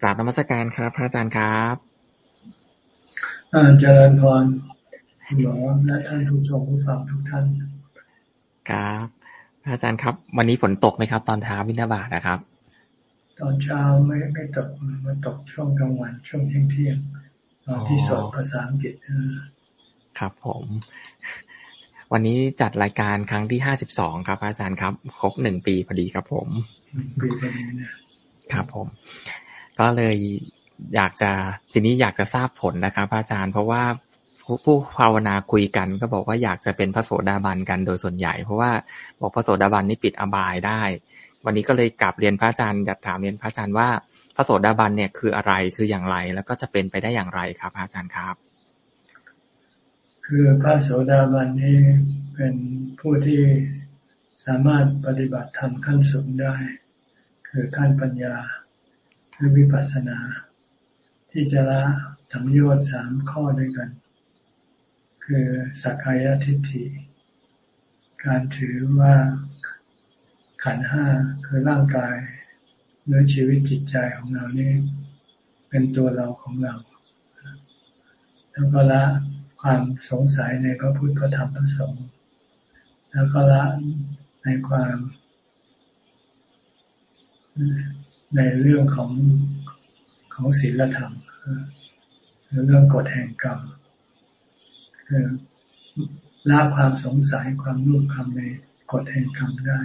กราบนมัสการครับพระอาจารย์ครับเจริญพรหมอและท่านผู้ชมผู้ฟังทุกท่านครับพระอาจารย์ครับ วันนี้ฝนตกไหมครับ ตอนเช้าวินาบาตนะครับ ตอนเช้าไม่ไม่ตกมันตกช่วงกลางวันช่วงเที่ยงเที่ยงตอนที่สอบภาษาอังกฤษครับผม วันนี้จัดรายการครั้งที่ห้าสิบสองครับอาจารย์ครับ ครบหนึ่งปีพอดีครับผมปีพอดีนะครับผม ก็เลยอยากจะทีนี้อยากจะทราบผลนะครับอาจารย์ เพราะว่าผู้ภาวนาคุยกันก็บอกว่าอยากจะเป็นพระโสดาบันกันโดยส่วนใหญ่ เพราะว่าบอกพระโสดาบันนี่ปิดอบายได้ วันนี้ก็เลยกลับเรียนพระอาจารย์อยากถามเรียนพระอาจารย์ว่าพระโสดาบันเนี่ยคืออะไรคืออย่างไร แล้วก็จะเป็นไปได้อย่างไรครับ อาจารย์ครับ คือพระโสดาบันนี้เป็นผู้ที่สามารถปฏิบัติธรรมขั้นสูงได้ คือขั้นปัญญา คือวิปัสสนา ที่จะละสัมโยชน์สามข้อด้วยกัน คือสักกายทิฏฐิ การถือว่าขันห้าคือร่างกายเนื้อชีวิตจิตใจของเรานี่เป็นตัวเราของเรา แล้วก็ละความสงสัยในพระพุทธพระธรรมพระสงฆ์แล้วก็ละในความ ในเรื่องของของศีลธรรมเรื่องกฎแห่งกรรมคือละความสงสัยความรู้คำในกฎแห่งกรรมได้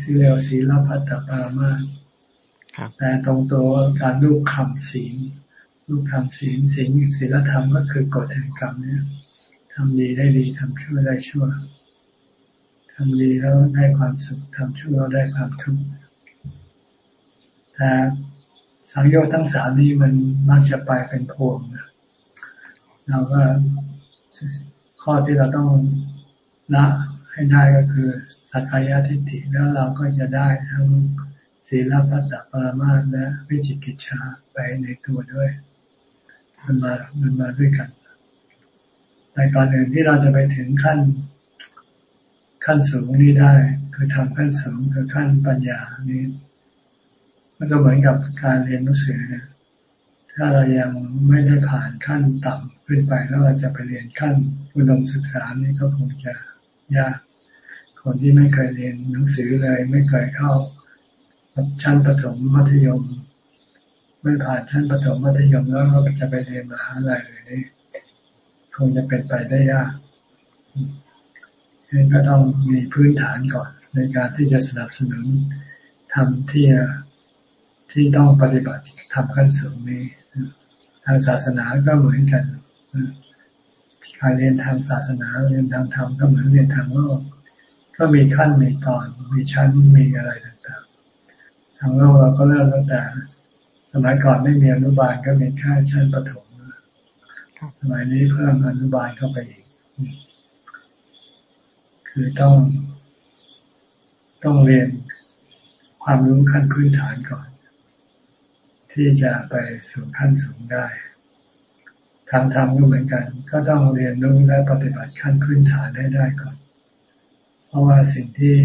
สีเลวสีลพัตตปามาแต่ตรงตัวการรูปคำศีลรูปคำศีลศีลศีลธรรมก็คือกฎแห่งกรรมเนี่ยทำดีได้ดีทำชั่วได้ชั่วทำดีแล้วได้ความสุขทำชั่วแล้วได้ความทุกข์ แต่สังโยชน์ทั้งสามนี้มันมักจะไปเป็นพวงนะเราก็ข้อที่เราต้องละให้ได้ก็คือสักกายทิฏฐิแล้วเราก็จะได้ทั้งศีลพัตตปรมาสและวิจิกิจชาไปในตัวด้วย มันมามันมาด้วยกันในก่อนอื่นที่เราจะไปถึงขั้น ขั้นสูงนี้ได้ คือทำขั้นสูงคือขั้นปัญญานี้ มันก็เหมือนกับการเรียนหนังสือนะถ้าเรายังไม่ได้ผ่านขั้นต่ำขึ้นไปแล้วเราจะไปเรียนขั้นอุดมศึกษานี่ก็คงจะยาก คนที่ไม่เคยเรียนหนังสือเลย ไม่เคยเข้าชั้นประถมมัธยม ไม่ผ่านชั้นประถมมัธยมแล้วก็จะไปเรียนมหาลัยเลยนี่คงจะเป็นไปได้ยากฉะนั้นก็ต้องมีพื้นฐานก่อน ในการที่จะสนับสนุนทำที่ ที่ต้องปฏิบัติทำขั้นสูงนี้ทางศาสนาก็เหมือนกันการเรียนทางศาสนาเรียนทางธรรมก็เหมือนเรียนทางโลก ก็มีขั้นมีตอนมีชั้นมีอะไรต่างๆทางโลกเราก็เริ่มตั้งแต่ สมัยก่อนไม่มีอนุบาลก็มีแค่ชั้นประถมสมัยนี้เพิ่มอนุบาลเข้าไปอีก คือต้อง ต้องเรียนความรู้ขั้นพื้นฐานก่อน ที่จะไปสู่ขั้นสูงได้ทางธรรมก็เหมือนกัน ก็ต้องเรียนรู้และปฏิบัติขั้นพื้นฐานให้ได้ก่อน เพราะว่าสิ่งที่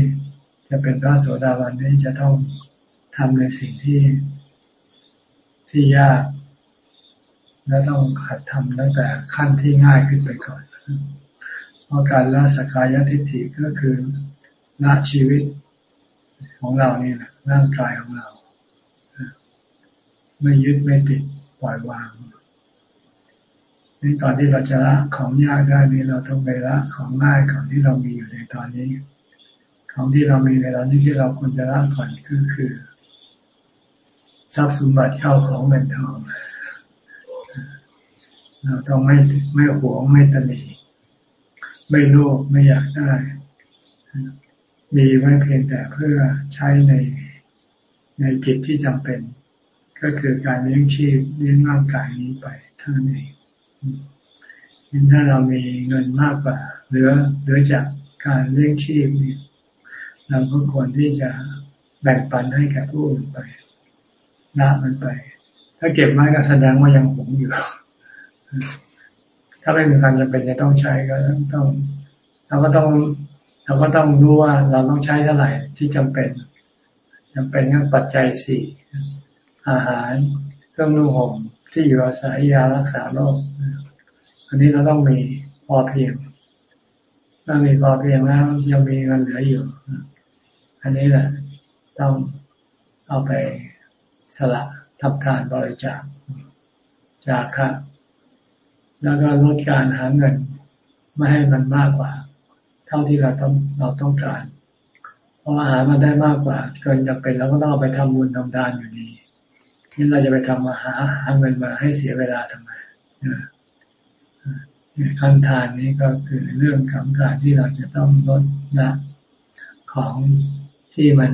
จะเป็นพระโสดาบันนี้จะต้องทำในสิ่งที่ที่ยาก และต้องหัดทำตั้งแต่ขั้นที่ง่ายขึ้นไปก่อน เพราะการละสกายทิฏฐิก็คือละชีวิตของเรานี่แหละร่างกายของเรา ไม่ยึดไม่ติดปล่อยวางนี่ตอนที่เราจะละของยากได้นี่เราต้องไปละของง่ายก่อนที่เรามีอยู่ในตอนนี้ ของที่เรามีในตอนนี้ที่เราควรจะละก่อนคือคือทรัพย์สมบัติเข้าของเงินทองเราต้องไม่ไม่หวงไม่ตนีไม่โลภไม่อยากได้ มีไว้เพียงแต่เพื่อใช้ในในกิจที่จำเป็น ก็คือการเลี้ยงชีพเลี้ยงร่างกายนี้ไปเท่านั้นเองถ้าเรามีเงินมากกว่าเหลือเหลือจากการเลี้ยงชีพนี่เราก็ควรที่จะแบ่งปันให้แก่ผู้อื่นไปละมันไป ถ้าเก็บไว้ก็แสดงว่ายังหงอยู่ ถ้าไม่มีความจำเป็นจะต้องใช้ก็ต้องเราก็ต้องเราก็ต้องรู้ว่าเราต้องใช้เท่าไหร่ที่จำเป็นจำเป็นก็ปัจจัยสี่ อาหาร เครื่องนุ่งห่มที่อยู่อาศัยยารักษาโรคอันนี้เราต้องมีพอเพียงถ้ามีพอเพียงแล้วยังมีเงินเหลืออยู่ อันนี้แหละต้องเอาไปสละทับทานบริจาคจากค่ะแล้วก็ลดการหาเงินไม่ให้มันมากกว่า เท่าที่เราต้องเราต้องการ เพราะอาหารมันได้มากกว่า เกินจะเป็นเราก็ต้องเอาไปทำบุญทำทานอยู่ดี นี่เราจะไปทำมาหาหาเงินมาให้เสียเวลาทำไมขั้นทานนี้ก็คือเรื่องของการที่เราจะต้องลดละของที่มัน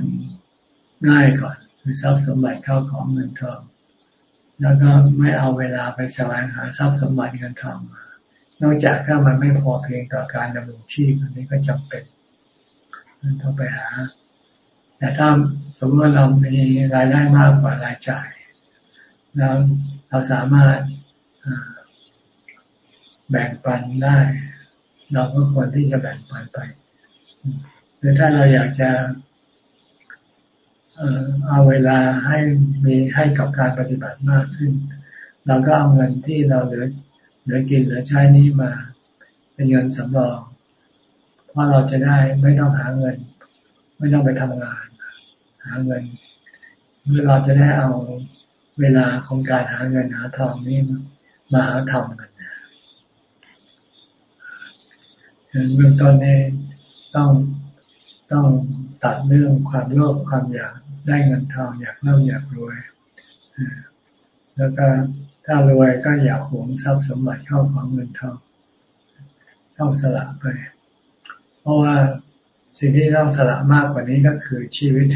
ง่ายก่อน คือทรัพย์สมบัติเข้าของเงินทอง แล้วก็ไม่เอาเวลาไปแสวงหาทรัพย์สมบัติเงินทองมานอกจากถ้ามันไม่พอเพียงต่อการดำรงชีพอันนี้ก็จำเป็นต้องไปหา แต่ถ้าสมมติเรามีรายได้มากกว่ารายจ่าย แล้วเราสามารถแบ่งปันได้ เราก็ควรที่จะแบ่งปันไป หรือถ้าเราอยากจะเอาเวลาให้มีให้กับการปฏิบัติมากขึ้น เราก็เอาเงินที่เราเหลือเหลือกินเหลือใช้นี้มา เป็นเงินสำรองเพราะเราจะได้ไม่ต้องหาเงิน ไม่ต้องไปทำงาน หาเงินเมื่อเราจะได้เอา เวลาของการหาเงินหาทองนี้มาหาทำกันเบื้องต้นนี้ต้องต้องตัดเรื่องความโลภความอยากได้เงินทองอยากเล่าอยากรวยแล้วก็ถ้ารวยก็อยากหวงทรัพย์สมบัติเข้าของเงินทองต้องสละไป เพราะว่าสิ่งที่ต้องสละมากกว่านี้ก็คือชีวิต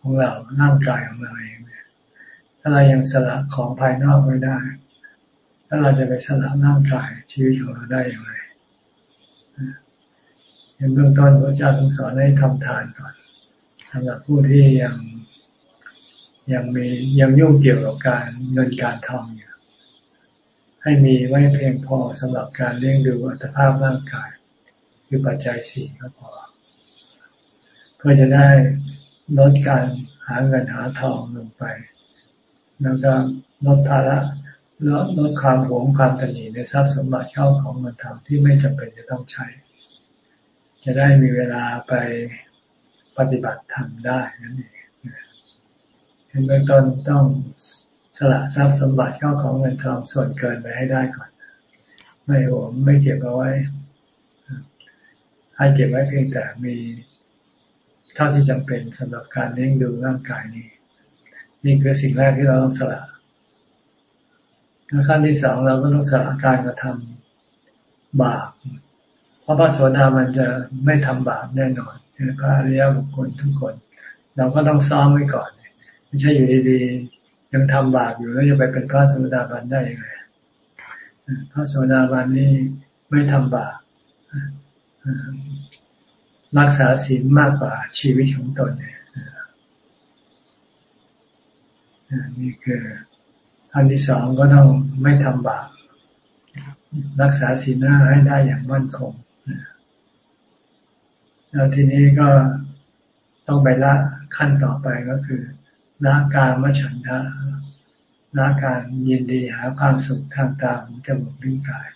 ของเราร่างกายของเราเองาเรายังสละของภายนอกไม่ได้ถ้าเราจะไปสละร่างกายชีวิตของเราได้อย่างไรในเบื้องต้นพระเจ้าทรงสอนให้ทำทานก่อนสำหรับผู้ที่ยังยังมียังยุ่งเกี่ยวกับการเงินการทองอยู่ให้มีไว้เพียงพอสำหรับการเลี้ยงดูอัตภาพร่างกาย คือปัจจัยสี่ก็พอ เพื่อจะได้ลดการหาเงินหาทองลงไป แล้วก็ลดภาระลดลดความหวงความตนีในทรัพย์สมบัติเข้าของเงินทองที่ไม่จำเป็นจะต้องใช้ จะได้มีเวลาไปปฏิบัติธรรมได้นั่นเองเห็นเบื้องต้นต้องสละทรัพย์สมบัติเข้าของเงินทองส่วนเกินไปให้ได้ก่อน ไม่หวงไม่เก็บเอาไว้ให้เก็บไว้เพียงแต่มีเท่าที่จำเป็นสำหรับการเลี้ยงดูร่างกายนี้ นี่คือสิ่งแรกที่เราต้องสละแล้วขั้นที่สองเราก็ต้องสละการกระทำบาป เพราะพระโสดามันจะไม่ทำบาปแน่นอนพระอริยบุคคลทุกคน เราก็ต้องซ้อมไว้ก่อนไม่ใช่อยู่ดีๆยังทำบาปอยู่แล้วจะไปเป็นพระโสดาบันได้ยังไงพระโสดาบันนี่ไม่ทำบาปรักษาศีลมากกว่าชีวิตของตนเนี่ย นี่คืออันที่สองก็ต้องไม่ทำบาปรักษาศีลหน้าให้ได้อย่างมั่นคงแล้วทีนี้ก็ต้องไปละขั้นต่อไปก็คือละการมฉันทะละการยินดีหาความสุขทางตาหูจมูกลิ้นกาย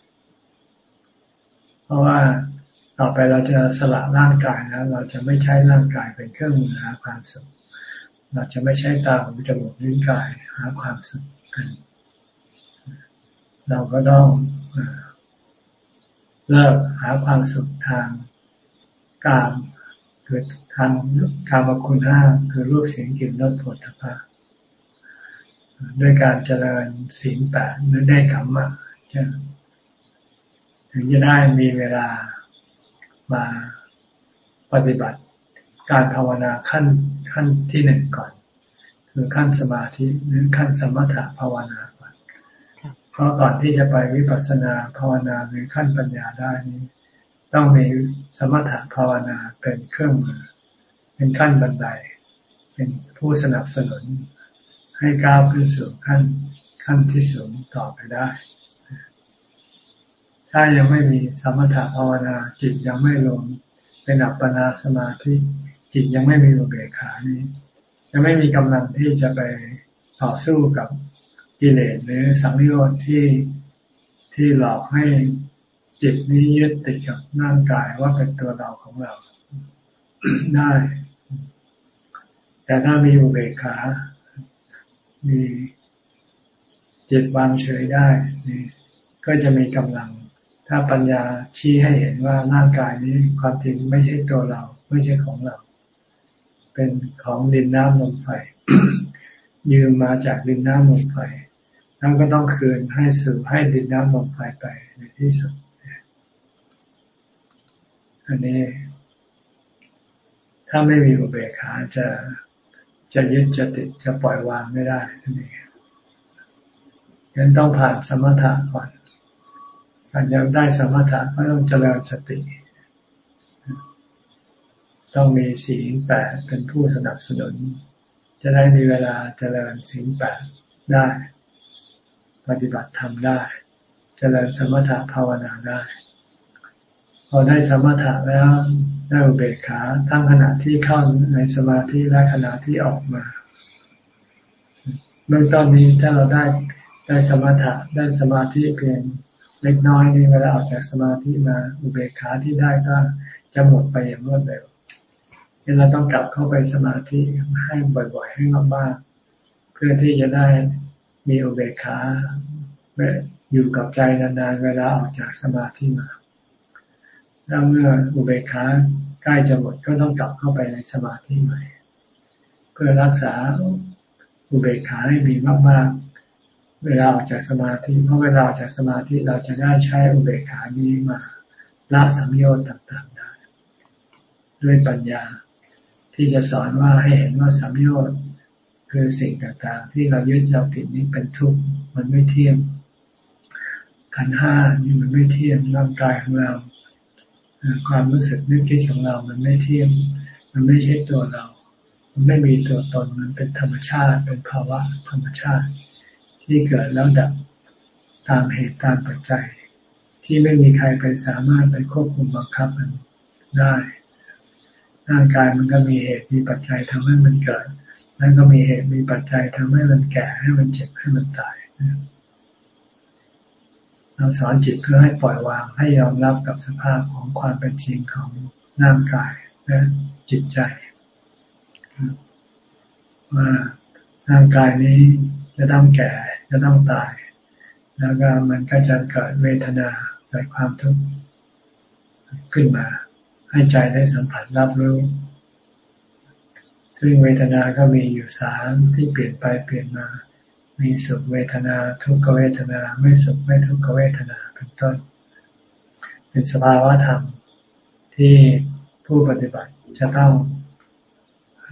เพราะว่าต่อไปเราจะสละร่างกายแล้วเราจะไม่ใช้ร่างกายเป็นเครื่องมือหาความสุข เราจะไม่ใช้ตาหูจมูกลิ้นกายหาความสุขกัน เราก็ต้องเลิกหาความสุขทางกามคือทางกามคุณห้าคือรูปเสียงกลิ่นรสผลพะด้วยการเจริญศีลแปดหรือได้กรรมะถึงจะได้มีเวลามาปฏิบัติการภาวนาขั้น ขั้นที่หนึ่งก่อน คือขั้นสมาธิหรือขั้นสมถะภาวนาก่อนเพราะก่อนที่จะไปวิปัสสนาภาวนาหรือขั้นปัญญาได้นี้ ต้องมีสมถะภาวนาเป็นเครื่องมือ เป็นขั้นบันได เป็นผู้สนับสนุน ให้ก้าวขึ้นสู่ขั้นขั้นที่สูงต่อไปได้ ถ้ายังไม่มีสมถะภาวนาจิตยังไม่ลงเป็นอัปปนาสมาธิ จิตยังไม่มีอุเบกขานี้ยังไม่มีกำลังที่จะไปปต่อสู้กับกิเลสหรือสังโยชน์ที่ที่หลอกให้จิตนี้ยึดติดกับร่างกายว่าเป็นตัวเราของเราได้ แต่ถ้ามีอุเบกขา มีจิตวางเฉยได้นี่ก็จะมีกำลัง ถ้าปัญญาชี้ให้เห็นว่าร่างกายนี้ความจริงไม่ใช่ตัวเรา ไม่ใช่ของเรา เป็นของดินน้ำลมไฟ ยืมมาจากดินน้ำลมไฟแล้วก็ต้องคืนให้สื่อให้ดินน้ำลมไฟไปในที่สุด อันนี้ ถ้าไม่มีอุเบกขาจะจะยึดจะติดจะปล่อยวางไม่ได้นั่นเองยังต้องผ่านสมถะก่อนการยังได้สมถะก็ต้องเจริญสติ ต้องมีศีลแปดเป็นผู้สนับสนุน จะได้มีเวลาเจริญศีลแปดได้ ปฏิบัติธรรมได้ เจริญสมถะภาวนาได้ พอได้สมถะแล้วได้อุเบกขาทั้งขณะที่เข้าในสมาธิและขณะที่ออกมาเมื่อตอนนี้ถ้าเราได้ได้สมถะได้สมาธิเพียงเล็กน้อยนี่เวลาออกจากสมาธิมาอุเบกขาที่ได้ก็จะหมดไปอย่างรวดเร็ว เราต้องกลับเข้าไปสมาธิให้บ่อยๆ ให้มากๆ เพื่อที่จะได้มีอุเบกขาอยู่กับใจนานๆ เวลาออกจากสมาธิมาแล้วเมื่ออุเบกขาใกล้จะหมดก็ต้องกลับเข้าไปในสมาธิใหม่ เพื่อรักษาอุเบกขาให้มีมากๆ เวลาออกจากสมาธิเพราะเวลาออกจากสมาธิเราจะได้ใช้อุเบกขานี้มาละสัมโยชน์ต่างๆได้ด้วยปัญญา ที่จะสอนว่าให้เห็นว่าสัมโยชน์คือสิ่งต่างๆ ที่เรายึดเราติดนี้เป็นทุกข์มันไม่เที่ยงขันห้านี่มันไม่เที่ยงร่างกายของเรา ความรู้สึกนึกคิดของเรามันไม่เที่ยง มันไม่ใช่ตัวเรา มันไม่มีตัวตนมันเป็นธรรมชาติ เป็นภาวะธรรมชาติ ที่เกิดแล้วดับตามเหตุตามปัจจัย ที่ไม่มีใครไปสามารถไปควบคุมบังคับมันได้ ร่างกายมันก็มีเหตุมีปัจจัยทำให้มันเกิด แล้วก็มีเหตุมีปัจจัยทำให้มันแก่ให้มันเจ็บให้มันตายเราสอนจิตเพื่อให้ปล่อยวางให้ยอมรับกับสภาพของความเป็นจริงของร่างกายและจิตใจ ว่าร่างกายนี้จะต้องแก่จะต้องตาย แล้วก็มันก็จะเกิดเวทนาเกิดความทุกข์ขึ้นมา ให้ใจได้สัมผัสรับรู้ ซึ่งเวทนาก็มีอยู่สามที่เปลี่ยนไปเปลี่ยนมา มีสุขเวทนา ทุกขเวทนา ไม่สุขไม่ทุกขเวทนาเป็นต้น เป็นสภาวะธรรมที่ผู้ปฏิบัติจะต้อง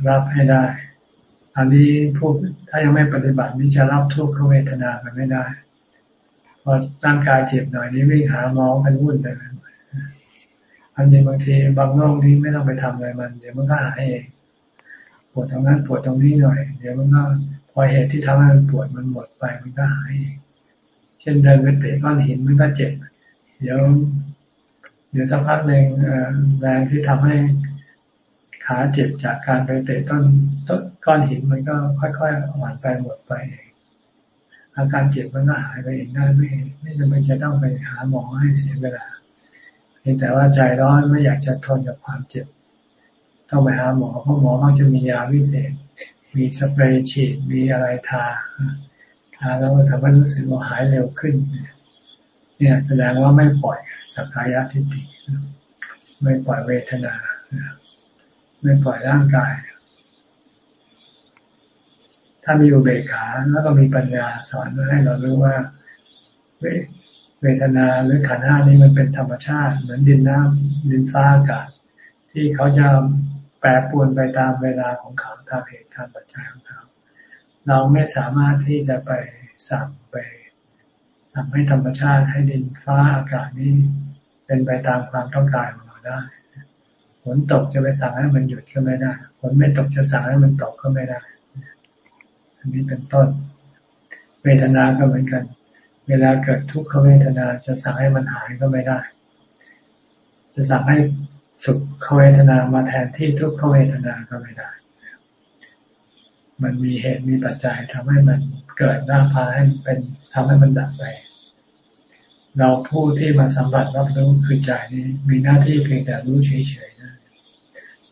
รับให้ได้ อันนี้ผู้ถ้ายังไม่ปฏิบัตินี่จะรับทุกขเวทนากันไม่ได้ พอร่างกายเจ็บหน่อยนี้วิ่งหาหมอกันวุ่นไปเลย อันนี้บางทีบางโรคนี้ไม่ต้องไปทำอะไรมัน เดี๋ยวมันก็หายเองปวดตรงนั้นปวดตรงนี้หน่อย เดี๋ยวมันก็พอเหตุที่ทำให้มันปวดมันหมดไปมันก็หายเองเช่นเดินไปเตะก้อนหินมันก็เจ็บ เดี๋ยว เดี๋ยวสักพักหนึ่งแรงที่ทำให้ขาเจ็บจากการไปเตะต้นต้นก้อนหินมันก็ค่อยๆอ่อนไปหมดไปเองอาการเจ็บมันก็หายไปเองได้ไม่ไม่จำเป็นจะต้องไปหาหมอให้เสียเวลา เพียงแต่ว่าใจร้อนไม่อยากจะทนกับความเจ็บ ต้องไปหาหมอเพราะหมอมักจะมียาวิเศษ มีสเปรย์ฉีด มีอะไรทา ทาแล้วทำให้รู้สึกว่าหายเร็วขึ้น เนี่ยแสดงว่าไม่ปล่อยสักกายทิฏฐิไม่ปล่อยเวทนา ไม่ปล่อยร่างกาย ถ้ามีอุเบกขาแล้วก็มีปัญญาสอนให้เรารู้ว่า เวทนาหรือขันห้านี้มันเป็นธรรมชาติ เหมือนดินน้ำดินฟ้าอากาศ ที่เขาจะแปรปรวนไปตามเวลาของเขาตามเหตุการณ์ปัจจัยของเขาเราไม่สามารถที่จะไปสั่งไปสั่งให้ธรรมชาติให้ดินฟ้าอากาศนี้เป็นไปตามความต้องการของเราได้ฝนตกจะไปสั่งให้มันหยุดก็ไม่ได้ฝนไม่ตกจะสั่งให้มันตกก็ไม่ได้ อันนี้เป็นต้น เวทนาก็เหมือนกัน เวลาเกิดทุกขเวทนาจะสั่งให้มันหายก็ไม่ได้ จะสั่งให้สุขเวทนามาแทนที่ทุกขเวทนาก็ไม่ได้ มันมีเหตุมีปัจจัยทำให้มันเกิดหน้าพาให้เป็นทำให้มันดับไป เราผู้ที่มาสัมผัสรับรู้คือใจนี้ มีหน้าที่เพียงแต่รู้เฉยๆนะ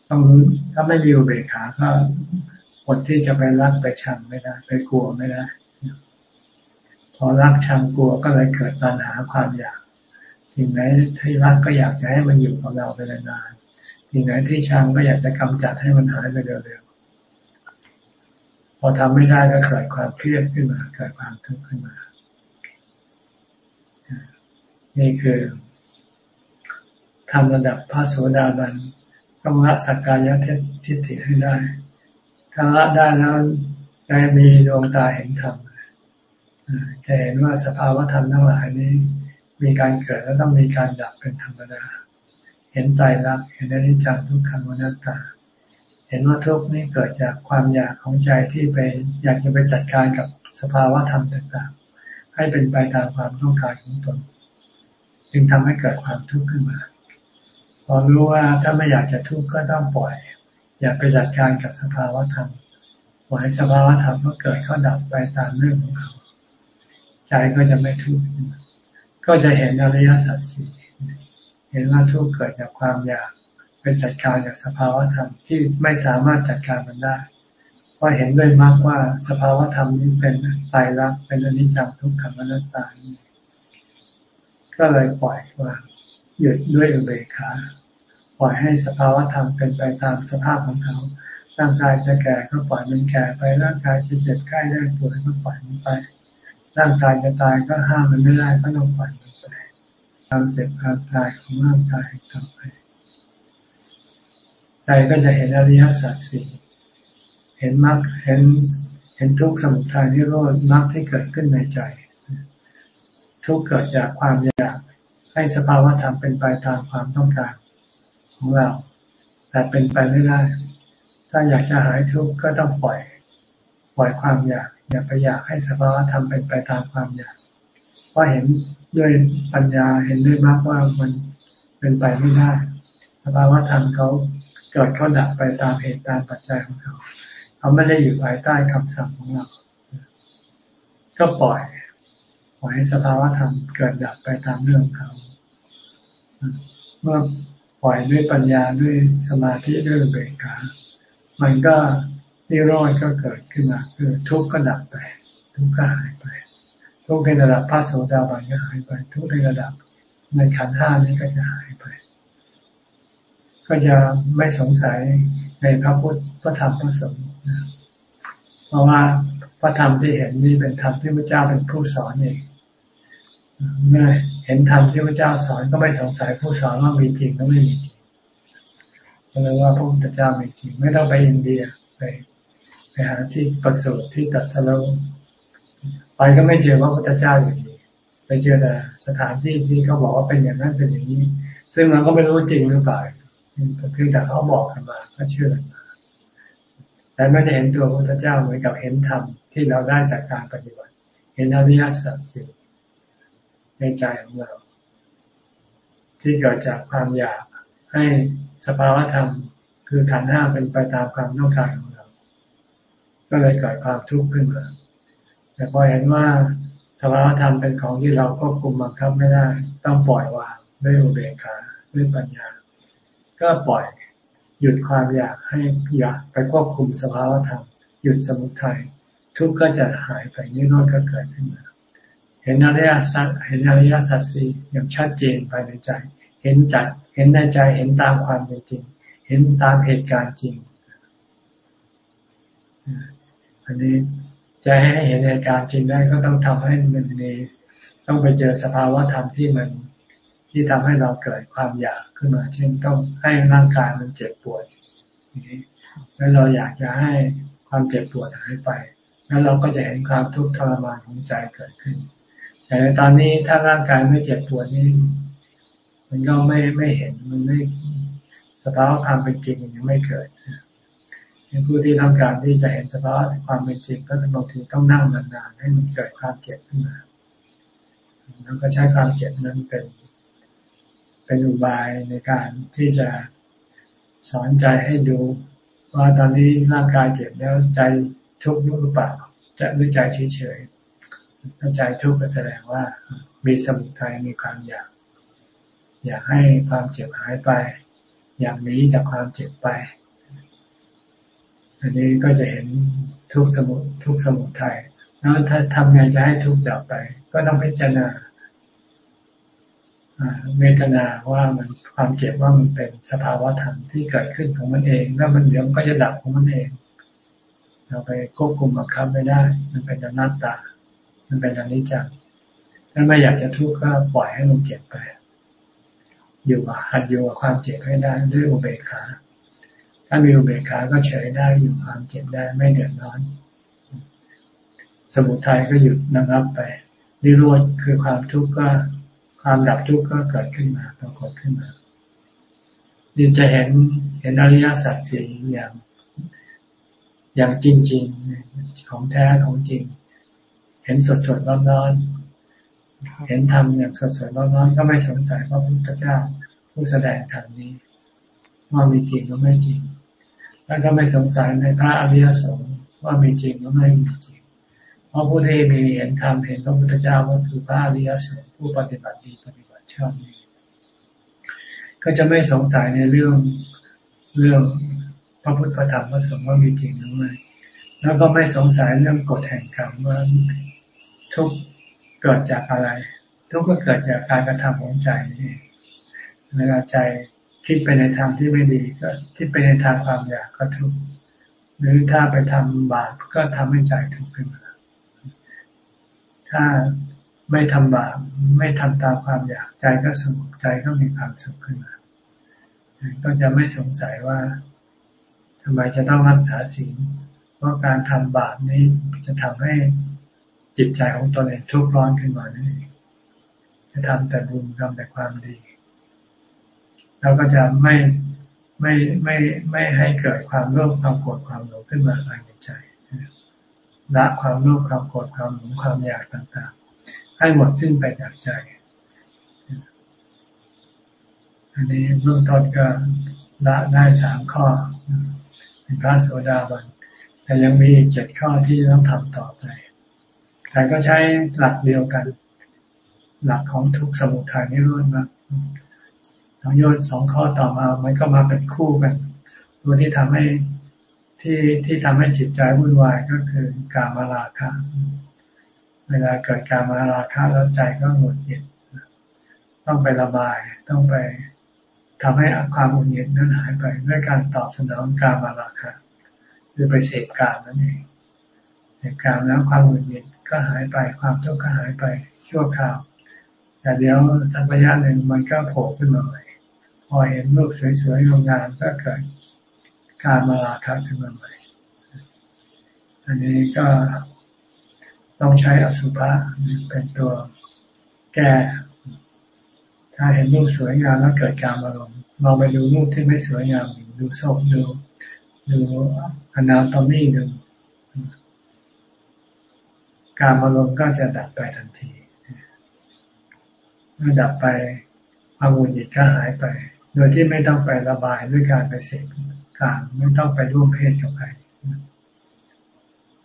ต้องรู้ถ้าไม่มีอุเบกขาก็อดที่จะไปรักไปชังไม่ได้ ไปกลัวไม่ได้ พอรักชังกลัวก็เลยเกิดปัญหาความอยาก สิ่งไหนที่รักก็อยากจะให้มันอยู่กับเราไปนานๆสิ่งไหนที่ชังก็อยากจะกำจัดให้มันหายไปเร็วๆพอทำไม่ได้ก็เกิดความเครียดขึ้นมาเกิดความทุกข์ขึ้นมา นี่คือทำระดับพระโสดาบันต้องละสักกายทิฏฐิให้ได้ ถ้าละได้แล้วจะมีดวงตาเห็นธรรม จะเห็นว่าสภาวะธรรมทั้งหลายนี้ มีการเกิดแล้วต้องมีการดับเป็นธรรมดา เห็นใจรักเห็นอนิจจังทุกขังวนัตตา เห็นว่าทุกข์นี้เกิดจากความอยากของใจที่ไปอยากจะไปจัดการกับสภาวะธรรมต่างๆ ให้เป็นไปตามความต้องการของตน จึงทำให้เกิดความทุกข์ขึ้นมา พอรู้ว่าถ้าไม่อยากจะทุกข์ก็ต้องปล่อย อย่าไปจัดการกับสภาวะธรรมปล่อยสภาวะธรรมก็เกิดเขาดับไปตามเรื่องของเขา ใจก็จะไม่ทุกข์ก็จะเห็นอริยสัจสี่เห็นว่าทุกข์เกิดจากความอยากไปจัดการกับสภาวะธรรมที่ไม่สามารถจัดการมันได้เพราะเห็นด้วยมากว่าสภาวะธรรมนี้เป็นตายรักเป็นอนิจจังทุกขังอนัตตาก็เลยปล่อยวางหยุดด้วยอุเบกขาปล่อยให้สภาวะธรรมเป็นไปตามสภาพของเขาร่างกายจะแก่ก็ปล่อยมันแก่ไปร่างกายจะเจ็บไข้ได้ป่วยก็ปล่อยมันไป ร่างกายจะตายก็ห้ามมันไม่ได้ก็ต้องปล่อยมันไปความเจ็บความตายของร่างกายต่อไปใจก็จะเห็นอริยสัจสี่เห็นมรรคเห็นเห็นทุกข์สมุทัยที่โรดมรรคที่เกิดขึ้นในใจ ทุกเกิดจากความอยากให้สภาวะธรรมเป็นไปตามความต้องการของเรา แต่เป็นไปไม่ได้ ถ้าอยากจะหายทุกข์ก็ต้องปล่อย ปล่อยความอยาก อย่าไปอยากให้สภาวะธรรมเป็นไปตามความอยาก เพราะเห็นด้วยปัญญาเห็นด้วยมากว่ามันเป็นไปไม่ได้ สภาวะธรรมเขาเกิดเขาดับไปตามเหตุตามปัจจัยของเขา เขาไม่ได้อยู่ภายใต้คำสั่งของเรา ก็ปล่อยปล่อยให้สภาวะธรรมเกิดดับไปตามเรื่องเขา เมื่อปล่อยด้วยปัญญาด้วยสมาธิด้วยเบิกขา มันก็ นิโรธก็เกิดขึ้นมาคือทุกข์ก็ดับไป ทุกข์ก็หายไป ทุกข์ในระดับพระโสดาบันก็หายไป ทุกข์ในระดับในขันห้านี้ก็จะหายไป ก็จะไม่สงสัยในพระพุทธพระธรรมพระสงฆ์เพราะว่าพระธรรมที่เห็นนี่เป็นธรรมที่พระเจ้าเป็นผู้สอนเองเมื่อเห็นธรรมที่พระเจ้าสอนก็ไม่สงสัยผู้สอนว่ามีจริงก็ไม่มีจริงก็เลยว่าพระพุทธเจ้ามีจริง ไม่ต้องไปอินเดียไป หาที่ประสูติที่ตัดสโลไปก็ไม่เจอว่าพระพุทธเจ้าอยู่ดีไปเจอแต่สถานที่ที่เขาบอกว่าเป็นอย่างนั้นเป็นอย่างนี้ ซึ่งเราก็ไม่รู้จริงหรือเปล่าคือแต่เขาบอกกันมาก็เชื่อมาแต่ไม่ได้เห็นตัวพระพุทธเจ้าเหมือนกับเห็นธรรมที่เราได้จากการปฏิบัติ เห็นอริยสัจสี่ในใจของเรา ที่เกิดจากความอยากให้สภาวะธรรมคือขันห้าเป็นไปตามความต้องการของเรา ก็เลยเกิดความทุกข์ขึ้นมา แต่พอเห็นว่าสภาวธรรมเป็นของที่เราควบคุมบังคับไม่ได้ ต้องปล่อยวางด้วยอุเบกขาด้วยปัญญา ก็ปล่อยหยุดความอยากให้อยากไปควบคุมสภาวธรรมหยุดสมุทัยทุกข์ก็จะหายไปนิโรธก็เกิดขึ้นมา เห็นอริยสัจเห็นอริยสัจสี่อย่างชัดเจนภายในใจ เห็นจัดเห็นในใจเห็นตามความเป็นจริง เห็นตามเหตุการณ์จริง อันนี้จะให้เห็นเหตุการณ์จริงได้ก็ต้องทำให้มันมีต้องไปเจอสภาวะธรรมที่มันที่ทำให้เราเกิดความอยากขึ้นมา เช่นต้องให้ร่างกายมันเจ็บปวดแล้วเราอยากจะให้ความเจ็บปวดหายไปแล้วเราก็จะเห็นความทุกข์ทรมานของใจเกิดขึ้น แต่ในตอนนี้ถ้าร่างกายไม่เจ็บปวดนี่มันก็ไม่ไม่เห็นมันไม่สภาวะความเป็นจริงยังไม่เกิด เป็นผู้ที่ต้องการที่จะเห็นสภาวะความเป็นจริงก็บางทีต้องนั่งนานๆให้มันเกิดความเจ็บขึ้นมาแล้วก็ใช้ความเจ็บนั้นเป็น เป็นอุบายในการที่จะสอนใจให้ดู ว่าตอนนี้ร่างกายเจ็บแล้วใจทุกข์หรือเปล่าจะหรือใจเฉยๆถ้าใจทุกข์ก็แสดงว่า มีสมุทัยมีความอยาก อยากให้ความเจ็บหายไป อยากหนีจากความเจ็บไป อันนี้ก็จะเห็นทุกสมุทุกสมุทัยแล้วถ้าทำไงจะให้ทุกดับไป ก็ต้องพิจารณาเวทนาว่ามันความเจ็บว่ามันเป็นสภาวะธรรมที่เกิดขึ้นของมันเอง แล้วมันเดี๋ยวก็จะดับของมันเอง เราไปควบคุมบังคับไม่ได้ มันเป็นอนัตตา มันเป็นอนิจจังถ้าไม่อยากจะทุกข์ก็ปล่อยให้มันเจ็บไป อยู่กับหัดอยู่กับความเจ็บให้ได้ด้วยอุเบกขา ถ้ามีอุเบกขาก็เฉยได้อยู่ความเจ็บได้ไม่เดือดร้อน สมุทัยก็หยุดนะครับไปนิโรธคือความทุกข์ก็ความดับทุกข์ก็เกิดขึ้นมาปรากฏขึ้นมาดินจะเห็นเห็นอริยสัจสี่อย่างอย่างจริง ๆ ของแท้ของจริง เห็นสดสดร้อนร้อนเห็นธรรมอย่างสดสดร้อนร้อนก็ไม่สงสัยว่าพระพุทธเจ้าผู้แสดงธรรมนี้ว่ามีจริงหรือไม่จริง แล้วก็ไม่สงสัยในพระอริยสงฆ์ว่ามีจริงหรือไม่มีจริง เพราะผู้ที่มีเห็นธรรมเห็นพระพุทธเจ้าก็คือพระอริยสงฆ์ผู้ปฏิบัติดีปฏิบัติชอบนี่ก็จะไม่สงสัยในเรื่องเรื่องพระพุทธธรรมพระสงฆ์ว่ามีจริงหรือไม่แล้วก็ไม่สงสัยเรื่องกฎแห่งกรรมว่าทุกเกิดจากอะไร ทุกก็เกิดจากการกระทำของใจนี่เวลาใจ คิดไปในทางที่ไม่ดีก็คิดไปในทางความอยากก็ทุกข์หรือถ้าไปทำบาปก็ทำให้ใจทุกข์ขึ้นมาถ้าไม่ทำบาปไม่ทำตามความอยากใจก็สงบใจก็มีความสุขขึ้นมาก็จะไม่สงสัยว่าทำไมจะต้องรักษาศีลเพราะการทำบาปนี้จะทำให้จิตใจของตนเองทุกข์ร้อนขึ้นมานั่นเองจะทำแต่บุญทำแต่ความดี เราก็จะไม่ไม่ไม่ไม่ให้เกิดความโลภความโกรธความหลงขึ้นมาภายในใจละความโลภความโกรธความหลงความอยากต่างๆ ให้หมดสิ้นไปจากใจ อันนี้เบื้องต้นก็ละได้สามข้อ เป็นพระโสดาบันแต่ยังมีอีกเจ็ดข้อที่ต้องทำต่อไปใครก็ใช้หลักเดียวกัน หลักของทุกสมุทัยนี่รุ่นมา ทั้งโยนสองข้อต่อมา มันก็มาเป็นคู่กัน ตัวที่ทำให้ที่ที่ทำให้จิตใจวุ่นวายก็คือการมาราคะ เวลาเกิดการมาราคะแล้วใจก็หงุดหงิดต้องไประบาย ต้องไปทำให้ความหงุดหงิดนั้นหายไปด้วยการตอบสนองการมาราคะ คือไปเสพกามนั่นเอง เสพกามแล้วความหงุดหงิดก็หายไป ความทุกข์ก็หายไปชั่วคราว แต่เดี๋ยวสักระยะหนึ่งมันก็โผล่ขึ้นมาใหม่ พอเห็นรูปสวยๆงามๆก็เกิดการมาราคะขึ้นมาใหม่ อันนี้ก็ต้องใช้อสุภะเป็นตัวแก้ ถ้าเห็นรูปสวยงามแล้วเกิดการมาลงเราไปดูรูปที่ไม่สวยงามดูโศกดูดูอนาตอมี่ดูการมาลงก็จะดับไปทันทีเมื่อดับไปความวุ่นหิดก็หายไป ดยที่ไม่ต้องไประบายด้วยการไปเสพการไม่ต้องไปร่วมเพศกับใคร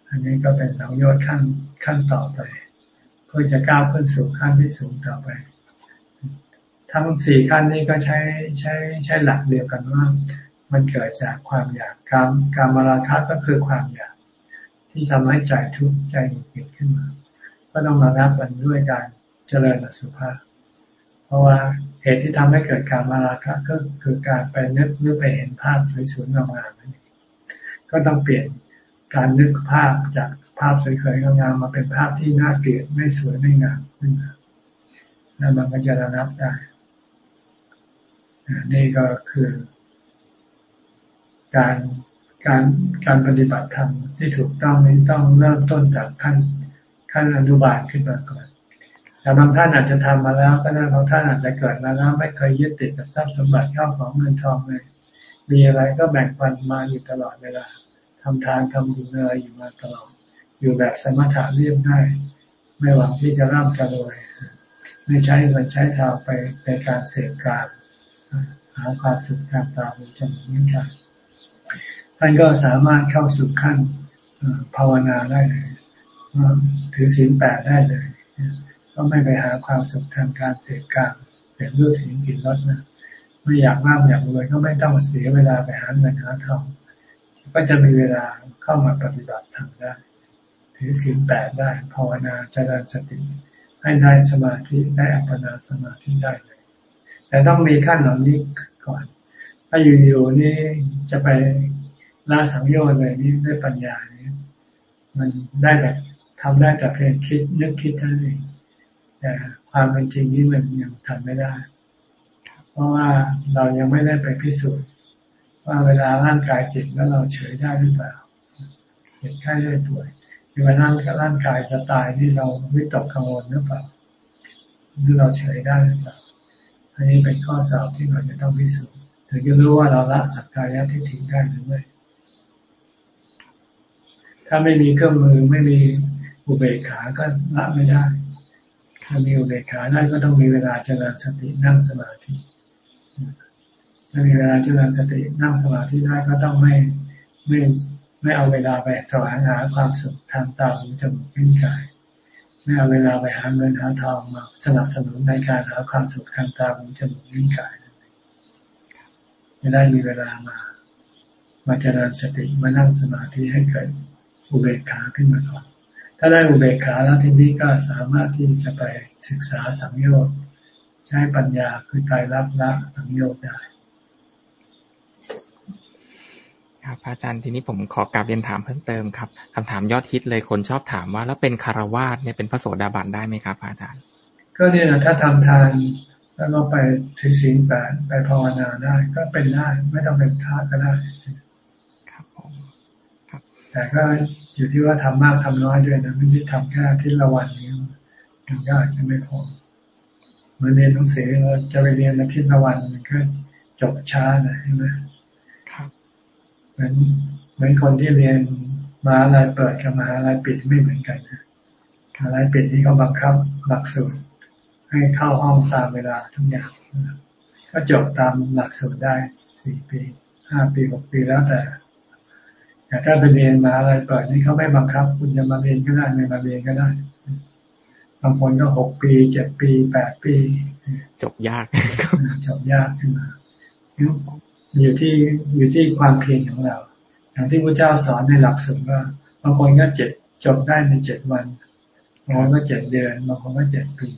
อันนี้ก็เป็นสังโยชน์ขั้นขั้นต่อไป เพื่อจะก้าวขึ้นสู่ขั้นที่สูงต่อไป ทั้งสี่ขั้นนี้ก็ใช้ใช้ใช้หลักเดียวกันว่า มันเกิดจากความอยากการการมาราคะก็คือความอยาก ที่ทำให้ใจทุกข์ใจหงุดหงิดขึ้นมา ก็ต้องมารับมันด้วยการเจริญสุภะเพราะว่า เหตุที่ทำให้เกิดการมาราคะก็คือการไปนึกหรือไปเห็นภาพสวยๆงามๆนั่นเองก็ต้องเปลี่ยนการนึกภาพจากภาพสวยๆงามๆมาเป็นภาพที่น่าเกลียดไม่สวยไม่งามขึ้นมาแล้วมันก็จะระงับได้นี่ก็คือการการการปฏิบัติธรรมที่ถูกต้องนี้ต้องเริ่มต้นจากขั้นขั้นอนุบาลขึ้นมาก่อน แต่บางท่านอาจจะทำมาแล้ว ก็ได้บางท่านอาจจะเกิดมาแล้ว ไม่เคยยึดติดกับทรัพย์สมบัติเข้าของเงินทองเลยมีอะไรก็แบ่งปันมาอยู่ตลอดเวลาทำทานทำบุญอะไรอยู่มาตลอด อยู่แบบสมถะเรียบง่าย ไม่หวังที่จะร่ำจะรวย ไม่ใช้เงินใช้ทางไปในการเสพการหาความสุขทางตาหูจมูกนิ้วกายท่านก็สามารถเข้าสู่ขั้นภาวนาได้เลยถือศีลแปดได้เลย ก็ไม่ไปหาความสุขทางการเสพกามเสพรูปสิ่งกินรสนะไม่อยากมากอยากรวยก็ไม่ต้องเสียเวลาไปหาเงินหาทองก็จะมีเวลาเข้ามาปฏิบัติธรรมได้ ถือศีลแปดได้ภาวนาเจริญสติ ให้ได้สมาธิได้อัปปนาสมาธิได้เลยแต่ต้องมีขั้นเหล่านี้ก่อน ถ้าอยู่ๆนี่จะไปละสังโยชน์เลยนี่ด้วยปัญญานี่มันได้แต่ทำได้แต่เพียงคิดนึกคิดเท่านั้นเอง แต่ความเป็นจริงนี้มันยังทำไม่ได้ เพราะว่าเรายังไม่ได้ไปพิสูจน์ว่าเวลาร่างกายเจ็บแล้วเราเฉยได้หรือเปล่าเจ็บไข้ได้ป่วยเวลาร่างร่างกายจะตายนี่เราวิตกกังวลหรือเปล่าหรือเราเฉยได้หรือเปล่าอันนี้เป็นข้อสอบที่เราจะต้องพิสูจน์ถึงจะรู้ว่าเราละสักกายทิฏฐิได้หรือไม่ถ้าไม่มีเครื่องมือไม่มีอุเบกขาก็ละไม่ได้ ถ้ามีอุเบกขาได้ก็ต้องมีเวลาเจริญสตินั่งสมาธิถ้ามีเวลาเจริญสตินั่งสมาธิได้ก็ต้องไม่ไม่ไม่เอาเวลาไปแสวงหาความสุขทางตาหูจมูกลิ้นกาย ไม่เอาเวลาไปหาเงินหาทองมาสนับสนุนในการหาความสุขทางตาหูจมูกลิ้นกายไม่ได้มีเวลามามาเจริญสติมานั่งสมาธิให้เกิดอุเบกขาขึ้นมาก่อน ถ้าได้อุเบกขาแล้วทีนี้ก็สามารถที่จะไปศึกษาสังโยชน์ใช้ปัญญาคือตายรับละสังโยชน์ได้ครับอาจารย์ทีนี้ผมขอกลับเรียนถามเพิ่มเติมครับคำถามยอดฮิตเลยคนชอบถามว่า แล้วเป็นคารวาสเนี่ยเป็นพระโสดาบันได้ไหมครับ อาจารย์ ก็เนี่ยถ้าทำทานแล้วก็ไปถือศีลแปดไปภาวนาได้ ก็เป็นได้ไม่ต้องเป็นพระก็ได้ แต่ก็อยู่ที่ว่าทำมากทำน้อยด้วยนะไม่ได้ทำแค่ทิศละวันนี้มันก็อาจจะไม่พอเมื่อเรียนหนังสือเราจะไปเรียนอาทิตย์ละวันมันก็จบช้านะใช่ไหมครับเหมือนเหมือนคนที่เรียนมาอะไรเปิดกับมาอะไรปิดไม่เหมือนกันนะอะไรปิดนี่เขาบังคับหลักสูตรให้เข้าห้องตามเวลาทุกอย่างก็จบตามหลักสูตรได้สี่ปีห้าปีหกปีแล้วแต่ แต่ถ้าไปเรียนมาอะไรเปิดนี่เขาไม่บังคับ คุณจะมาเรียนก็ได้ไม่มาเรียนก็ได้บางคนก็หกปีเจ็ดปีแปดปี จบยากจบยากขึ้นมาอยู่ที่อยู่ที่ความเพียรของเรา อย่างที่พระเจ้าสอนในหลักสูตรว่าบางคนก็เจ็ดจบได้ในเจ็ดวันบางคนก็เจ็ดเดือนบางคนก็เจ็ดปี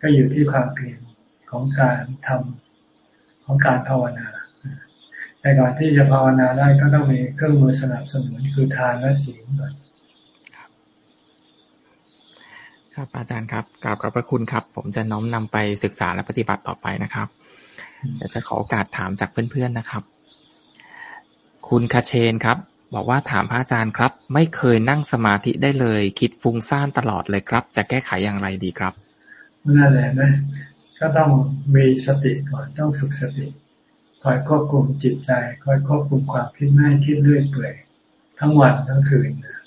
ก็อยู่ที่ความเพียรของการทำของการภาวนา แต่ก่อนที่จะภาวนาได้ก็ต้องมีเครื่องมือสนับสนุนคือทานและศีลก่อนครับอาจารย์ครับกราบขอบพระคุณครับ ผมจะน้อมนำไปศึกษาและปฏิบัติต่อไปนะครับเดี๋ยวจะขอโอกาสถามจากเพื่อนๆนะครับ คุณคาเชนครับ บอกว่าถามพระอาจารย์ครับ ไม่เคยนั่งสมาธิได้เลย คิดฟุ้งซ่านตลอดเลยครับ จะแก้ไขอย่างไรดีครับนั่นแหละนะก็ต้องมีสติก่อนต้องฝึกสติ คอยควบคุมจิตใจ คอยควบคุมความคิดไม่คิดเรื่อยเปื่อยทั้งวันทั้งคืนนะ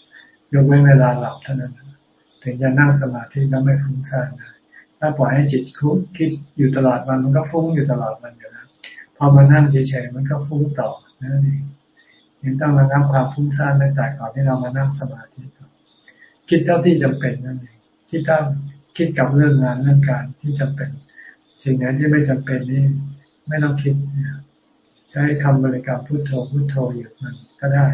ยกเว้นเวลาหลับเท่านั้น ถึงจะนั่งสมาธิแล้วไม่ฟุ้งซ่านนะถ้าปล่อยให้จิตคุคิดอยู่ตลอดวันมันก็ฟุ้งอยู่ตลอดวันอยู่นะพอมานั่งเฉยๆมันก็ฟุ้งต่อนั่นเองยังต้องระงับความฟุ้งซ่านตั้งแต่ก่อนที่เรามานั่งสมาธิคิดเท่าที่จำเป็นนั่นเองคิดถ้าคิดกับเรื่องงานเรื่องการที่จำเป็น สิ่งนั้นที่ไม่จำเป็นนี่ไม่ต้องคิดใช้คำบริกรรมพุทโธพุทโธอยู่มันก็ได้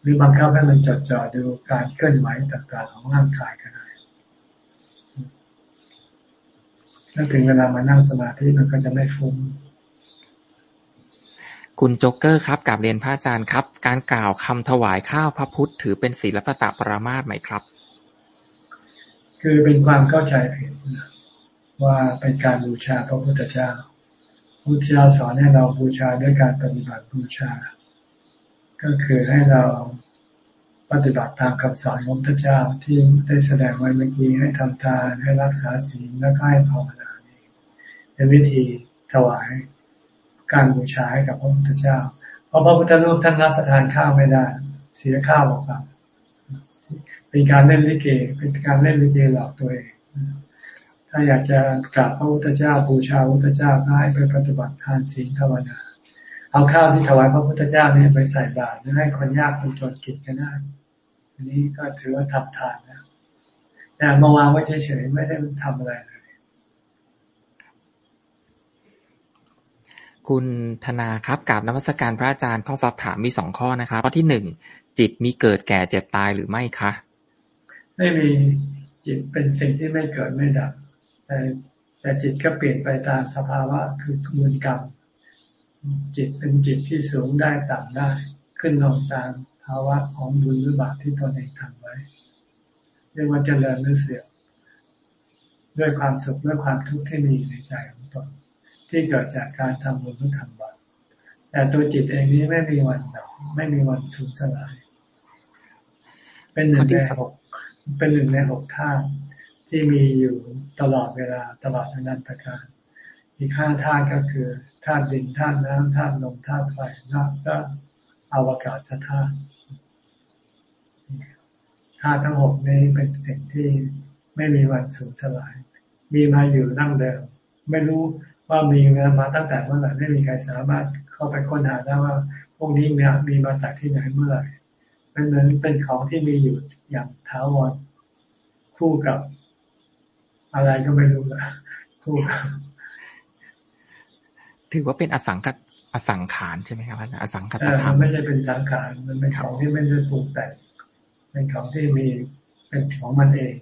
หรือบังคับให้มันจดจ่อดูการเคลื่อนไหวต่างๆของร่างกายก็ได้ถ้าถึงเวลามานั่งสมาธิมันก็จะไม่ฟุ้งคุณโจ๊กเกอร์ครับกับเรียนพระอาจารย์ครับ การกล่าวคำถวายข้าวพระพุทธถือเป็นศีลปตะปรามาสไหมครับ คือเป็นความเข้าใจผิดว่าเป็นการบูชาพระพุทธเจ้า พุทธเจ้าสอนให้เราบูชาด้วยการปฏิบัติบูชา ก็คือให้เราปฏิบัติตามคำสอนของพระเจ้าที่ได้แสดงไว้เมื่อกี้ให้ทำทานให้รักษาศีลและให้ภาวนาเป็นวิธีถวายการบูชาให้กับพระพุทธเจ้า เพราะพระพุทธรูปท่านรับประทานข้าวไม่ได้ เสียข้าวออกไปเป็นการเล่นลิเก เป็นการเล่นลิเกหลอกตัวเอง ถ้าอยากจะกราบพระพุทธเจ้าบูชาพระพุทธเจ้าก็ให้ไปปฏิบัติทานศีลภาวนา เอาข้าวที่ถวายพระพุทธเจ้าเนี่ยไปใส่บาตรให้คนยากคนจนกินกันได้อันนี้ก็ถือว่าทำทานนะแต่มาวางไว้เฉยๆไม่ได้ทำอะไรเลยคุณธนาครับกับนวัตการพระอาจารย์ข้อสอบถามมีสองข้อนะครับข้อที่หนึ่งจิตมีเกิดแก่เจ็บตายหรือไม่คะ ไม่มีจิตเป็นสิ่งที่ไม่เกิดไม่ดับ แต่แต่จิตก็เปลี่ยนไปตามสภาวะคือทุนกรรม จิตเป็นจิตที่สูงได้ต่ำได้ ขึ้นลงตามภาวะของบุญหรือบาปที่ตนเองทำไว้เรียกว่าเจริญหรือเสื่อมด้วยความสุขด้วยความทุกข์ที่มีในใจของตนที่เกิดจากการทำบุญหรือทำบาปแต่ตัวจิตเองนี้ไม่มีวันดับไม่มีวันสูญสลาย เป็นหนึ่งในหกเป็นหนึ่งในหกธา ที่มีอยู่ตลอดเวลาตลอดอนันตการ อีกห้าธาตุก็คือธาตุดินธาตุน้ำธาตุลมธาตุไฟแล้วก็อวกาศธาตุธาตุทั้งหกนี้เป็นสิ่งที่ไม่มีวันสูญสลาย มีมาอยู่นั่งเดิม ไม่รู้ว่ามีมาตั้งแต่เมื่อไหร่ไม่มีใครสามารถเข้าไปค้นหาได้ว่า พวกนี้มีมีมาจากที่ไหนเมื่อไหร่เป็นเหมือนเป็นของที่มีอยู่อย่างท้าวรคู่กับ อะไรก็ไม่รู้ละคู่กับถือว่าเป็นอสังกัดอสังขารใช่ไหมครับอสังกัตธรรมไม่ใช่เป็นสังขารมันเป็นของที่ไม่ได้ปรุงแต่งเป็นของที่มีเป็นของมันเอง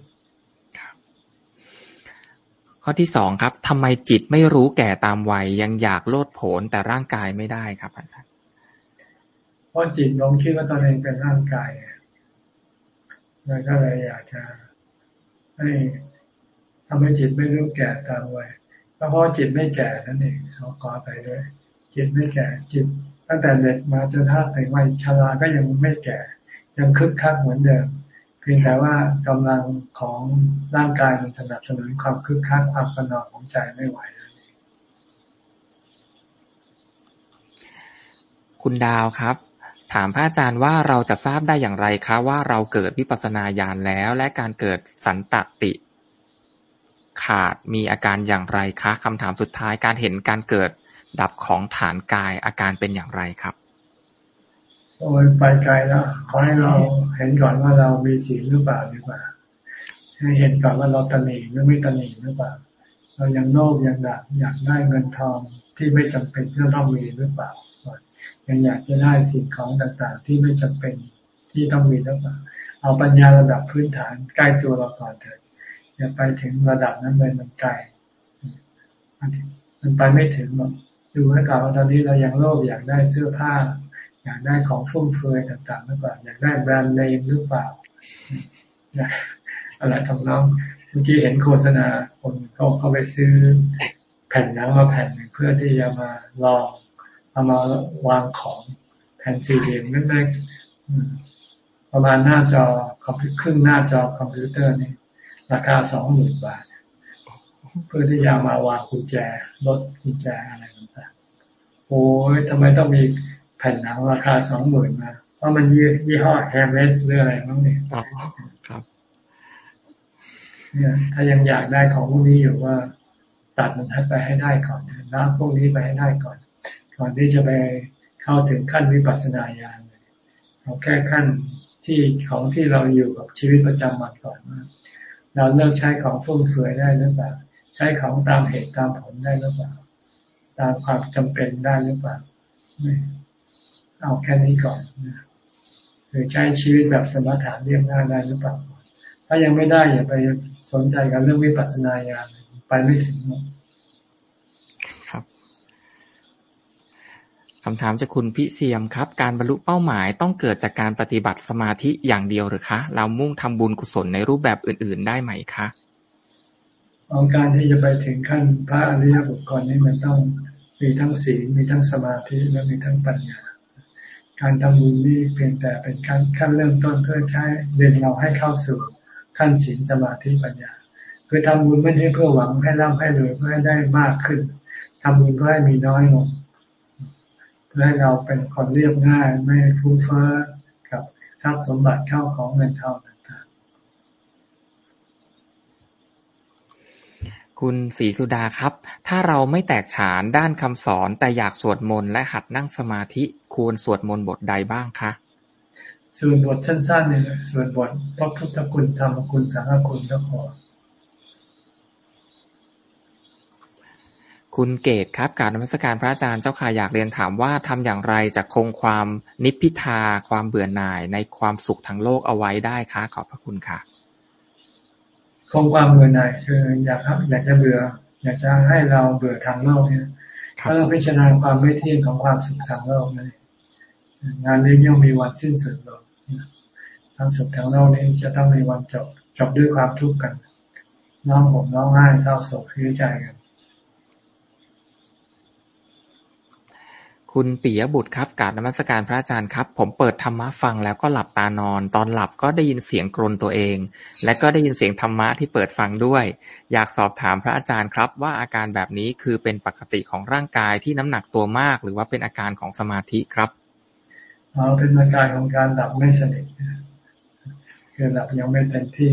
ข้อที่สองครับทำไมจิตไม่รู้แก่ตามวัยยังอยากโลดโผนแต่ร่างกายไม่ได้ครับอาจารย์เพราะจิตลงคิดว่าตนเองเป็นร่างกายแล้วก็เลยอยากจะให้ ทำให้จิตไม่รู้แก่ตามวัยเพราะจิตไม่แก่นั่นเองเขาขอไปด้วย จิตไม่แก่จิต ตั้งแต่เด็กมาจนถ้าถึงวัยชราก็ยังไม่แก่ ยังคึกคักเหมือนเดิมเพียงแต่ว่ากำลังของร่างกายมันสนับสนุนความคึกคักความสนองของใจไม่ไหวคุณดาวครับ ถามพระอาจารย์ว่าเราจะทราบได้อย่างไรคะ ว่าเราเกิดวิปัสสนาญาณแล้ว และการเกิดสันตติ ขาดมีอาการอย่างไรคะคำถามสุดท้ายการเห็นการเกิดดับของฐานกายอาการเป็นอย่างไรครับโอ้ยไปไกลแล้วขอให้เราเห็นก่อนว่าเรามีศีลหรือเปล่าดีกว่า ให้เห็นก่อนว่าเราตนีหรือไม่ตนีหรือเปล่า เรายังโลภยังอยากอยากได้เงินทองที่ไม่จำเป็นที่ต้องมีหรือเปล่า ยังอยากจะได้สิ่งของต่างๆ ที่ไม่จำเป็นที่ต้องมีหรือเปล่า เอาปัญญาระดับพื้นฐานใกล้ตัวเราก่อนเถิด อย่าไปถึงระดับนั้นเลยมันไกลมันไปไม่ถึงหรอกดูให้ก่อนว่าตอนนี้เรายังโลภอยากได้เสื้อผ้า อยากได้ของฟุ่มเฟือยต่างๆหรือเปล่าอยากได้แบรนด์เนมหรือเปล่าอะไรทำนองเมื่อกี้เห็นโฆษณาคนเขาเขาไปซื้อแผ่นหนังมาแผ่นหนึ่งเพื่อที่จะมาลองเอามาวางของแผ่นสี่เหลี่ยมเล็กๆประมาณหน้าจอคอมพิวครึ่งหน้าจอคอมพิวเตอร์นี่ ราคาสองหมื่นบาท เพื่อที่จะมาวางกุญแจรถกุญแจอะไรต่างๆโอ้ยทำไมต้องมีแผ่นหนังราคาสองหมื่นมาเพราะมันยี่ห้อแฮมเมสหรืออะไรบ้างเนี่ยครับเนี่ยถ้ายังอยากได้ของพวกนี้อยู่ว่า ตัดมันให้ไปให้ได้ก่อนน้ำพวกนี้ไปให้ได้ก่อน ก่อนที่จะไปเข้าถึงขั้นวิปัสสนาญาณเอาแค่ขั้นที่ของที่เราอยู่กับชีวิตประจำวันก่อนว่า เราเลิกใช้ของฟุ่มเฟือยได้หรือเปล่า ใช้ของตามเหตุตามผลได้หรือเปล่า ตามความจำเป็นได้หรือเปล่าเอาแค่นี้ก่อนนะหรือใช้ชีวิตแบบสมถะเรียบง่ายได้หรือเปล่า ถ้ายังไม่ได้อย่าไปสนใจกับเรื่องวิปัสสนาญาณไปไม่ถึงหรอก คำถามจากคุณพิเศียมครับ การบรรลุเป้าหมายต้องเกิดจากการปฏิบัติสมาธิอย่างเดียวหรือคะ เรามุ่งทำบุญกุศลในรูปแบบอื่น ๆ ได้ไหมคะของการที่จะไปถึงขั้นพระอริยบุคคลนี่มันต้องมีทั้งศีลมีทั้งสมาธิและมีทั้งปัญญา การทำบุญนี่เพียงแต่เป็นขั้นขั้นเริ่มต้นเพื่อใช้เดินเราให้เข้าสู่ขั้นศีลสมาธิปัญญา คือทำบุญไม่ใช่เพื่อหวังให้ร่ำให้รวยเพื่อให้ได้มากขึ้นทำบุญเพื่อให้มีน้อยลง ให้เราเป็นคนเรียบง่าย ไม่ฟุ้งเฟ้อกับทรัพย์สมบัติเข้าของเงินทองต่างคุณศรีสุดาครับ ถ้าเราไม่แตกฉานด้านคำสอนแต่อยากสวดมนต์และหัดนั่งสมาธิควรสวดมนต์บทใดบ้างคะสวดบทสั้นๆเนี่ยสวดบทพระพุทธคุณธรรมคุณสังฆคุณก็พอ คุณเกตครับการนมัสการพระอาจารย์เจ้าค่ะอยากเรียนถามว่าทำอย่างไรจะคงความนิพพิทาความเบื่อหน่ายในความสุขทางโลกเอาไว้ได้คะขอบพระคุณค่ะ คงความเบื่อหน่ายคืออยากอยากจะเบื่อ อยากจะให้เราเบื่อทางโลกเนี่ยถ้าเราพิจารณาความไม่เที่ยงของความสุขทางโลกนี่งานนี้ย่อมมีวันสิ้นสุดลงความสุขทางโลกนี้จะต้องมีวันจบจบด้วยความทุกข์กันน้องผมน้องไห้เศร้าโศกเสียใจกัน คุณปิยบุตรครับกราบนมัสการพระอาจารย์ครับ ผมเปิดธรรมะฟังแล้วก็หลับตานอน ตอนหลับก็ได้ยินเสียงกรนตัวเอง และก็ได้ยินเสียงธรรมะที่เปิดฟังด้วย อยากสอบถามพระอาจารย์ครับ ว่าอาการแบบนี้คือเป็นปกติของร่างกายที่น้ำหนักตัวมาก หรือว่าเป็นอาการของสมาธิครับอ๋อเป็นอาการของการหลับไม่สนิทคือหลับยังไม่เต็มที่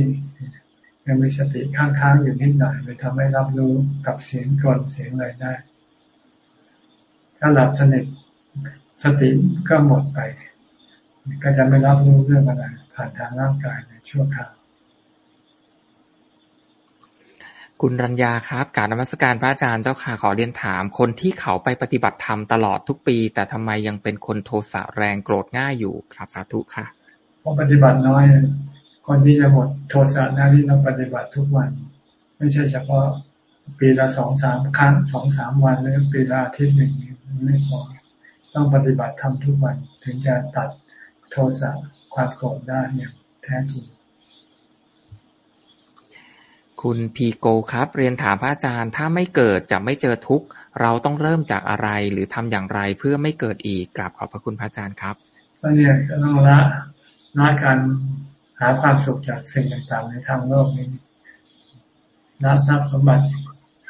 ยังมีสติค้างๆอยู่นิดหน่อยเลยทำให้รับรู้กับเสียงกรนเสียงอะไรได้ ถ้าหลับสนิทสติก็หมดไป ก็จะไม่รับรู้เรื่องอะไรผ่านทางร่างกายในชั่วคราวคุณรัญญาครับการนมัสการพระอาจารย์เจ้าค่ะขอเรียนถาม คนที่เขาไปปฏิบัติธรรมตลอดทุกปี แต่ทำไมยังเป็นคนโทสะแรงโกรธง่ายอยู่ครับสาธุค่ะเพราะปฏิบัติน้อยคนที่จะหมดโทสะน้ที่ต้องปฏิบัติทุกวัน ไม่ใช่เฉพาะ ปีละสองสามครั้งสองสามวันหรือปีละอาทิตย์หนึ่งไม่พอต้องปฏิบัติทำทุกวันถึงจะตัดโทสะความโกรธได้อย่างแท้จริง คุณพีโกครับ เรียนถามพระอาจารย์ถ้าไม่เกิดจะไม่เจอทุกข์เราต้องเริ่มจากอะไรหรือทำอย่างไรเพื่อไม่เกิดอีกกราบขอบพระคุณพระอาจารย์ครับก็เนี่ยก็ต้องละละการหาความสุขจากสิ่งต่างๆ ในทางโลกนี้ละทรัพย์สมบัติ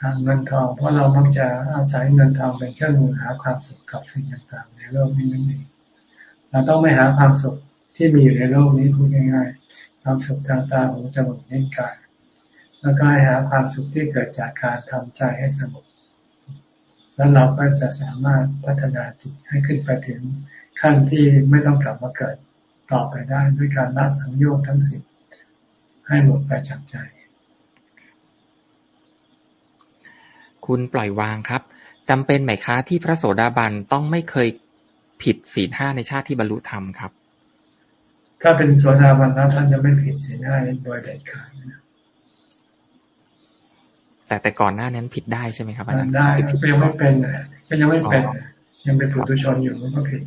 หาเงินทอง เพราะเรามักจะอาศัยเงินทองเป็นเครื่องมือหาความสุขกับสิ่งต่างๆ ในโลกนี้นั่นเองเราต้องไม่หาความสุขที่มีอยู่ในโลกนี้พูดง่ายๆ ความสุขทางตาหูจมูกนิ้วกาย แล้วก็หาความสุขที่เกิดจากการทำใจให้สงบแล้วเราก็จะสามารถพัฒนาจิตให้ขึ้นไปถึงขั้นที่ไม่ต้องกลับมาเกิดต่อไปได้ด้วยการละสังโยชน์ทั้งสิ้ให้หมดไปจากใจ คุณปล่อยวางครับ จำเป็นไหมคะที่พระโสดาบันต้องไม่เคยผิดศีลห้าในชาติที่บรรลุธรรมครับ ถ้าเป็นโสดาบันแล้วท่านจะไม่ผิดศีลห้าโดยเด็ดขาดแต่แต่ก่อนหน้านั้นผิดได้ใช่ไหมครับได้ก็ยังไม่เป็นก็ยังไม่เป็นยังเป็นปุถุชนอยู่มันก็ผิด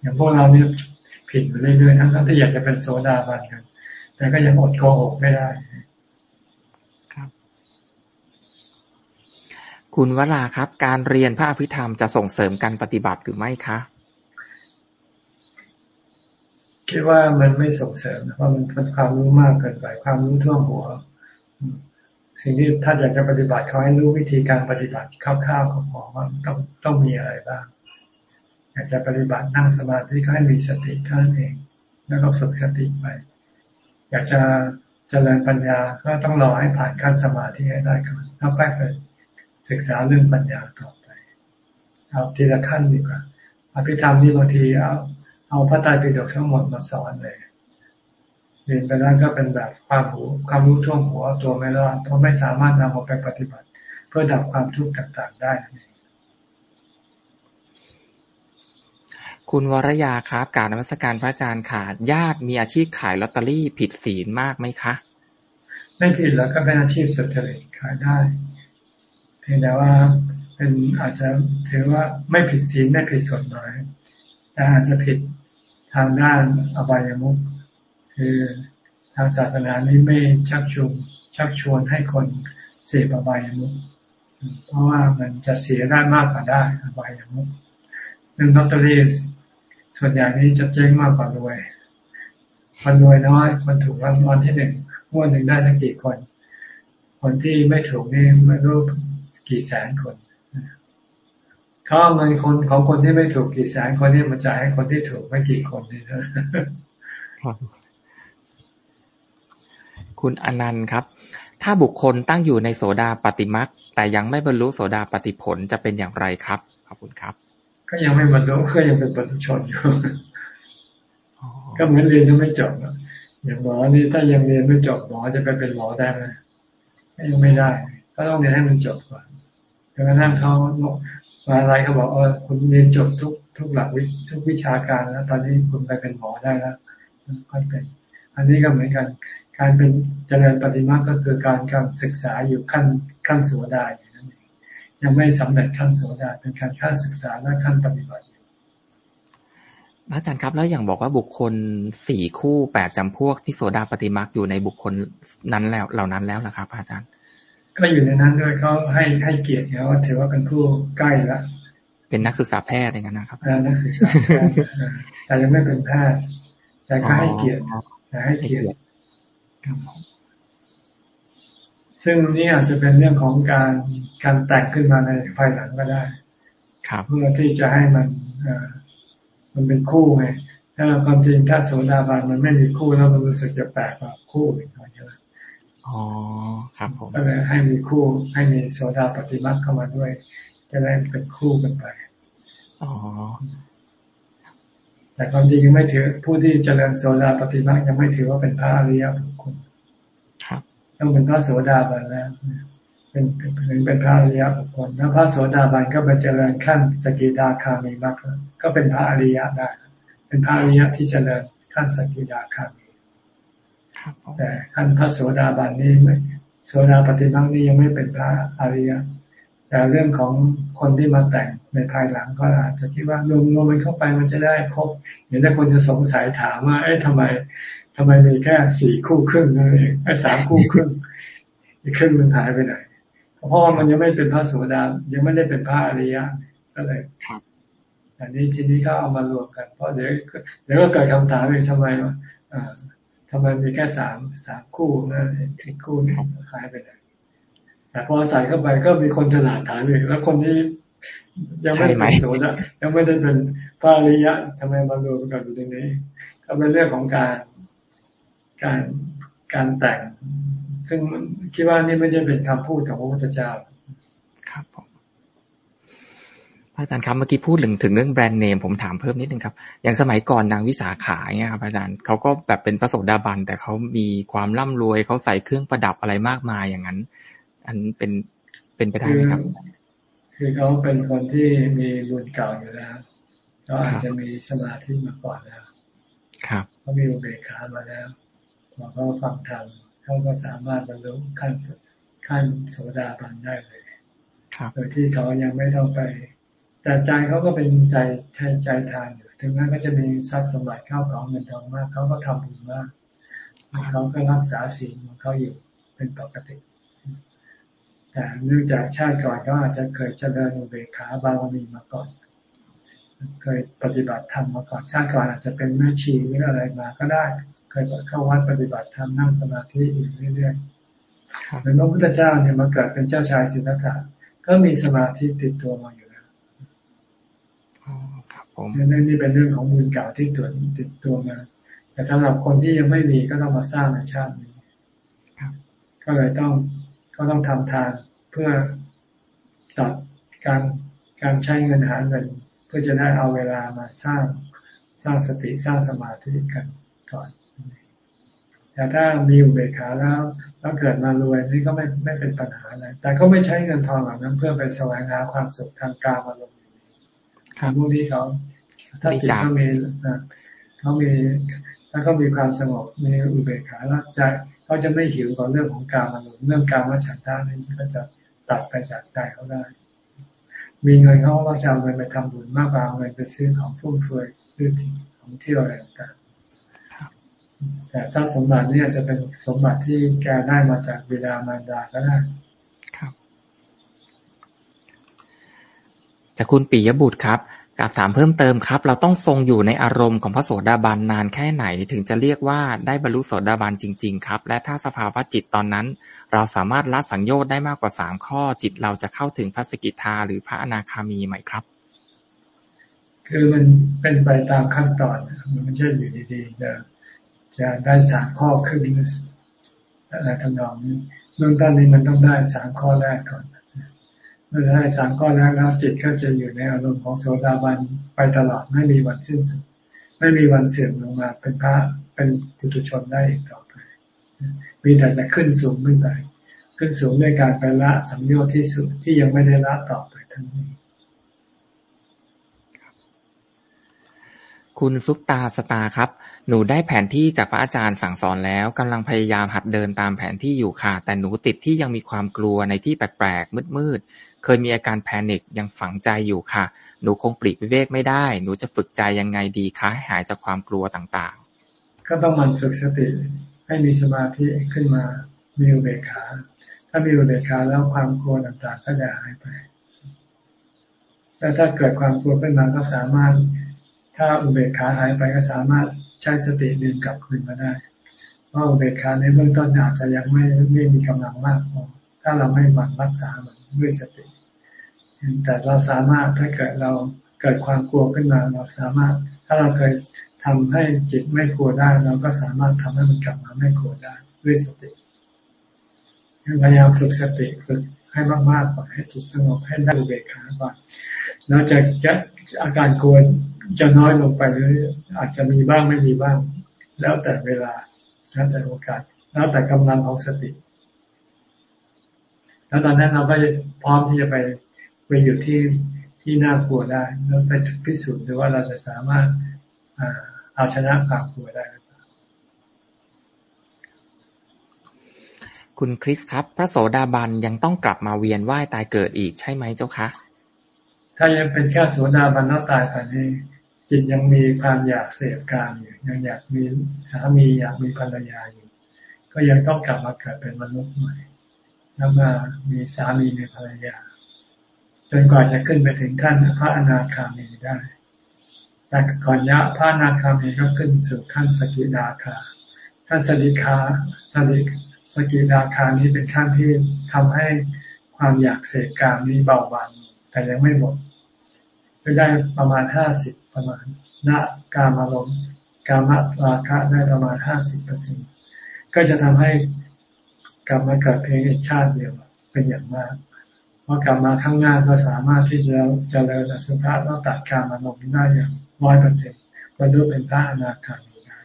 อย่างพวกเราเนี่ยผิดไปเรื่อยๆทั้งที่อยากจะเป็นโสดาบันกันแต่ก็ยังอดโกหกไม่ได้ คุณวราครับ การเรียนพระอภิธรรมจะส่งเสริมการปฏิบัติหรือไม่คะ คิดว่ามันไม่ส่งเสริมเพราะมันเป็นความรู้มากเกินไป ความรู้ท่วมหัว สิ่งที่ถ้าอยากจะปฏิบัติเขาให้รู้วิธีการปฏิบัติคร่าวๆก็พอว่าต้องต้องมีอะไรบ้างอยากจะปฏิบัตินั่งสมาธิก็ให้มีสติท่านเอง แล้วก็ฝึกสติไป อยากจะเจริญปัญญาก็ต้องรอให้ผ่านขั้นสมาธิให้ได้ก่อนแล้วค่อยไป ศึกษาเรื่องปัญญาต่อไป เอาทีละขั้นดีกว่าอภิธรรมนี่บางทีเอาเอาพระไตรปิฎกทั้งหมดมาสอนเลยเรียนไปแล้วก็เป็นแบบความหูความรู้ท่วงหัวตัวไม่รอดเพราะไม่สามารถนำมาไปปฏิบัติ เพื่อดับความทุกข์ต่างๆได้นั่นเองคุณวรยาครับ การนมัสการพระอาจารย์ขาดญาติมีอาชีพขายลอตเตอรี่ผิดศีลมากไหมคะ ไม่ผิดแล้วก็เป็นอาชีพสุจริตขายได้ พียงแต่ว่าเป็นอาจจะถือว่าไม่ผิดศีลไม่ผิดกฎหมายแต่อาจจะผิดทางด้านอบายมุขคือทางศาสนานี้ไม่ชักชวนชักชวนให้คนเสพอบายมุขเพราะว่ามันจะเสียได้มากกว่าได้อบายมุขเรื่องลอตเตอรี่ส่วนใหญ่นี้จะเจ๊งมากกว่ารวยคนรวยน้อย คนถูกรางวัลที่หนึ่งงวดหนึ่งได้ทั้งกี่คน คนที่ไม่ถูกนี่ไม่รู้ กี่แสนคนเขาเอาเงินคนของคนที่ไม่ถูกกี่แสนคนนี้มาจ่ายให้คนที่ถูกไม่กี่คนนี่นะคุณอนันต์ครับ ถ้าบุคคลตั้งอยู่ในโสดาปฏิมักแต่ยังไม่บรรลุโสดาปฏิผลจะเป็นอย่างไรครับ ขอบคุณครับ ก็ยังไม่บรรลุก็ยังเป็นปุถุชนอยู่ก็เหมือนเรียนยังไม่จบอย่างหมอนี่ถ้ายังเรียนไม่จบหมอจะไปเป็นหมอได้ไหมยังไม่ได้ ก็ต้องเรียนให้มันจบก่อนจนกระทั่งเขามาอะไรเขาบอกเออคุณเรียนจบทุกทุกหลักวิทุกวิชาการแล้วตอนนี้คุณไปเป็นหมอได้แล้วค่อยเป็น อันนี้ก็เหมือนกัน การเป็นเจริญปฏิมาก็คือการการศึกษาอยู่ขั้นขั้นโสดาอย่างนั้นเองยังไม่สำเร็จขั้นโสดาเป็นการขั้นศึกษาและขั้นปฏิบัติอาจารย์ครับแล้วอย่างบอกว่าบุคคลสี่คู่แปดจำพวกที่โสดาปฏิมาอยู่ในบุคคลนั้นแล้วเหล่านั้นแล้วล่ะครับอาจารย์ ก็อยู่ในนั้นด้วยเขาให้ให้เกียรติเขาถือว่าเป็นผู้ใกล้ละเป็นนักศึกษาแพทย์อย่างนั้นนะครับนักศึกษาแพทย์แต่ยังไม่เป็นแพทย์แต่ก็ให้เกียรติแต่ให้เกียรติซึ่งนี่อาจจะเป็นเรื่องของการการแต่งขึ้นมาในภายหลังก็ได้ ครับเพื่อที่จะให้มันมันเป็นคู่ไงถ้าความจริงถ้าโสดาบันมันไม่มีคู่แล้วมันรู้สึกจะแปลกกว่าคู่อีกหน่อยใช่ไหม อ๋อครับผมก็เลยให้มีคู่ให้มีโสดาปฏิมาเข้ามาด้วย จะได้เป็นคู่กันไปอ๋อแต่ความจริงยังไม่ถือผู้ที่เจริญโสดาปฏิมายังไม่ถือว่าเป็นพระอริยบุคคลครับต้องเป็นพระโสดาบันแล้วเป็นเป็นเป็นพระอริยบุคคลแล้วพระโสดาบันก็ไปเจริญขั้นสกิทาคามีมรรคก็เป็นพระอริยได้ เป็นพระอริยที่เจริญขั้นสกิทาคามี แต่ขั้นพระโสดาบันนี่ไม่โสดาปฏิมานี่ยังไม่เป็นพระอริยแต่เรื่องของคนที่มาแต่งในภายหลังก็อาจจะคิดว่ารวมรวมมันเข้าไปมันจะได้ครบเห็นถ้าคนจะสงสัยถามว่า เอ๊ะทำไมทำไมมีแค่สี่คู่ครึ่งนั่นเองไอ้สามคู่ครึ่งอีกครึ่งมันหายไปไหนเพราะว่ามันยังไม่เป็นพระโสดายังไม่ได้เป็นพระอริยะก็เลยครับอันนี้ทีนี้เขาเอามารวมกัน เพราะเดี๋ยวเดี๋ยวก็เกิดคำถามเองทำไมว่า ทำไมมีแค่สามสามคู่นะอีกคู่นึงหายไปไหนแต่พอใส่เข้าไปก็มีคนฉลาดถามอีกแล้วคนที่ยังไม่เป็นโสดายังไม่ได้เป็นพระอริยะทำไมมารวมกันอยู่ตรงนี้ ก็เป็นเรื่องของการการการแต่ง ซึ่งคิดว่านี่ไม่ได้เป็นคำพูดของพระพุทธเจ้า ครับผม อาจารย์ครับเมื่อกี้พูดถึงถึงเรื่องแบรนด์เนมผมถามเพิ่มนิดนึงครับ อย่างสมัยก่อนนางวิสาขาเนี่ยครับอาจารย์เขาก็แบบเป็นประสดาบัน แต่เขามีความร่ำรวยเขาใส่เครื่องประดับอะไรมากมายอย่างนั้น อันเป็นเป็นไปได้ไหมครับ คือเขาเป็นคนที่มีบุญเก่าอยู่แล้วเขาอาจจะมีสมาธิมาก่อนแล้ว ครับเขามีอุเบกขามาแล้วพอเขาฟังธรรมเขาก็สามารถบรรลุขั้นขั้นโสดาบันได้เลยโดยที่เขายังไม่ต้องไป แต่ใจเขาก็เป็นใจใจใจทานอยู่ ถึงแม้ก็จะมีทรัพย์สมบัติเข้าของเงินทองมาก เขาก็ทำบุญมากเขาก็รักษาศีลของเขาอยู่เป็นปกติ แต่เนื่องจากชาติก่อนเขาอาจจะเคยเจริญอุเบกขาบารมีมาก่อน เคยปฏิบัติธรรมมาก่อน ชาติก่อนอาจจะเป็นแม่ชีหรืออะไรมาก็ได้ เคยเข้าวัดปฏิบัติธรรมนั่งสมาธิอยู่เรื่อยๆเหมือนพระพุทธเจ้าเนี่ยมาเกิดเป็นเจ้าชายสิทธัตถะก็มีสมาธิติดตัวมาอยู่ แล้วนี่นี่เป็นเรื่องของบุญเก่าที่ตัวติดตัวมา แต่สำหรับคนที่ยังไม่มีก็ต้องมาสร้างในชาตินี้ก็เลยต้องก็ต้องทำทานเพื่อตัดการการใช้เงินหาเงิน เพื่อจะได้เอาเวลามาสร้างสร้างสติสร้างสมาธิกันก่อน แต่ถ้ามีอุเบกขาแล้ว แล้วเกิดมารวยนี่ก็ไม่ไม่เป็นปัญหาอะไรแต่ก็ไม่ใช้เงินทองเหล่านั้นเพื่อไปแสวงหาความสุขทางกามอารมณ์ ครับพวกนี้เขา ถ้าจิตเขามีเขามีถ้าเขามีความสงบมีอุเบกขาแล้วใจเขาจะไม่หิวกับเรื่องของการอารมณ์เรื่องการมาฉันทานี่ก็จะตัดไปจากใจเขาได้ มีเงินเขาก็จะเอาเงินไปทำบุญมากกว่าเอาเงินไปซื้อของฟุ่มเฟือยซื้อของเที่ยวอะไรต่างแต่ทรัพย์สมบัตินี่อาจจะเป็นสมบัติที่แกได้มาจากบิดามารดาก็ได้ ครับ จากคุณปิยบุตรครับกาบถามเพิ่มเติมครับ เราต้องทรงอยู่ในอารมณ์ของพระโสดาบันนานแค่ไหน ถึงจะเรียกว่าได้บรรลุโสดาบันจริง ๆ ครับ และถ้าสภาวะจิตตอนนั้น เราสามารถละสังโยชน์ได้มากกว่าสามข้อ จิตเราจะเข้าถึงพระสกิทาหรือพระอนาคามีไหมครับ คือมันเป็นไปตามขั้นตอน มันไม่ใช่อยู่ดีๆจะจะได้สามข้อขึ้นอะไรทำนองนี้เบื้องต้นนี้มันต้องได้สามข้อแรกก่อน เมื่อได้สามข้อแรกแล้วจิตก็จะอยู่ในอารมณ์ของโสดาบันไปตลอดไม่มีวันสิ้นสุด ไม่มีวันเสื่อมลงมาเป็นพระเป็นปุถุชนได้อีกต่อไป มีแต่จะขึ้นสูงขึ้นไป ขึ้นสูงด้วยการไปละสัมโยชน์ที่สุดที่ยังไม่ได้ละต่อไปทั้งนี้ คุณซุปตาสตาครับ หนูได้แผนที่จากพระอาจารย์สั่งสอนแล้วกำลังพยายามหัดเดินตามแผนที่อยู่ค่ะ แต่หนูติดที่ยังมีความกลัวในที่แปลกๆมืดๆ เคยมีอาการแพนิคยังฝังใจอยู่ค่ะ หนูคงปลีกวิเวกไม่ได้ หนูจะฝึกใจยังไงดีคะให้หายจากความกลัวต่างๆ ก็ต้องมันฝึกสติให้มีสมาธิขึ้นมา มีอุเบกขา ถ้ามีอุเบกขาแล้วความกลัวต่างๆ ก็จะหายไปแต่ถ้าเกิดความกลัวขึ้นมาก็สามารถ ถ้าอุเบกขาหายไปก็สามารถใช้สติดึงกลับคืนมาได้ เพราะอุเบกขาในเบื้องต้นอาจจะยังไม่ไม่มีกำลังมากพอ ถ้าเราไม่มันรักษามันด้วยสติ แต่เราสามารถถ้าเกิดเราเกิดความกลัวขึ้นมา เราสามารถถ้าเราเคยทำให้จิตไม่กลัวได้ เราก็สามารถทำให้มันกลับมาไม่กลัวได้ด้วยสติพยายามฝึกสติฝึกให้มากๆก่อนให้จิตสงบให้ได้อุเบกขาก่อนแล้วจะจะอาการกลัวจะน้อยลงไปหรืออาจจะมีบ้างไม่มีบ้าง แล้วแต่เวลาแล้วแต่โอกาส แล้วแต่กำลังของสติ แล้วตอนนั้นเราก็จะพร้อมที่จะไปไปอยู่ที่ที่น่ากลัวได้แล้วไปพิสูจน์ดูว่าเราจะสามารถเอาชนะความกลัวได้หรือเปล่าคุณคริสครับ พระโสดาบันยังต้องกลับมาเวียนว่ายตายเกิดอีกใช่ไหมเจ้าคะถ้ายังเป็นแค่โสดาบันแล้วตายไปนี่จิตยังมีความอยากเสพการอยู่ยังอยากมีสามีอยากมีภรรยาอยู่ ก็ยังต้องกลับมาเกิดเป็นมนุษย์ใหม่ แล้วมามีสามีมีภรรยาจนกว่าจะขึ้นไปถึงขั้นพระอนาคามีได้ แต่ก่อนยะพระอนาคามีก็ขึ้นสู่ขั้นสกิดาคาขั้นสกิทาสกิสกิทาคามีนี้เป็นขั้นที่ทำให้ความอยากเสพกามนี้เบาบางแต่ยังไม่หมดก็ได้ประมาณห้าสิบประมาณณกามารมณ์กามราคะได้ประมาณห้าสิบเปอร์เซ็นต์ก็จะทำให้ กลับมาเกิดเพียงอีกชาติเดียวเป็นอย่างมากเพราะกลับมาข้างหน้าก็สามารถที่จะเจริญอสุภะแล้วตัดกามารมณ์ได้อย่างร้อยเปอร์เซ็นต์บรรลุเป็นพระอนาคามีได้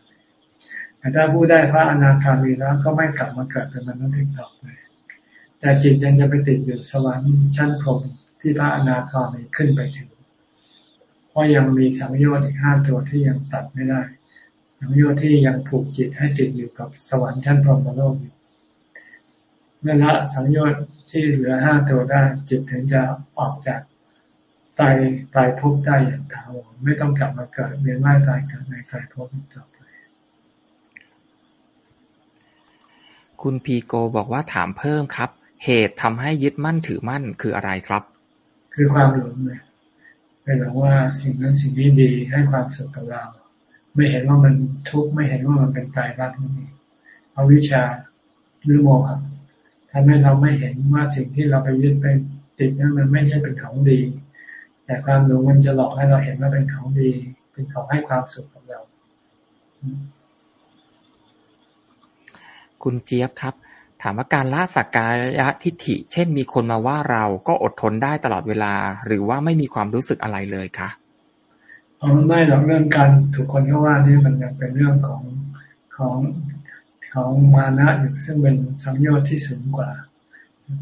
แต่ถ้าผู้ได้พระอนาคามีแล้วก็ไม่กลับมาเกิดเป็นมนุษย์อีกต่อไปแต่จิตยังจะไปติดอยู่สวรรค์ชั้นพรหมที่พระอนาคามีขึ้นไปถึงเพราะยังมีสังโยชน์อีกห้าตัวที่ยังตัดไม่ได้ สังโยชน์ที่ยังผูกจิตให้ติดอยู่กับสวรรค์ชั้นพรหมโลกอยู่ เมื่อละสังโยชน์ที่เหลือห้าตัวได้จิตถึงจะออกจากตายตายภพได้อย่างถาวรไม่ต้องกลับมาเกิดเวียนว่ายตายเกิดในตายภพต่อไป คุณพีโกบอกว่าถามเพิ่มครับ เหตุทำให้ยึดมั่นถือมั่นคืออะไรครับ คือความหลงเลยไปหลงว่าสิ่งนั้นสิ่งนี้ดีให้ความสุขกับเรา ไม่เห็นว่ามันทุกข์ไม่เห็นว่ามันเป็นตายรักนี่เอาวิชาหรือโมหะ ทำให้เราไม่เห็นว่าสิ่งที่เราไปยึดไปติดนั้นมันไม่ใช่เป็นของดี แต่ความหลงมันจะหลอกให้เราเห็นว่าเป็นของดี เป็นของให้ความสุขกับเรา คุณเจี๊ยบครับ ถามว่าการละสักกายทิฏฐิ เช่นมีคนมาว่าเราก็อดทนได้ตลอดเวลา หรือว่าไม่มีความรู้สึกอะไรเลยคะอ๋อไม่หรอกเรื่องการถูกคนก็ว่านี่มันยังเป็นเรื่องของของ ของมานะอยู่ซึ่งเป็นสังโยชน์ที่สูงกว่า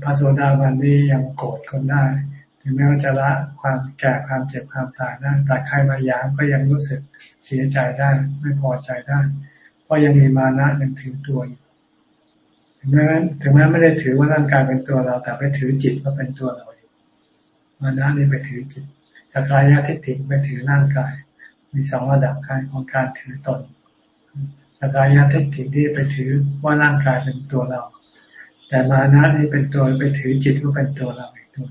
พระโสดาบันนี่ยังโกรธคนได้ ถึงแม้ว่าจะละความแก่ความเจ็บความตายได้แต่ใครมายามก็ยังรู้สึกเสียใจได้ ไม่พอใจได้ เพราะยังมีมานะยังถือตัวอยู่ถึงแม้ถึงแม้ไม่ได้ถือว่าร่างกายเป็นตัวเรา แต่ไปถือจิตว่าเป็นตัวเราอยู่มานะนี่ไปถือจิตสกายะทิฏฐิไปถือร่างกาย มีสองระดับการของการถือตน สกายะทิฏฐิที่ไปถือว่าร่างกายเป็นตัวเรา แต่มานะนี่เป็นตัวไปถือจิตว่าเป็นตัวเราอีกตัว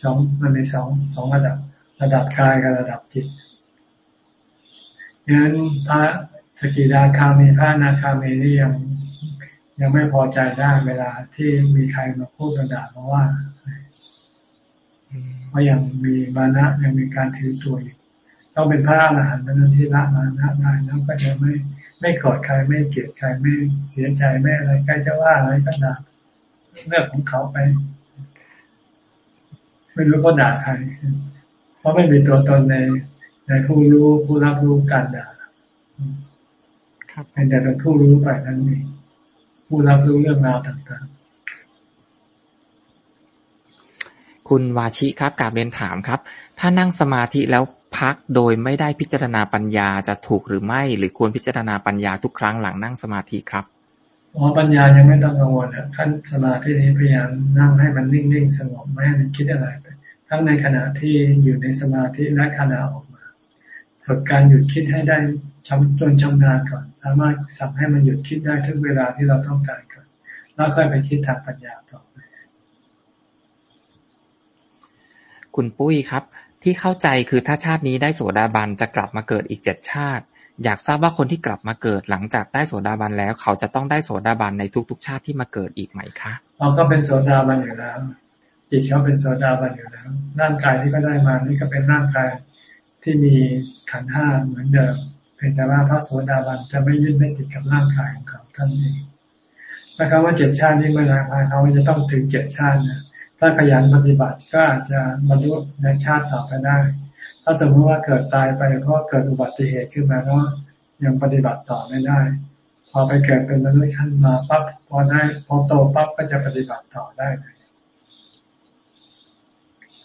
สองมันมีสองสองระดับ ระดับกายกับระดับจิตงั้นพระสกิดาคามีพระนาคามีนี่ยังยังไม่พอใจได้เวลาที่มีใครมาพูดกระดาษมาว่าเพราะยังมีมานะยังมีการถือตัวอยู่ต้องเป็นพระอรหันต์นั้นที่ละมานะได้แล้วก็จะไม่ ไม่กอดใครไม่เกลียดใครไม่เสียใจไม่อะไรใครจะว่าอะไรก็ตามเรื่องของเขาไป ไม่รู้เขาด่าใคร เพราะไม่มีตัวตนในในผู้รู้ผู้รับรู้การด่าเป็นแต่เป็นผู้รู้ไปนั้นเองผู้รับรู้เรื่องราวต่างๆ คุณวาชิครับกาบเรียนถามครับ ถ้านั่งสมาธิแล้ว พักโดยไม่ได้พิจารณาปัญญาจะถูกหรือไม่ หรือควรพิจารณาปัญญาทุกครั้งหลังนั่งสมาธิครับอ๋อปัญญายังไม่ต้องกังวลนะขั้นสมาธินี้พยายามนั่งให้มันนิ่งๆสงบไม่ให้มันคิดอะไรไปทั้งในขณะที่อยู่ในสมาธิและขณะออกมาฝึกการหยุดคิดให้ได้ชำจนชำนาญก่อน สามารถสั่งให้มันหยุดคิดได้ทุกเวลาที่เราต้องการก่อนแล้วค่อยไปคิดทางปัญญาต่อไปคุณปุ้ยครับ ที่เข้าใจคือถ้าชาตินี้ได้โสดาบันจะกลับมาเกิดอีกเจ็ดชาติ อยากทราบว่าคนที่กลับมาเกิดหลังจากได้โสดาบันแล้ว เขาจะต้องได้โสดาบันในทุกๆ ชาติที่มาเกิดอีกไหมคะเขาก็เป็นโสดาบันอยู่แล้วจิตเขาเป็นโสดาบันอยู่แล้วร่างกายที่เขาได้มานี่ก็เป็นร่างกายที่มีขันห้าเหมือนเดิมเพียงแต่ว่าพระโสดาบันจะไม่ยึดไม่ติดกับร่างกายของเขาท่านเองนะครับว่าเจ็ดชาตินี้ไม่นานเขาจะต้องถึงเจ็ดชาตินะ ถ้าขยันปฏิบัติก็อาจจะบรรลุในชาติต่อไปได้ ถ้าสมมติว่าเกิดตายไปเพราะเกิดอุบัติเหตุขึ้นมาก็ยังปฏิบัติต่อไม่ได้ พอไปเกิดเป็นมนุษย์ขั้นมาปั๊บพอได้พอโตปั๊บก็จะปฏิบัติต่อได้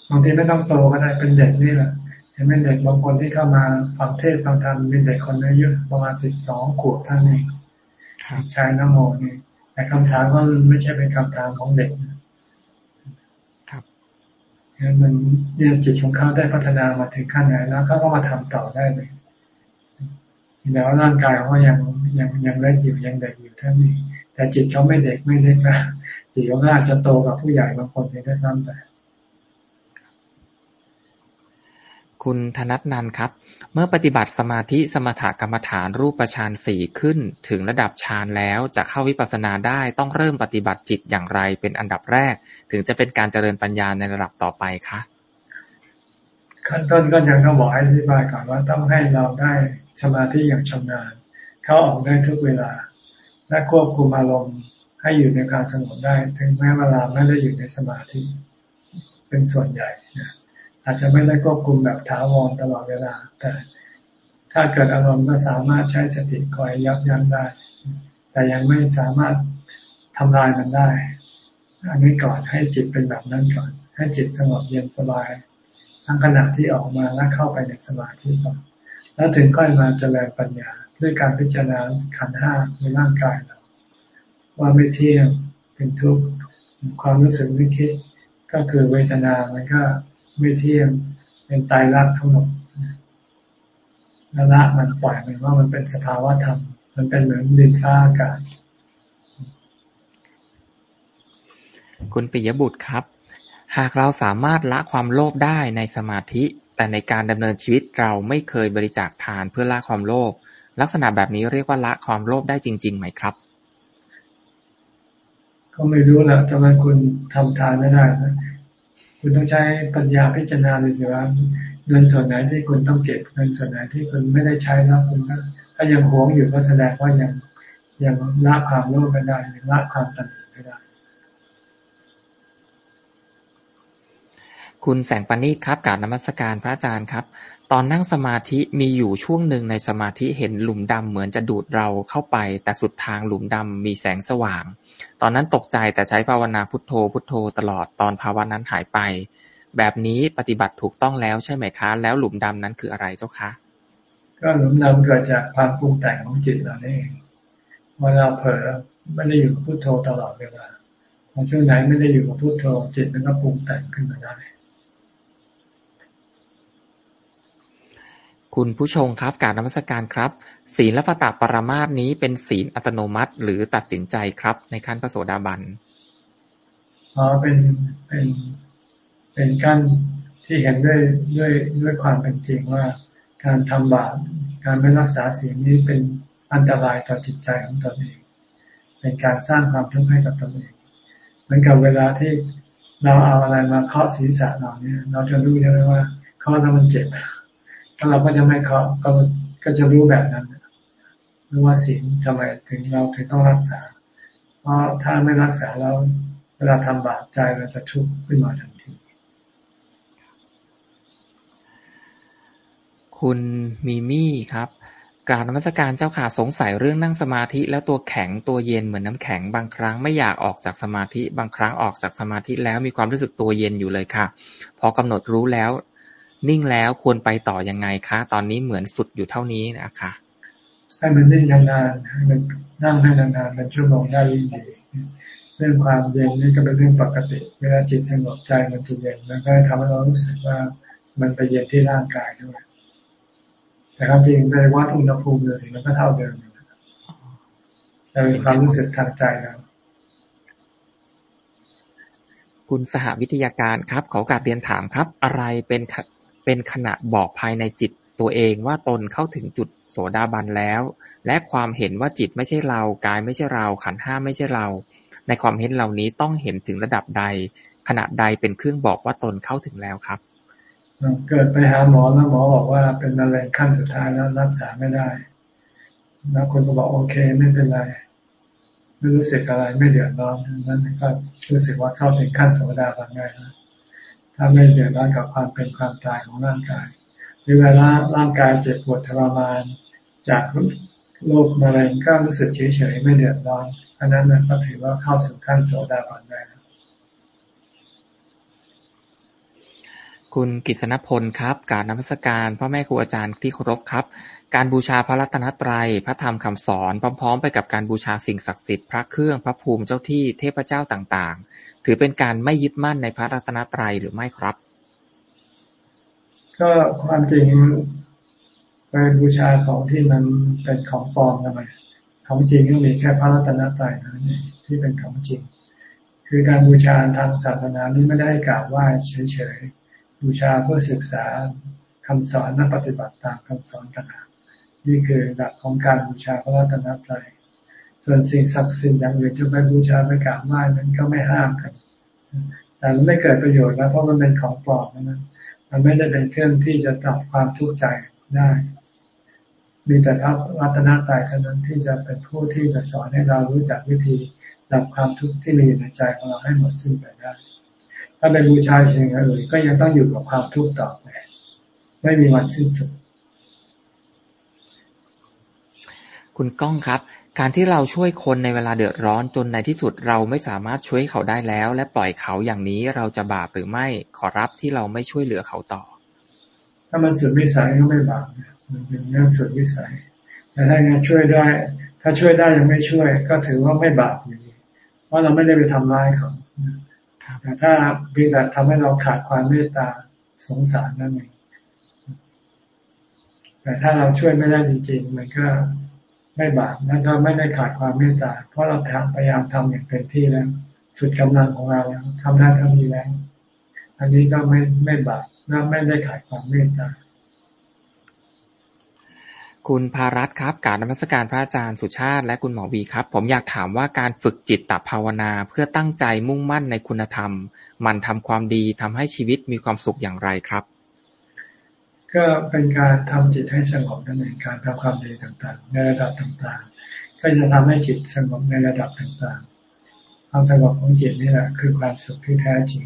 บางทีไม่ต้องโตก็ได้เป็นเด็กนี่แหละเห็นเป็นเด็กบางคนที่เข้ามาฟังเทศฟังธรรมเป็นเด็กคนอายุประมาณสิบสองขวบท่านเองชายน้ำโมนี่แต่คำถามก็ไม่ใช่เป็นคำถามของเด็กนะมันเนี่ยจิตของเขาได้พัฒนามาถึงขั้นไหนแล้วเขาก็มาทำต่อได้เลยแต่ว่าร่างกายเขายังยังยังเล็กอยู่ยังเด็กอยู่ท่านนี้แต่จิตเขาไม่เด็กไม่เล็กนะจิตเขาอาจจะโตกับผู้ใหญ่บางคนเได้ซ้ำแต่ คุณธนัทนันครับ เมื่อปฏิบัติสมาธิสมถกรรมฐานรูปฌานสี่ขึ้น ถึงระดับฌานแล้วจะเข้าวิปัสสนาได้ต้องเริ่มปฏิบัติจิตอย่างไรเป็นอันดับแรก ถึงจะเป็นการเจริญปัญญาในระดับต่อไปคะขั้นต้นก็ยังต้องบอกให้อธิบายก่อนว่าต้องให้เราได้สมาธิอย่างชำนาญ เข้าออกได้ทุกเวลา และควบคุมอารมณ์ให้อยู่ในการสงบได้ ถึงแม้เวลาไม่ได้อยู่ในสมาธิ เป็นส่วนใหญ่นะ อาจจะไม่ได้ควบคุมแบบถาวรตลอดเวลา แต่ถ้าเกิดอารมณ์ก็สามารถใช้สติคอยยับยั้งได้ แต่ยังไม่สามารถทำลายมันได้ อันนี้ก่อนให้จิตเป็นแบบนั้นก่อน ให้จิตสงบเย็นสบาย ทั้งขณะที่ออกมาและเข้าไปในสมาธิก่อน แล้วถึงค่อยมาเจริญปัญญาด้วยการพิจารณาขันห้าในร่างกายเราว่าไม่เที่ยงเป็นทุกข์ความรู้สึกนึกคิดก็คือเวทนา มันก็ ไม่เที่ยงเป็นตายรักทั้งหมดละมันปล่อยมันว่ามันเป็นสภาวะธรรม มันเป็นเหมือนดินฟ้าอากาศ คุณปิยบุตรครับ หากเราสามารถละความโลภได้ในสมาธิ แต่ในการดำเนินชีวิตเราไม่เคยบริจาคทานเพื่อละความโลภลักษณะแบบนี้เรียกว่าละความโลภได้จริง ๆ ไหมครับ ก็ไม่รู้แหละทำไมคุณทำทานไม่ได้นะ คุณต้องใช้ปัญญาพิจารณาเลยสิว่าเงินส่วนไหนที่คุณต้องเก็บเงินส่วนไหนที่คุณไม่ได้ใช้แล้วคุณก็ถ้ายังหวงอยู่ก็แสดงว่ายังยังละความโลภไม่ได้ยังละความตัณหาไม่ได้ คุณแสงปณิครับการนมัสการพระอาจารย์ครับ ตอนนั่งสมาธิมีอยู่ช่วงหนึ่งในสมาธิเห็นหลุมดำเหมือนจะดูดเราเข้าไป แต่สุดทางหลุมดำมีแสงสว่าง ตอนนั้นตกใจแต่ใช้ภาวนาพุทโธพุทโธตลอด ตอนภาวะนั้นหายไป แบบนี้ปฏิบัติถูกต้องแล้วใช่ไหมคะ แล้วหลุมดำนั้นคืออะไรเจ้าคะ ก็หลุมดำเกิดจากความปรุงแต่งของจิตเราเองเวลาเผลอไม่ได้อยู่กับพุทโธตลอดเวลาพอช่วงไหนไม่ได้อยู่กับพุทโธจิตมันก็ปรุงแต่งขึ้นมาได้ คุณผู้ชมครับการนมัสการครับ ศีลและปตปรมาสนี้เป็นศีลอัตโนมัติหรือตัดสินใจครับ ในขั้นพระโสดาบันอ๋อเป็นเป็นเป็นขั้นที่เห็นด้วยด้วยด้วยความเป็นจริงว่า การทำบาปการไม่รักษาศีลนี้เป็นอันตรายต่อจิตใจของตนเอง เป็นการสร้างความทุกข์ให้กับตนเองเหมือนกับเวลาที่เราเอาอะไรมาเคาะศีรษะเราเนี่ย เราจะรู้ใช่ไหมว่าเคาะแล้วมันเจ็บ ถ้าเราก็จะไม่เคาะก็ก็จะรู้แบบนั้นรู้ว่าศีลทำไมถึงเราถึงต้องรักษา เพราะถ้าไม่รักษาแล้วเวลาทำบาปใจเราจะทุกข์ขึ้นมาทันที คุณมีมี่ครับกราบนมัสการเจ้าค่ะสงสัยเรื่องนั่งสมาธิแล้วตัวแข็งตัวเย็นเหมือนน้าแข็งบางครั้งไม่อยากออกจากสมาธิ บางครั้งออกจากสมาธิแล้วมีความรู้สึกตัวเย็นอยู่เลยค่ะ พอกำหนดรู้แล้ว นิ่งแล้วควรไปต่อยังไงคะ ตอนนี้เหมือนสุดอยู่เท่านี้นะคะให้มันนิ่งนานๆให้มันนั่งให้นานๆเป็นชั่วโมงได้ยิ่งดีเรื่องความเย็นนี่ก็เป็นเรื่องปกติ เวลาจิตสงบใจมันจะเย็นมันก็ทำให้เรารู้สึกว่ามันไปเย็นที่ร่างกายด้วยแต่ความจริงในวัดอุณหภูมิเลยมันก็เท่าเดิมแต่เป็นความรู้สึกทางใจเราคุณสหวิทยาการครับขอการเรียนถามครับ อะไรเป็น เป็นขณะบอกภายในจิตตัวเองว่าตนเข้าถึงจุดโสดาบันแล้ว และความเห็นว่าจิตไม่ใช่เรา กายไม่ใช่เรา ขันห้าไม่ใช่เรา ในความเห็นเหล่านี้ต้องเห็นถึงระดับใด ขณะใดเป็นเครื่องบอกว่าตนเข้าถึงแล้วครับ เกิดไปหาหมอแล้วหมอบอกว่าเป็นมะเร็งขั้นสุดท้ายแล้วรักษาไม่ได้ แล้วคนก็บอกโอเคไม่เป็นไรไม่รู้สึกอะไรไม่เดือดร้อนนั้นก็รู้สึกว่าเข้าถึงขั้นสดาบันได้นะ ถ้าไม่เดือดร้อนกับความเป็นความตายของร่างกาย หรือเวลาร่างกายเจ็บปวดทรมาน จากโรคมะเร็งก็รู้สึกเฉยๆไม่เดือดร้อนอันนั้นนะก็ถือว่าเข้าสู่ขั้นโสดาบันได้คุณกิษณพลครับ การนมัสการพ่อแม่ครูอาจารย์ที่เคารพครับ การบูชาพระรัตนตรัย พระธรรมคำสอน พร้อม ๆ ไปกับการบูชาสิ่งศักดิ์สิทธิ์ พระเครื่อง พระภูมิเจ้าที่ เทพเจ้าต่าง ๆ ถือเป็นการไม่ยึดมั่นในพระรัตนตรัยหรือไม่ครับ ก็ความจริงไปบูชาของที่มันเป็นของปลอมทำไมของจริงก็มีแค่พระรัตนตรัยนั่นเองที่เป็นของจริง คือการบูชาทางศาสนานี้ไม่ได้กราบไหว้เฉยๆบูชาเพื่อศึกษาคำสอนและปฏิบัติตามคำสอนต่างๆ นี่คือหลักของการบูชาพระรัตนตรัยส่วนสิ่งศักดิ์สิทธิ์อย่างอื่นจะไปบูชาไปกราบไหว้นั้นก็ไม่ห้ามกันแต่มันไม่เกิดประโยชน์แล้วเพราะมันเป็นของปลอมนั้นมันไม่ได้เป็นเครื่องที่จะตัดความทุกข์ใจได้ มีแต่พระรัตนตรัยเท่านั้นที่จะเป็นผู้ที่จะสอนให้เรารู้จักวิธีดับความทุกข์ที่มีในใจของเราให้หมดสิ้นไปได้ ถ้าเป็นบูชาสิ่งอื่นก็ยังต้องอยู่กับความทุกข์ต่อไป ไม่มีวันสิ้นสุด คุณก้องครับ การที่เราช่วยคนในเวลาเดือดร้อนจนในที่สุดเราไม่สามารถช่วยเขาได้แล้ว และปล่อยเขาอย่างนี้เราจะบาปหรือไม่ขอรับที่เราไม่ช่วยเหลือเขาต่อ ถ้ามันสุดวิสัยก็ไม่บาปมันเป็นเรื่องสุดวิสัย แต่ถ้างานช่วยได้ ถ้าช่วยได้ยังไม่ช่วย ก็ถือว่าไม่บาปอย่างนี้เพราะเราไม่ได้ไปทำร้ายเขาแต่ถ้าเพียงแต่ทำให้เราขาดความเมตตาสงสารนั่นเองแต่ถ้าเราช่วยไม่ได้จริงๆมันก็ ไม่บาปนั่นก็ไม่ได้ขาดความเมตตา เพราะเราทำพยายามทำอย่างเต็มที่แล้ว สุดกำลังของเราแล้วทำได้ทำดีแล้ว อันนี้ก็ไม่ไม่บาปและไม่ได้ขาดความเมตตาคุณภารัตครับ การนมัสการพระอาจารย์สุชาติ และคุณหมอวีครับ ผมอยากถามว่าการฝึกจิตตภาวนาเพื่อตั้งใจมุ่งมั่นในคุณธรรม มันทำความดีทำให้ชีวิตมีความสุขอย่างไรครับ ก็เป็นการทำจิตให้สงบนั่นเองการทำความดีต่างๆ ในระดับต่างๆ ก็จะทำให้จิตสงบในระดับต่างๆ ความสงบของจิตนี่แหละคือความสุขที่แท้จริง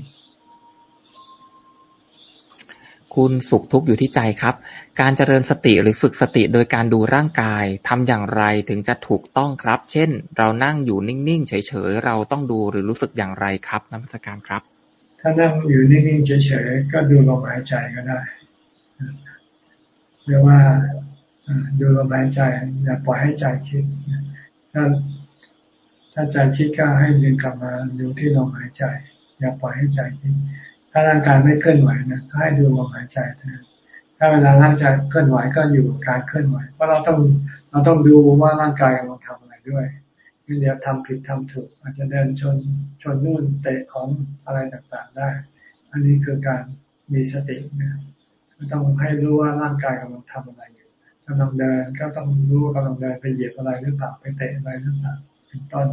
คุณสุขทุกข์อยู่ที่ใจครับ การเจริญสติหรือฝึกสติโดยการดูร่างกายทำอย่างไรถึงจะถูกต้องครับ เช่น เรานั่งอยู่นิ่งๆ เฉยๆ เราต้องดูหรือรู้สึกอย่างไรครับนักวิชาการครับ ถ้านั่งอยู่นิ่งๆ เฉยๆ ก็ดูลมหายใจก็ได้ เรียกว่าดูลมหายใจอย่าปล่อยให้ใจคิดถ้าถ้าใจคิดก็ให้ดึงกลับมาดูที่ลมหายใจ อย่าปล่อยให้ใจคิดถ้าร่างกายไม่เคลื่อนไหวนะก็ให้ดูลมหายใจนะถ้าเวลาร่างกายเคลื่อนไหวก็อยู่กับการเคลื่อนไหวเพราะเราต้องเราต้องดูว่าร่างกายกำลังทำอะไรด้วยเดี๋ยวทำผิดทำถูก อาจจะเดินชนชนนู่นเตะของอะไรต่างๆได้ อันนี้คือการมีสตินะ ต้องให้รู้ว่าร่างกายกำลังทำอะไรอยู่กำลังเดินก็ต้องรู้ว่ากำลังเดินไปเหยียบอะไรหรือเปล่าไปเตะอะไรหรือเปล่าเป็นต้น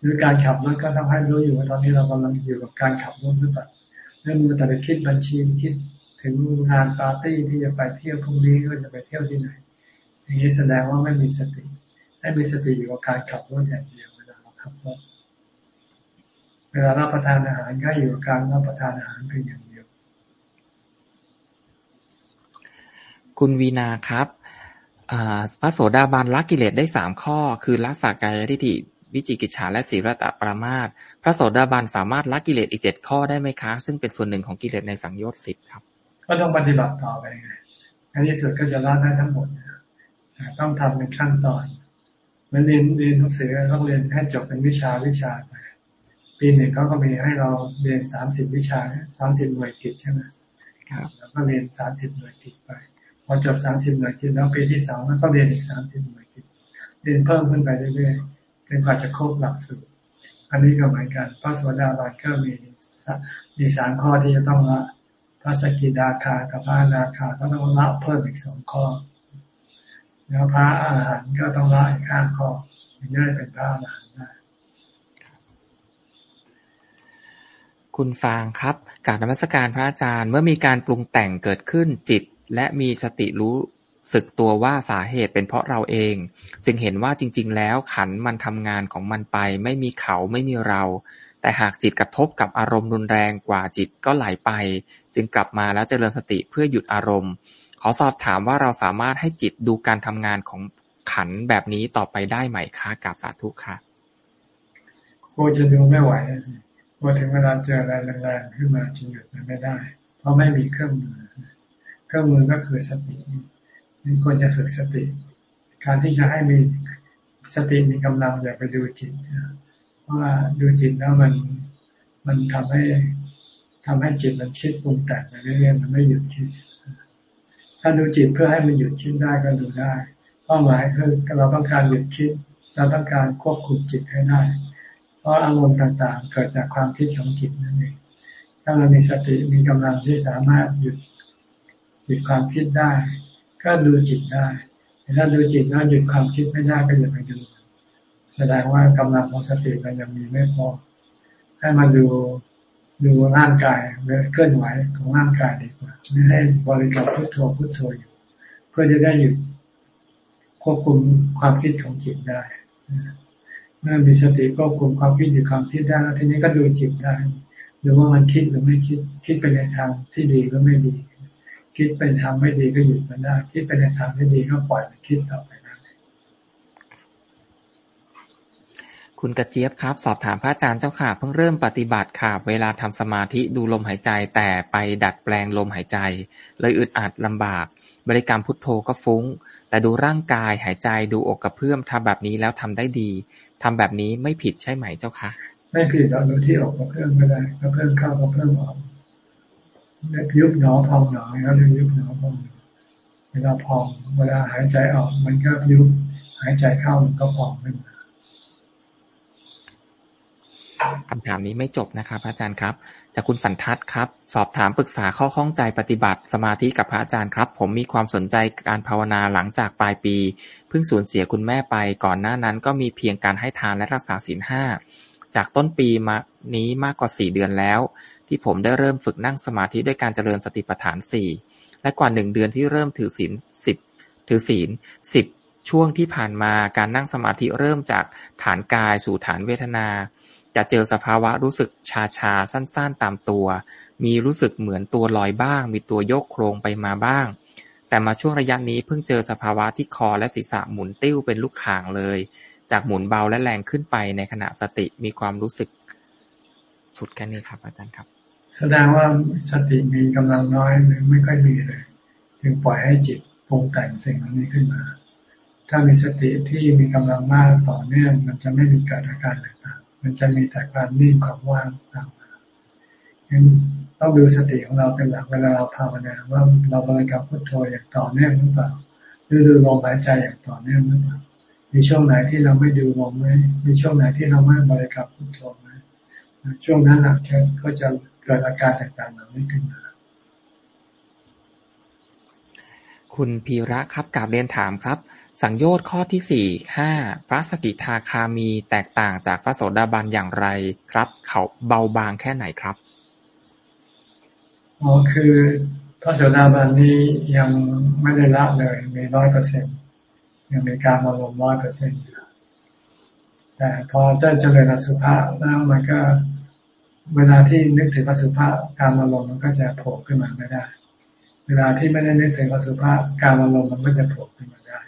หรือการขับรถก็ต้องให้รู้อยู่ว่าตอนนี้เรากำลังอยู่กับการขับรถหรือเปล่าเรื่องมันแต่ไปคิดบัญชีคิดถึงงานปาร์ตี้ที่จะไปเที่ยวพรุ่งนี้ก็จะไปเที่ยวที่ไหน อย่างนี้แสดงว่าไม่มีสติให้มีสติอยู่กับการขับรถอย่างเดียวเวลาเราขับรถเวลารับประทานอาหารก็อยู่กับการรับประทานอาหารเพียงอย่างเดียว คุณวีนาครับพระโสดาบันละกิเลสได้สามข้อ คือละสักกายทิฏฐิวิจิกิจฉาและสีรตะปรามาตพระโสดาบันสามารถละกิเลสอีกเจ็ดข้อได้ไหมคะ ซึ่งเป็นส่วนหนึ่งของกิเลสในสังโยชน์สิบครับ ก็ต้องปฏิบัติต่อไปไงในที่สุดก็จะละได้ทั้งหมด ต้องทำเป็นขั้นตอนเหมือนเรียนเรียนหนังสือต้องเรียนให้จบเป็นวิชาวิชาไปปีหนึ่งเขาก็มีให้เราเรียนสามสิบวิชาสามสิบหน่วยกิจใช่ไหมครับแล้วก็เรียนสามสิบหน่วยกิจไป พอจบสามสิบหน่วยกิจแล้วปีที่สองก็เรียนอีกสามสิบหน่วยกิจเรียนเพิ่มขึ้นไปเรื่อยๆจนกว่าจะครบหลักสูตรอันนี้ก็เหมือนกันพระสวสดาบันก็มีมีสามข้อที่จะต้องละพระสกิดาคากับพระนาคาก็ต้องละเพิ่มอีกสองข้อ แล้วพระอาหารก็ต้องละอีกห้าข้อถึงจะได้เป็นพระอาหารได้คุณฟางครับ การนมัสการพระอาจารย์เมื่อมีการปรุงแต่งเกิดขึ้นจิต และมีสติรู้สึกตัวว่าสาเหตุเป็นเพราะเราเอง จึงเห็นว่าจริง ๆ แล้วขันมันทำงานของมันไป ไม่มีเขาไม่มีเรา แต่หากจิตกระทบกับอารมณ์รุนแรงกว่าจิตก็ไหลไป จึงกลับมาแล้วเจริญสติเพื่อหยุดอารมณ์ ขอสอบถามว่าเราสามารถให้จิตดูการทำงานของขันแบบนี้ต่อไปได้ไหมคะกับสาธุค่ะโคจะดูไม่ไหวสิพอถึงเวลาเจออะไรแรงๆขึ้นมาจะหยุดมันไม่ได้ เพราะไม่มีเครื่องมือ เครื่องมือก็คือสตินี่ควรจะฝึกสติ การที่จะให้มีสติมีกำลังอย่าไปดูจิตเพราะว่าดูจิตแล้วมันมันทำให้ทำให้จิตมันคิดปรุงแต่งไปเรื่อยๆมันไม่หยุดคิด ถ้าดูจิตเพื่อให้มันหยุดคิดได้ก็ดูได้เป้าหมายคือเราต้องการหยุดคิดเราต้องการควบคุมจิตให้ได้ เพราะอารมณ์ต่างๆ เกิดจากความคิดของจิตนั่นเองถ้าเรามีสติมีกำลังที่สามารถหยุด หยุดความคิดได้ ก็ดูจิตได้ถ้าดูจิตแล้วหยุดความคิดไม่ได้ก็อย่าไปดูแสดงว่ากำลังของสติมันยังมีไม่พอ ให้มาดูดูร่างกายเคลื่อนไหวของร่างกายดีกว่าไม่ให้บริกรรมพุทโธพุทโธอยู่ เพื่อจะได้หยุดควบคุมความคิดของจิตได้เมื่อมีสติควบคุมความคิดอยู่ความคิดได้แล้วทีนี้ก็ดูจิตได้หรือว่ามันคิดหรือไม่คิดคิดไปในทางที่ดีก็ไม่ดี คิดเป็นทางไม่ดีก็หยุดมันได้ คิดไปในทางที่ดีก็ปล่อยมันคิดต่อไปคุณกระเจี๊ยบครับ สอบถามพระอาจารย์เจ้าค่ะ เพิ่งเริ่มปฏิบัติค่ะ เวลาทำสมาธิดูลมหายใจแต่ไปดัดแปลงลมหายใจ เลยอึดอัดลำบาก บริกรรมพุทโธก็ฟุ้ง แต่ดูร่างกายหายใจดูอกกระเพื่อมทำแบบนี้แล้วทำได้ดีทำแบบนี้ไม่ผิดใช่ไหมเจ้าค่ะ ไม่ผิดเราดูที่อกกระเพื่อมก็ได้กระเพื่อมเข้ากระเพื่อมออก ยุบหนอพองหนอเขาเรียกยุบหนอพองเวลาพอง เวลาหายใจออกมันก็ยุบหายใจเข้ามันก็พองขึ้นมาคำถามนี้ไม่จบนะครับอาจารย์ครับ จากคุณสันทัศน์ครับ สอบถามปรึกษาข้อข้องใจปฏิบัติสมาธิกับพระอาจารย์ครับ ผมมีความสนใจการภาวนาหลังจากปลายปี เพิ่งสูญเสียคุณแม่ไป ก่อนหน้านั้นก็มีเพียงการให้ทานและรักษาศีลห้าจากต้นปีมานี้มากกว่าสี่เดือนแล้ว ที่ผมได้เริ่มฝึกนั่งสมาธิด้วยการเจริญสติปัฏฐานสี่ และกว่าหนึ่งเดือนที่เริ่มถือศีลสิบถือศีลสิบช่วงที่ผ่านมาการนั่งสมาธิเริ่มจากฐานกายสู่ฐานเวทนา จะเจอสภาวะรู้สึกชาชาสั้นๆตามตัว มีรู้สึกเหมือนตัวลอยบ้าง มีตัวโยกโครงไปมาบ้าง แต่มาช่วงระยะนี้เพิ่งเจอสภาวะที่คอและศีรษะหมุนติ้วเป็นลูกข่างเลย จากหมุนเบาและแรงขึ้นไปในขณะสติมีความรู้สึกสุดแค่นี้ครับอาจารย์ครับ แสดงว่าสติมีกำลังน้อยหรือไม่ค่อยมีเลยจึงปล่อยให้จิตปรุงแต่งสิ่งเหล่านี้ขึ้นมา ถ้ามีสติที่มีกำลังมากต่อเนื่องมันจะไม่มีเกิดอาการต่างมันจะมีแต่ความนิ่งความว่างตามมางั้นต้องดูสติของเราเป็นหลักเวลาเราภาวนาว่าเราบริกรรมพุทโธอย่างต่อเนื่องหรือเปล่าหรือดูลมหายใจอย่างต่อเนื่องหรือเปล่ามีช่วงไหนที่เราไม่ดูลมไหมมีช่วงไหนที่เราไม่บริกรรมพุทโธไหมช่วงนั้นหลักก็จะ กิดอาการต่างๆเหล่านี้ขึ้นมา คุณพีระครับกาบเรียนถามครับ สังโยชน์ข้อที่สี่ห้าพระสกิทาคามีแตกต่างจากพระโสดาบันอย่างไรครับ เขาเบาบางแค่ไหนครับอ๋อคือพระโสดาบันนี้ยังไม่ได้ละเลยมีร้อยเปอร์เซ็นยังมีการมาลมร้อยเปอร์เซ็นต์อยู่แต่พอได้เจริญสุภาพแล้วมันก็ เวลาที่นึกถึงพระสุภาพการอารมณ์มันก็จะโผล่ขึ้นมาไม่ได้ เวลาที่ไม่ได้นึกถึงพระสุภาพการอารมณ์มันก็จะโผล่ขึ้นมาได้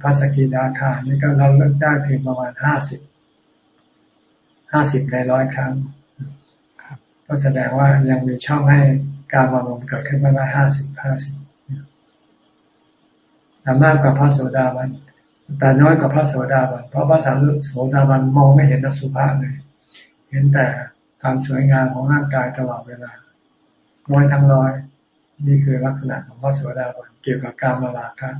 พระสกิดาคานี่ก็เราเลิกได้เพียงประมาณห้าสิบห้าสิบในร้อยครั้งก็แสดงว่ายังมีช่องให้การอารมณ์เกิดขึ้นมาได้ห้าสิบห้าสิบมากกว่าพระโสดาบันแต่น้อยกว่าพระโสดาบันเพราะพระสามโสดาบันมองไม่เห็นอสุภะเลย เห็นแต่ ความสวยงามของร่างกายตลอดเวลาร้อยทั้งร้อย นี่คือลักษณะของพระโสดาบันเกี่ยวกับการมาลาคะ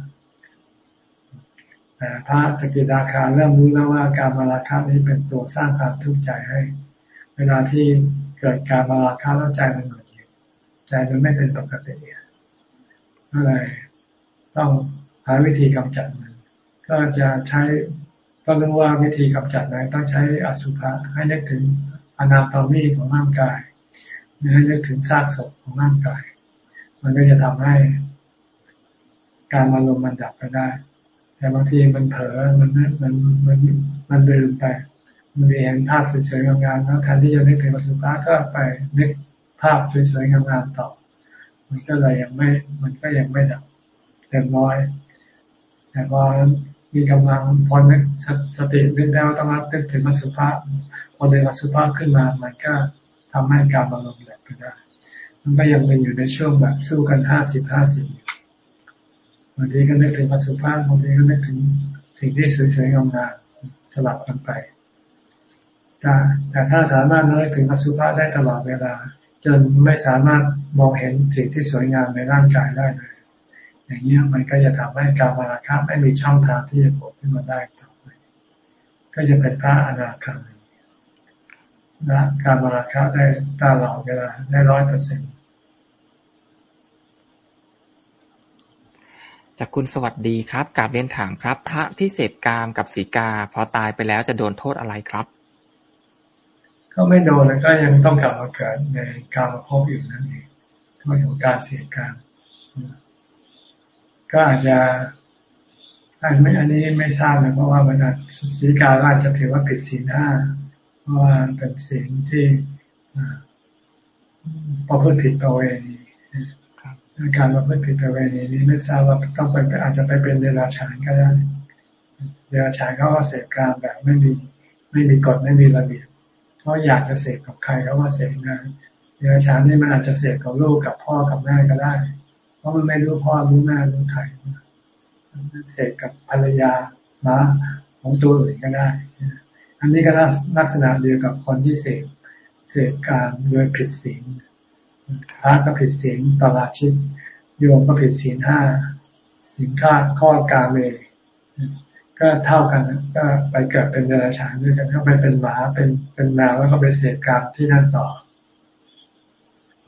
แต่พระสกิทาคาเริ่มรู้แล้วว่าการมาลาคะนี้เป็นตัวสร้างความทุกข์ใจให้ เวลาที่เกิดการมาลาคะแล้วใจมันหงุดหงิดใจมันไม่เป็นปกติก็เลยต้องหาวิธีกำจัดมัน ก็จะใช้ก็รู้ว่าวิธีกำจัดนั้นต้องใช้อสุภะให้นึกถึง อนาโตมีของร่างกายให้นึกถึงซากศพของร่างกาย มันก็จะทำให้การอารมณ์มันดับไปได้ แต่บางทีมันเผลอมันมันมันมันลืมไปมันเห็นภาพสวยๆงามๆแล้วแทนที่จะนึกถึงอสุภะก็ไปนึกภาพสวยๆงามๆต่อ มันก็เลยยังไม่ มันก็ยังไม่ดับเต็มร้อย แต่พอมีกำลังพอนึกสตินึกแล้วต้องรับตึกถึงอสุภะ พอเดินอสุภะขึ้นมา มันก็ทำให้การบารมแบบไปได้มันก็ยังเป็นอยู่ในช่วงแบบสู้กันห้าสิบห้าสิบบางทีก็นึกถึงอสุภะบางทีก็นึกถึงสิ่งที่สวยๆงามๆสลับกันไปแต่แต่ถ้าสามารถนึกถึงอสุภะได้ตลอดเวลา จนไม่สามารถมองเห็นสิ่งที่สวยงามในร่างกายได้เลยอย่างนี้มันก็จะทำให้การมาราคะไม่มีช่องทางที่จะโผล่ขึ้นมาได้ต่อไป ก็จะเป็นพระอนาคามี นะการมาราคะได้ตาหลอกเวลาได้ร้อยเปอร์เซ็นต์จากคุณสวัสดีครับกาบเรียนถามครับ พระที่เสพกามกับสีกา พอตายไปแล้วจะโดนโทษอะไรครับ ก็ไม่โดนแล้วก็ยังต้องกลับมาเกิดในการมาพบอยู่นั่นเองโทษของการเสพกามก็อาจจะอันไม่อันนี้ไม่ทราบนะเพราะว่ามันอาจสีกาอาจจะถือว่าผิดศีลห้าเพ ราะว่าเป็นศีลที่ประพฤติผิดประเวณีการประพฤติผิดประเวณีนี้ไม่ทราบว่าต้องเป็นอาจจะไปเป็นเดรัจฉานก็ได้เดรัจฉานเขาก็เสพการแบบไม่มีไม่มีกฎไม่มีระเบียบเขาอยากจะเสพกับใครเขาว่าเสพนะเดรัจฉานนี่มันอาจจะเสพกับลูกกับพ่อกับแม่ก็ได้ เพราะมันไม่รู้พ่อรู้แม่รู้ใครเสกกับภรรยามาของตัวอื่นก็ได้ อันนี้ก็ลักษณะเดียวกับคนที่เสกเสกการโดยผิดศีลพระก็ผิดศีลตลาชิดโยมก็ผิดศีลห้าศีลข้าข้อการเมก็เท่ากันก็ไปเกิดเป็นเดรัจฉานด้วยกันก็ไปเป็นหมาเป็นเป็นแมวแล้วก็ไปเสกกรรมที่นั่นต่อ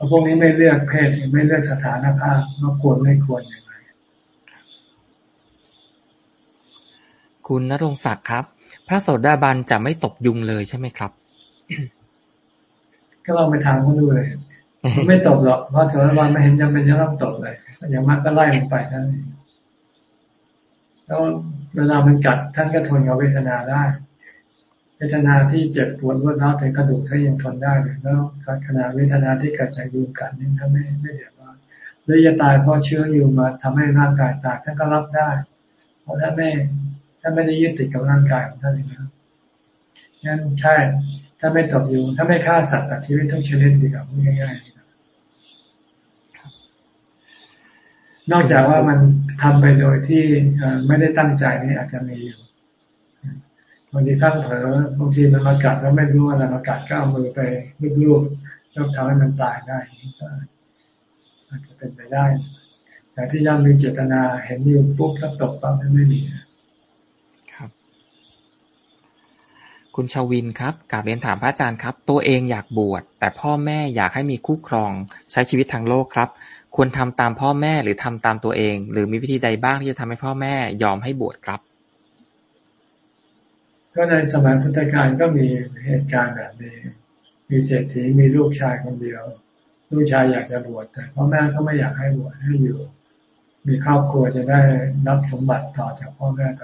พวกนี้ไม่เลือกเพศไม่เลือกสถานภาพว่าควรไม่ควรอย่างไรคุณนรงศักดิ์ครับ พระโสดาบันจะไม่ตบยุงเลยใช่ไหมครับ ก็ลองไปถามเขาดูเลยมไม่ตบหรอกเพราะโสดาบันไม่เห็นจำเป็นจะต้องตบเลยอย่างมากก็ไล่ลงไปนั่นเองแล้วเวลามันกัดท่านก็ทนกับเวทนาได้เวทนาที่เจ็บปวดรวดร้าวถึงกระดูกถ้ายังทนได้เลยแล้วขณะเวทนาที่เกิดจากยุงกัดนี่ถ้าไม่ไม่เดือดร้อนหรือจะตายเพราะเชื้อยุงมาทำให้ร่างกายตายท่านก็รับได้ เพราะถ้านไม่ ถ้าไม่ได้ยึดติดกับร่างกายของท่านเองนะงั้นใช่ถ้าไม่ตกยุงถ้าไม่ฆ่าสัตว์ตัดชีวิตทุกชนิดดีกว่าพูดง่ายๆนอกจากว่ามันทำไปโดยที่ไม่ได้ตั้งใจนี่อาจจะมีอยู่บางทีตั้งเผลอบางทีมันมากัดแล้วไม่รู้อะไรมากัดก็เอามือไปลูบๆแล้วทำให้มันตายได้อาจจะเป็นไปได้แต่ที่ย่อมมีเจตนาเห็นอยู่ปุ๊บแล้วตกปั๊บไม่มีครั คุณชาวินครับกาบเรียนถามพระอาจารย์ครับ ตัวเองอยากบวช แต่พ่อแม่อยากให้มีคู่ครอง ใช้ชีวิตทางโลกครับ ควรทำตามพ่อแม่หรือทำตามตัวเอง หรือมีวิธีใดบ้างที่จะทำให้พ่อแม่ยอมให้บวชครับ ก็ในสมัยพุทธกาลก็มีเหตุการณ์แบบนี้ มีเศรษฐีมีลูกชายคนเดียว ลูกชายอยากจะบวชแต่พ่อแม่ก็ไม่อยากให้บวชให้อยู่ มีครอบครัวจะได้รับสมบัติต่อจากพ่อแม่ไป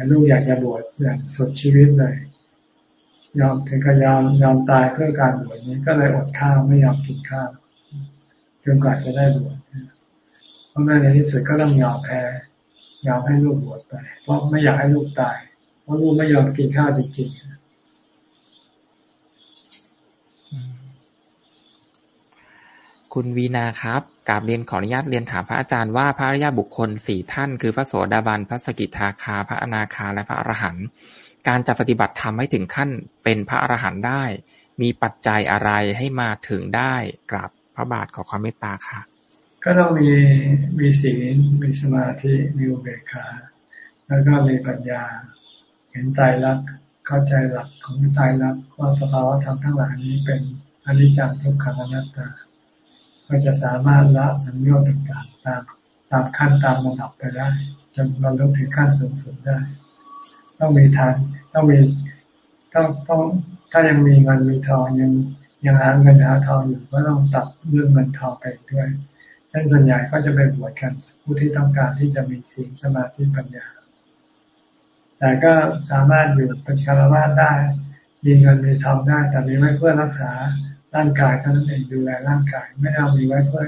แต่ลูกอยากจะบวชอย่างสุดชีวิตเลย ยอมถึงกับยอมยอมตายเพื่อการบวชนี้ก็เลยอดข้าวไม่ยอมกินข้าวจนกว่าจะได้บวชเพราะแม่ในที่สุดก็ต้องยอมแพ้ยอมให้ลูกบวชไปเพราะไม่อยากให้ลูกตาย เพราะลูกไม่ยอมกินข้าวจริง คุณวีนาครับกราบเรียนขออนุญาตเรียนถามพระอาจารย์ว่าพระอริยบุคคลสี่ท่าน คือพระโสดาบัน พระสกิทาคา พระอนาคา และพระอรหันต์ การจะปฏิบัติธรรมให้ถึงขั้นเป็นพระอรหันต์ได้ มีปัจจัยอะไรให้มาถึงได้กราบพระบาทขอความเมตตาค่ะ ก็ต้องมีมีศีล มีสมาธิ มีอุเบกขา แล้วก็มีปัญญา เห็นใจรักเข้าใจหลักของใจรักว่าสภาวะธรรมทั้งหลายนี้เป็นอนิจจังทุกขังอนัตตา ก็จะสามารถละสัญญาต่างๆตามตามขั้นตามระดับไปได้จนบรรลุถึงขั้นสูงสุดได้ ต้องมีทางต้องมีต้องต้องถ้ายังมีเงินมีทองยังยังหาเงินหาทองอยู่ก็ต้องตัดเรื่องเงินทองไปด้วยเช่นส่วนใหญ่ก็จะไปบวชกันผู้ที่ต้องการที่จะมีศีลสมาธิปัญญา แต่ก็สามารถอยู่เป็นคารวะได้ มีเงินมีทองได้ แต่มีไว้เพื่อรักษา ร่างกายเท่านั้นเองดูแลร่างกาย ไม่เอามีไว้เพื่อ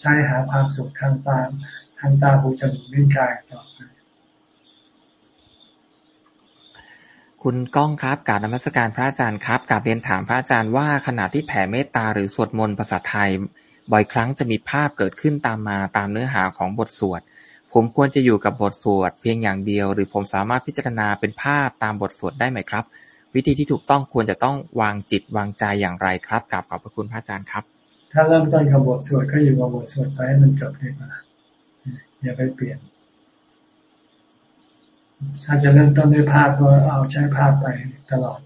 ใช้หาความสุขทางตาทางตาหูจมูกลิ้นกายต่อไปคุณก้องครับการนมัสการพระอาจารย์ครับกับเรียนถามพระอาจารย์ว่าขณะที่แผ่เมตตาหรือสวดมนต์ภาษาไทย บ่อยครั้งจะมีภาพเกิดขึ้นตามมาตามเนื้อหาของบทสวด ผมควรจะอยู่กับบทสวดเพียงอย่างเดียว หรือผมสามารถพิจารณาเป็นภาพตามบทสวดได้ไหมครับ วิธีที่ถูกต้องควรจะต้องวางจิตวางใจอย่างไรครับกับขอบพระคุณพระอาจารย์ครับ ถ้าเริ่มต้นกับบทสวดก็อยู่กับบทสวดไปให้มันจบดีกว่าอย่าไปเปลี่ยน ถ้าจะเริ่มต้นด้วยภาพก็เอาใช้ภาพไปตลอด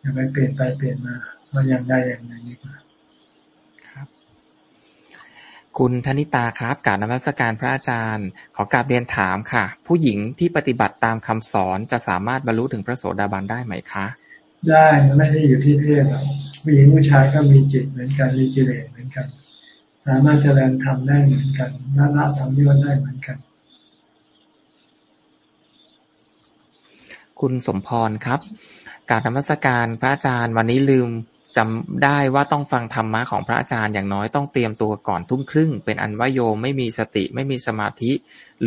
อย่าไปเปลี่ยนไปเปลี่ยนมาเราอย่างใดอย่างหนึ่งดีกว่า คุณธนิตาครับการนมัสการพระอาจารย์ ขอกราบเรียนถามค่ะ ผู้หญิงที่ปฏิบัติตามคำสอนจะสามารถบรรลุถึงพระโสดาบันได้ไหมคะ ได้ไม่ได้อยู่ที่เพศหรอกผู้หญิงผู้ชายก็มีจิตเหมือนกันมีกิเลสเหมือนกัน สามารถเจริญธรรมได้เหมือนกันละละสัมยชน์ได้เหมือนกัน คุณสมพรครับ การธรรมสการพระอาจารย์วันนี้ลืม จำได้ว่าต้องฟังธรรมะของพระอาจารย์อย่างน้อยต้องเตรียมตัวก่อนทุ่มครึ่ง เป็นอันว่าโยมไม่มีสติไม่มีสมาธิ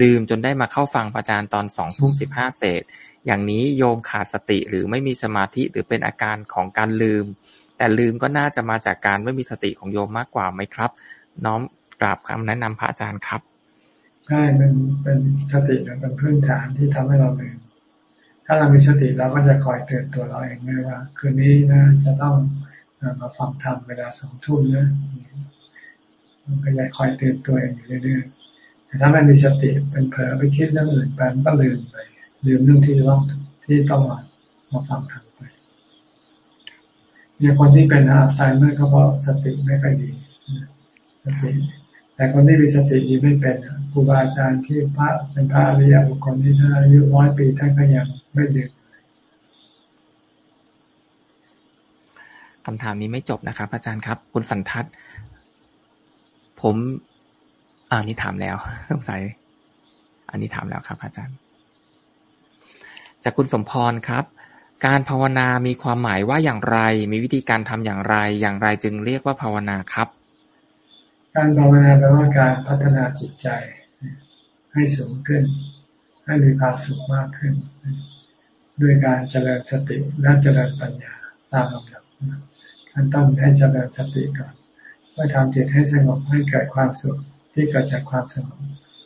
ลืมจนได้มาเข้าฟังพระอาจารย์ตอนสองทุ่มสิบห้าเศษ อย่างนี้โยมขาดสติหรือไม่มีสมาธิหรือเป็นอาการของการลืม แต่ลืมก็น่าจะมาจากการไม่มีสติของโยมมากกว่าไหมครับ น้อมกราบคำแนะนำพระอาจารย์ครับใช่เป็นเป็นสติเป็นพื้นฐานที่ทำให้เราลืมถ้าเรามีสติเราก็จะคอยเตือนตัวเราเองได้ว่า คืนนี้นะจะต้อง มาฟังธรรมเวลาสองทุ่มนะมันก็จะคอยเตือนตัวเองอยู่เรื่อยๆแต่ถ้าไม่มีสติเป็นเผลอไปคิดเรื่องอื่นไปมันก็ลืมไปลืมเรื่องที่ต้องที่ต้องมามาฟังธรรมไปมีคนที่เป็นอัลไซเมอร์ก็เพราะสติไม่ค่อยดีสติแต่คนที่มีสติดีไม่เป็นครูบาอาจารย์ที่พระเป็นพระอริยบุคคลที่ท่านอายุร้อยปีท่านก็ยังไม่ดื่ คำถามนี้ไม่จบนะครับ อาจารย์ครับ คุณสันทัศน์ผมอ่านี่ถามแล้วสงสัยอันนี้ถามแล้วครับ อาจารย์ จากคุณสมพรครับ การภาวนามีความหมายว่าอย่างไร มีวิธีการทำอย่างไร อย่างไรจึงเรียกว่าภาวนาครับ การภาวนาแปลว่าการพัฒนาจิตใจ ให้สูงขึ้น ให้มีความสุขมากขึ้น ด้วยการเจริญสติและเจริญปัญญาตามลำดับ มันต้องให้เจริญสติก่อนเพื่อทำจิตให้สงบให้เกิดความสุขที่เกิดจากความสงบ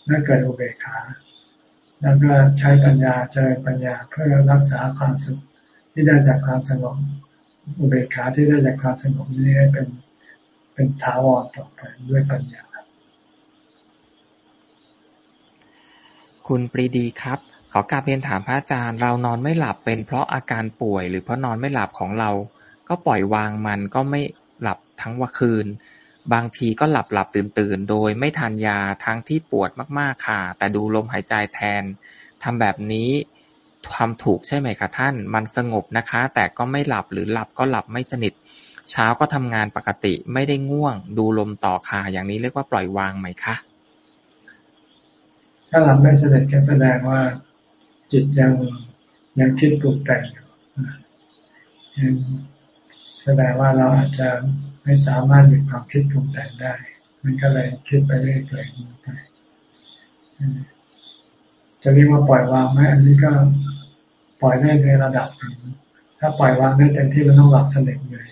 และเกิดอุเบกขา แล้วก็ใช้ปัญญาเจริญปัญญาเพื่อรักษาความสุขที่ได้จากความสงบอุเบกขาที่ได้จากความสงบนี้ให้เป็นเป็นถาวรต่อไปด้วยปัญญาคุณปรีดีครับขอกราบเรียนถามพระอาจารย์ เรานอนไม่หลับเป็นเพราะอาการป่วย หรือเพราะนอนไม่หลับของเรา ก็ปล่อยวางมันก็ไม่หลับทั้งวันคืน บางทีก็หลับหลับตื่นตื่นโดยไม่ทานยาทั้งที่ปวดมากๆค่ะ แต่ดูลมหายใจแทนทำแบบนี้ทำถูกใช่ไหมคะท่าน มันสงบนะคะ แต่ก็ไม่หลับหรือหลับก็หลับไม่สนิท เช้าก็ทำงานปกติไม่ได้ง่วง ดูลมต่อค่ะ อย่างนี้เรียกว่าปล่อยวางไหมคะ ถ้าหลับไม่สนิทก็แสดงว่าจิตยังยังคิดปรุงแต่งอยู่ แสดงว่าเราอาจจะไม่สามารถหยุดความคิดปรุงแต่งได้ มันก็เลยคิดไปเรื่อยๆไปจะเรียกว่าปล่อยวางไหมอันนี้ก็ปล่อยได้ในระดับหนึ่งถ้าปล่อยวางได้เต็มที่มันต้องหลับสนิทเลย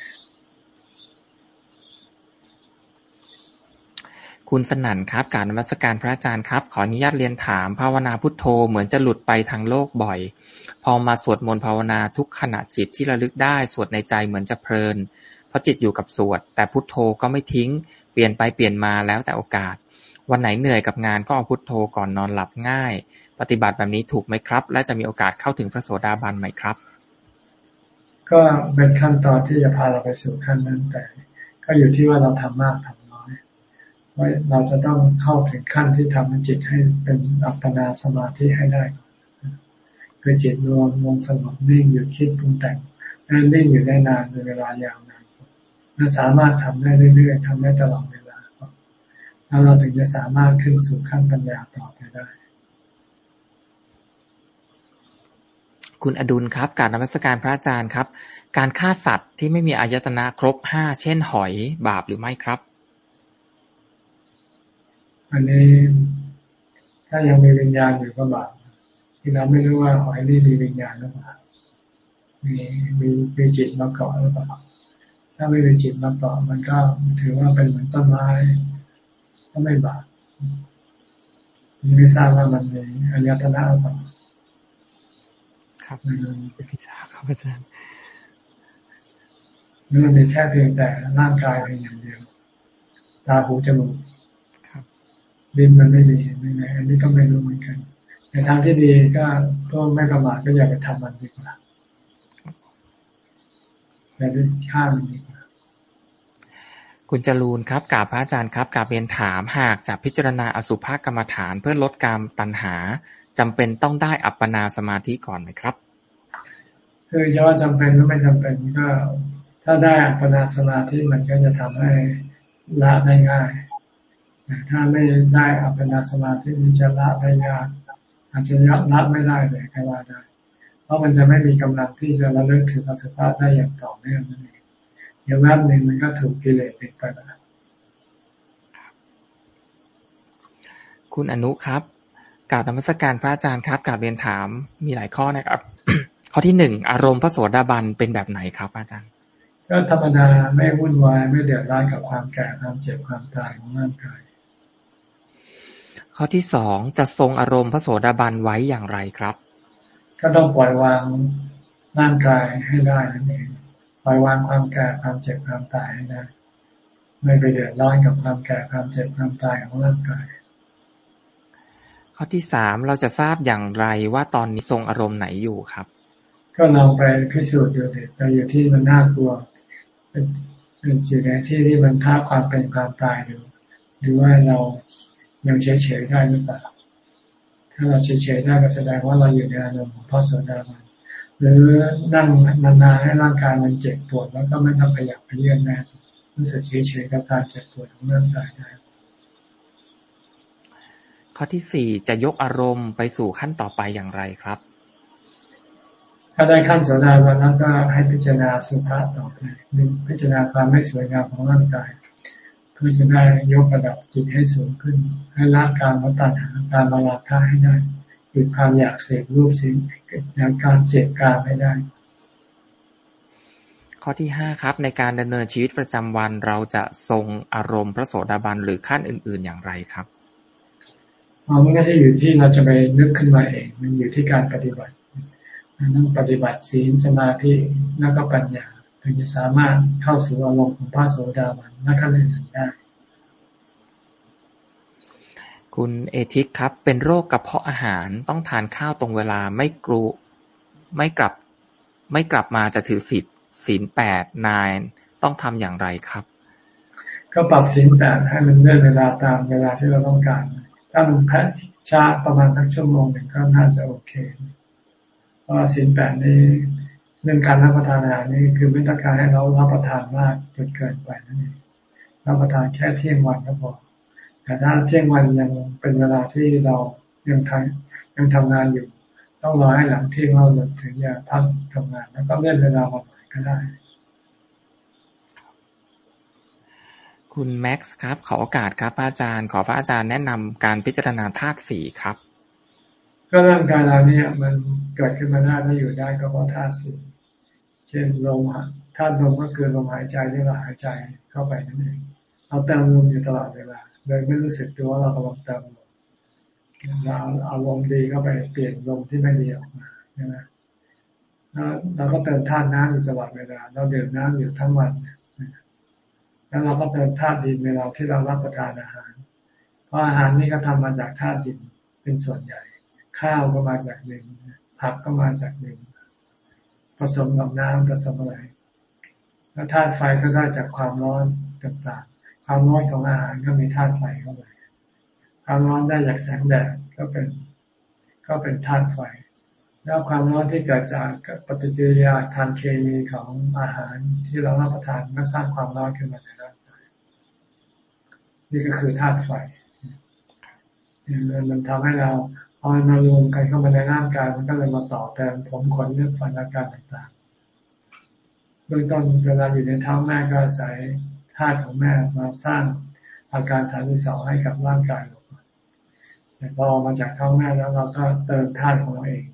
คุณสนั่นครับการนมัสการพระอาจารย์ครับ ขออนุญาตเรียนถาม ภาวนาพุทโธเหมือนจะหลุดไปทางโลกบ่อย พอมาสวดมนต์ภาวนาทุกขณะจิตที่ระลึกได้ สวดในใจเหมือนจะเพลิน เพราะจิตอยู่กับสวด แต่พุทโธก็ไม่ทิ้ง เปลี่ยนไปเปลี่ยนมาแล้วแต่โอกาส วันไหนเหนื่อยกับงานก็เอาพุทโธก่อนนอนหลับง่าย ปฏิบัติแบบนี้ถูกไหมครับ และจะมีโอกาสเข้าถึงพระโสดาบันไหมครับ ก็เป็นขั้นตอนที่จะพาเราไปสู่ขั้นนั้นแต่ ก็อยู่ที่ว่าเราทำมากทำ ว่าเราจะต้องเข้าถึงขั้นที่ทำให้จิตให้เป็นอัปปนาสมาธิให้ได้ คือจิตรวมวงสงบนิ่งอยู่คิดปรุงแต่งนั่นนิ่งอยู่ได้นานในเวลายาวนานเราสามารถทำได้เรื่อยๆทำได้ตลอดเวลาแล้วเราถึงจะสามารถขึ้นสู่ขั้นปัญญาต่อไปได้ คุณอดุลครับ การนมัสการพระอาจารย์ครับ การฆ่าสัตว์ที่ไม่มีอายตนะครบห้าเช่นหอยบาปหรือไม่ครับ อันนี้ถ้ายังมีวิญญาณอยู่ก็บาปที่เราไม่รู้ว่าหอยนี่มีวิญญาณหรือเปล่ามีมีมีจิตมาเกาะหรือเปล่าถ้าไม่มีจิตมาเกาะมันก็ถือว่าเป็นเหมือนต้นไม้ก็ไม่บาปไม่ทราบว่ามันมีอายตนะหรือเปล่าครับไม่รู้ไม่ทราบครับอาจารย์นี่มันมีแค่เพียงแต่ร่างกายเพียงอย่างเดียว ตาหูจมูก ดินมันไม่มีไม่ไงอันนี้ก็ไม่รู้เหมือนกัน ในทางที่ดีก็ก็ไม่ประมาทก็อย่าไปทำมันดีกว่าอย่าไปฆ่ามันดีกว่าคุณจรูนครับกราบพระอาจารย์ครับกราบเรียนถามหากจะพิจารณาอสุภกรรมฐานเพื่อลดการตัณหาจำเป็นต้องได้อัปปนาสมาธิก่อนไหมครับคือจะว่าจำเป็นหรือไม่จำเป็นก็ ถ้าได้อัปปนาสมาธิมันก็จะทำให้ละได้ง่าย ถ้าไม่ได้อัปปนาสมาธิมันจะละได้ยากอาจจะยับละไม่ได้เลยใครว่าได้ เพราะมันจะไม่มีกำลังที่จะระลึกถึงอสุภะได้อย่างต่อเนื่องนั่นเองเดี๋ยวแวบหนึ่งมันก็ถูกกิเลสติดไปแล้วคุณอนุครับกราบธรรมสการพระอาจารย์ครับกราบเรียนถามมีหลายข้อนะครับ ข้อที่หนึ่งอารมณ์พระโสดาบันเป็นแบบไหนครับอาจารย์ ก็ธรรมดาไม่วุ่นวายไม่เดือดร้อนกับความแก่ความเจ็บความตายของร่างกาย ข้อที่สองจะทรงอารมณ์พระโสดาบันไว้อย่างไรครับ ก็ต้องปล่อยวางร่างกายให้ได้นั่นเองปล่อยวางความแก่ความเจ็บความตายให้ได้ไม่ไปเดือดร้อนกับความแก่ความเจ็บความตายของร่างกาย ข้อที่สามเราจะทราบอย่างไรว่าตอนนี้ทรงอารมณ์ไหนอยู่ครับ ก็ลองไปพิสูจน์ดูสิไปอยู่ที่มันน่ากลัวเป็นเป็นอยู่ในที่ที่มันท้าความเป็นความตายดูหรือว่าเรา ยังเฉยๆได้หรือเปล่าถ้าเราเฉยๆได้ก็แสดงว่าเราอยู่ในอารมณ์ของพ่อโสดาบันหรือนั่งนานๆให้ร่างกายมันเจ็บปวดแล้วก็ไม่ต้องขยับไปเยื่อนแน่รู้สึกเฉยๆกับการเจ็บปวดของร่างกายได้ข้อที่สี่จะยกอารมณ์ไปสู่ขั้นต่อไปอย่างไรครับ ถ้าได้ขั้นโสดาบันแล้วก็ให้พิจารณาสุภาษต่อไปพิจารณาความไม่สวยงามของร่างกาย เพื่อจะได้ยกระดับจิตให้สูงขึ้น ให้ละการมาตัณหาการมาลาคะให้ได้หยุดความอยากเสพรูปสิ่งอยากการเสพการให้ได้ ข้อที่ห้าครับ ในการดำเนินชีวิตประจำวันเราจะทรงอารมณ์พระโสดาบันหรือขั้นอื่น ๆอย่างไรครับอ๋อมันก็จะอยู่ที่เราจะไปนึกขึ้นมาเอง มันอยู่ที่การปฏิบัติต้องปฏิบัติศีลสมาธิแล้วก็ปัญญา ถึงจะสามารถเข้าสู่อารมณ์ของพระโสดาบันนักขันธ์ได้ คุณเอทิกครับ เป็นโรคกระเพาะอาหารต้องทานข้าวตรงเวลาไม่กรูไม่กลับ ไม่กลับมาจะถือสิทธิ์ศีลแปดนายต้องทำอย่างไรครับ ก็ปรับศีลแปดให้มันเลื่อนเวลาตามเวลาที่เราต้องการ ถ้ามันแพ้ช้าประมาณสักชั่วโมงหนึ่งก็น่าจะโอเคเพราะศีลแปดนี้ เรื่องการรับประทานอาหารนี่คือไม่ต้องการให้เรารับประทานมากจนเกินไปนั่นเองรับประทานแค่เที่ยงวันก็พอแต่ถ้าเที่ยงวันยังเป็นเวลาที่เรายังทำยังทำงานอยู่ ต้องรอให้หลังเที่ยงเราถึงจะพักทำงาน แล้วก็เลื่อนเวลามาหน่อยก็ก็ได้ คุณแม็กซ์ครับ ขอโอกาสครับพระอาจารย์ ขอพระอาจารย์แนะนำการพิจารณาธาตุสี่ครับ ก็ร่างกายเราเนี่ย มันเกิดขึ้นมาได้และอยู่ได้ก็เพราะธาตุสี่เช่นลมธาตุลมก็คือลมหายใจที่เราหายใจเข้าไปนั่นเองเราเติมลมอยู่ตลอดเวลาโดยไม่รู้สึกตัวว่าเรากำลังเติมลมเราเอาลมดีเข้าไปเปลี่ยนลมที่ไม่ดีออกมาใช่ไหมแล้วเราก็เติมธาตุน้ำอยู่ตลอดเวลา เราดื่มน้ำอยู่ทั้งวัน แล้วเราก็เติมธาตุดินเวลาที่เรารับประทานอาหาร เพราะอาหารนี่ก็ทำมาจากธาตุดินเป็นส่วนใหญ่ ข้าวก็มาจากดินผักก็มาจากดิน ผสมกับน้ำผสมอะไร แล้วธาตุไฟก็ได้จากความร้อนต่างๆ ความร้อนของอาหารก็มีธาตุไฟเข้าไปความร้อนได้จากแสงแดดก็เป็น ก็เป็นธาตุไฟ แล้วความร้อนที่เกิดจากปฏิกิริยาทางเคมีของอาหารที่เรารับประทานก็สร้างความร้อนขึ้นมาในร่างกายนี่ก็คือธาตุไฟมันทำให้เรา อมารวมกันเข้ามาในร่างกายมันก็เลยมาต่อแทนผมขนเนื้อฟันอาการต่างๆเบื้องต้นเวลาอยู่ในท้องแม่ก็อาศัยธาตุของแม่มาสร้างอาการสามสิบสองให้กับร่างกายเราแต่พอมาจากท้องแม่แล้วเราก็เติมธาตุของเราเอง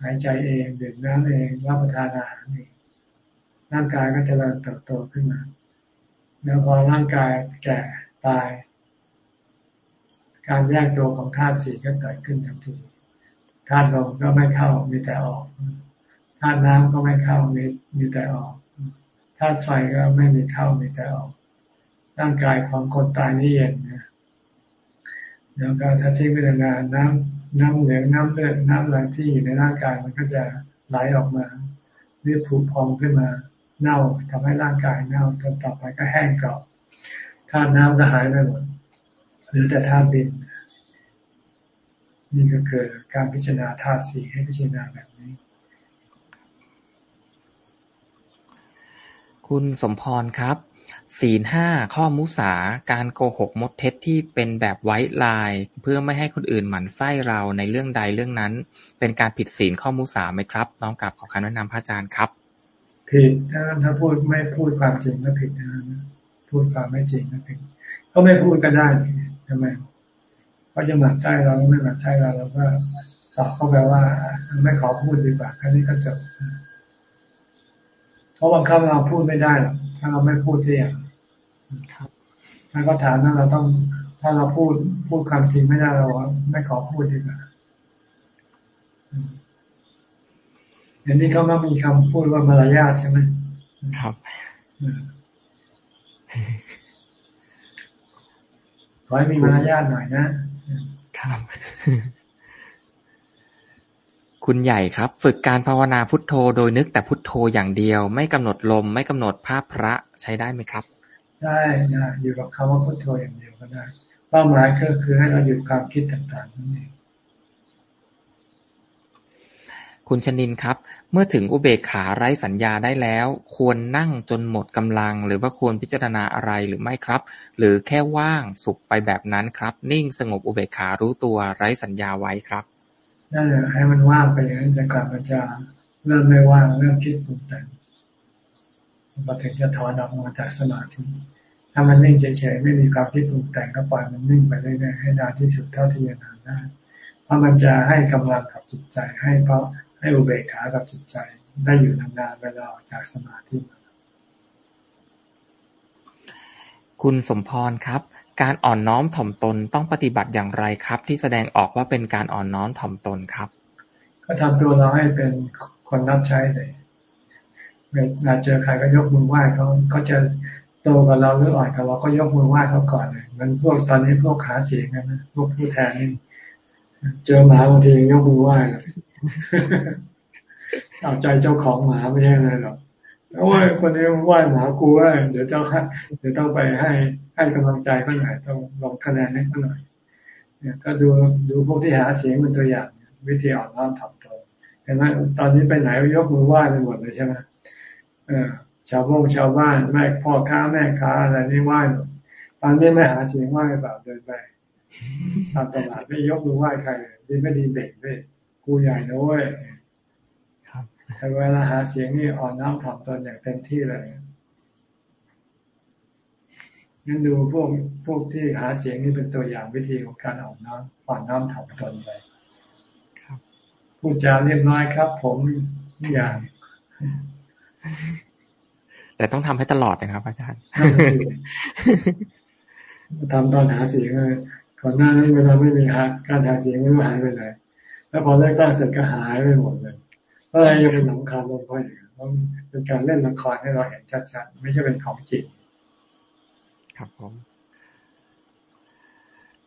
หายใจเองดื่มน้ำเองรับประทานอาหารเองร่างกายก็จะเริ่มเติบโตขึ้นมา แล้วพอร่างกายแก่ตาย การแยกตัวของธาตุสี่ก็เกิดขึ้นทันทีธาตุลมก็ไม่เข้ามีแต่ออกธาตุน้ำก็ไม่เข้ามีมีแต่ออกธาตุไฟก็ไม่มีเข้ามีแต่ออก ร่างกายของคนตายนี่เย็นนะแล้วก็ถ้าทิ้งไปนานน้ำน้ำเหลืองน้ำเลือดน้ำอะไรที่อยู่ในร่างกายมันก็จะไหลออกมาหรือผุพองขึ้นมา เน่าทำให้ร่างกายเน่าจนต่อไปก็แห้งกรอบธาตุน้ำก็หายไปหมด หรือแต่ธาตุดิน นี่ก็คือการพิจารณาธาตุสี่ให้พิจารณาแบบนี้ คุณสมพรครับ ศีลห้าข้อมุสาการโกหกมดเท็จที่เป็นแบบไว้ลาย เพื่อไม่ให้คนอื่นหมั่นไส้เราในเรื่องใดเรื่องนั้น เป็นการผิดศีลข้อมุสาไหมครับ น้องกับขอคำแนะนำพระอาจารย์ครับผิดถ้าถ้าพูดไม่พูดความจริงก็ผิดนะพูดความไม่จริงก็ผิดก็ไม่พูดก็ได้ ทำไมเพราะจะหมั่นไส้เราไม่หมั่นไส้เราเราก็ตอบเขาไปว่า ไม่ขอพูดดีกว่าแค่นี้ก็จบเพราะบางครั้งเราพูดไม่ได้หรอกถ้าเราไม่พูดเที่ยงถ้าก็ถามนั้นเราต้องถ้าเราพูดพูดความจริงไม่ได้เราไม่ขอพูดดีกว่าอย่างนี้เขาก็มีคำพูดว่ามารยาทใช่ไหมครับขอ ให้มีมารยาทหน่อยนะครับ คุณใหญ่ครับ ฝึกการภาวนาพุทโธโดยนึกแต่พุทโธอย่างเดียว ไม่กำหนดลม ไม่กำหนดภาพพระใช้ได้ไหมครับ ได้นะอยู่กับคำว่าพุทโธอย่างเดียวก็ได้เป้าหมายก็คือให้เราหยุดความคิดต่างๆนั่นเองคุณชนินครับ เมื่อถึงอุเบกขาไร้สัญญาได้แล้ว ควรนั่งจนหมดกำลัง หรือว่าควรพิจารณาอะไรหรือไม่ครับ หรือแค่ว่างสุขไปแบบนั้นครับ นิ่งสงบอุเบกขารู้ตัวไร้สัญญาไว้ครับนั่นแหละให้มันว่างไปอย่างนั้นจะกลับมาจะเริ่มไม่ว่างเริ่มคิดปรุงแต่งมาถึงจะถอนออกมาจากสมาธิถ้ามันนิ่งเฉยๆไม่มีความคิดปรุงแต่งก็ปล่อยมันนิ่งไปเรื่อยๆให้นานที่สุดเท่าที่จะนานได้เพราะมันจะให้กำลังกับจิตใจให้เพราะ ให้อุเบกขากับจิตใจ ได้อยู่นานๆเวลาออกจากสมาธิคุณสมพรครับ การอ่อนน้อมถ่อมตนต้องปฏิบัติอย่างไรครับ ที่แสดงออกว่าเป็นการอ่อนน้อมถ่อมตนครับ ก็ทำตัวเราให้เป็นคนรับใช้เลยเวลาเจอใครก็ยกมือไหว้เขาเขาจะโตกับเราหรืออ่อนกับเราก็ยกมือไหว้เขาก่อนเลยมันพวกตอนนี้พวกขาเสียงนะพวกผู้แทนนี่เจอหมาบางทียังยกมือไหว้เลย เอาใจเจ้าของหมาไม่ใช่อะไรหรอกโอ้ยคนนี้ไหว้หมากูว่าเดี๋ยวเจ้าค่ะเดี๋ยวต้องไปให้ให้กำลังใจเขาหน่อยต้องลงคะแนนให้เขาหน่อยเนี่ยก็ดูดูพวกที่หาเสียงเป็นตัวอย่าง วิธีอ่อนน้อมถ่อมตนเห็นไหมตอนนี้ไปไหนยกมือไหว้ไปหมดเลยใช่ไหมเออชาวบ้งชาวบ้านแม่พ่อค้าแม่ค้าอะไรนี่ไหว้หมดตอนนี้ไม่หาเสียงไหว้แบบเดินไปตามตลาดไม่ยกมือไหว้ใครดีไม่ดีเด็กด้วย กูใหญ่นะเว้ยแต่เวลาหาเสียงนี่อ่อนน้อมถ่อมตนอย่างเต็มที่เลยงั้นดูพวกพวกที่หาเสียงนี่เป็นตัวอย่างวิธีของการอ่อนน้อมอ่อนน้อมถ่อมตนเลยพูดจาเรียบร้อยครับ ผมอย่าง แต่ต้องทำให้ตลอดนะครับ อาจารย์ทำตอนหาเสียงเลยก่อนหน้านั้นเวลาไม่มีการหาเสียงไม่หายไปไหน แล้วพอเลือกตั้งเสร็จก็หายไปหมดเลยอะไรยังเป็นสำคัญลงไปอีกเป็นการเล่นละครให้เราเห็นชัดๆไม่ใช่เป็นของจริงครับผม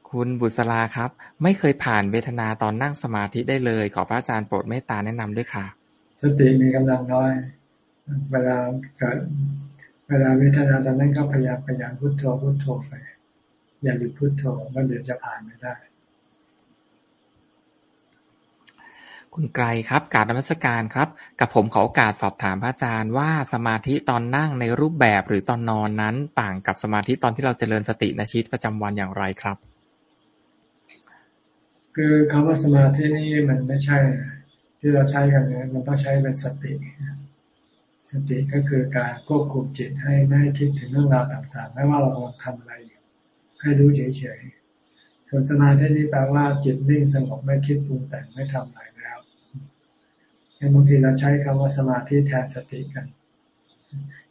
คุณบุษราครับ ไม่เคยผ่านเวทนาตอนนั่งสมาธิได้เลย ขอพระอาจารย์โปรดเมตตาแนะนำด้วยค่ะ สติมีกำลังน้อย เวลาเกิดเวลาเวทนาตอนนั้นก็พยายามพยายามพุโทโธพุโทโธไปอย่าหยุดพุโทโธมันเดี๋ยวจะผ่านไม่ได้ คุณไกรครับการนมัสการครับ กับผมขอโอกาสสอบถามพระอาจารย์ว่าสมาธิตอนนั่งในรูปแบบหรือตอนนอนนั้นต่างกับสมาธิตอนที่เราเจริญสติในชีวิตประจำวันอย่างไรครับ คือคำว่าสมาธินี่มันไม่ใช่ ที่เราใช้กันเนี่ยมันต้องใช้เป็นสติ สติก็คือการควบคุมจิตให้ไม่ให้คิดถึงเรื่องราวต่างๆ ไม่ว่าเรากำลังทำอะไรให้รู้เฉยๆส่วนสมาธินี่แปลว่าจิตนิ่งสงบไม่คิดปรุงแต่งไม่ทำอะไร งั้นบางทีเราใช้คำว่าสมาธิแทนสติกัน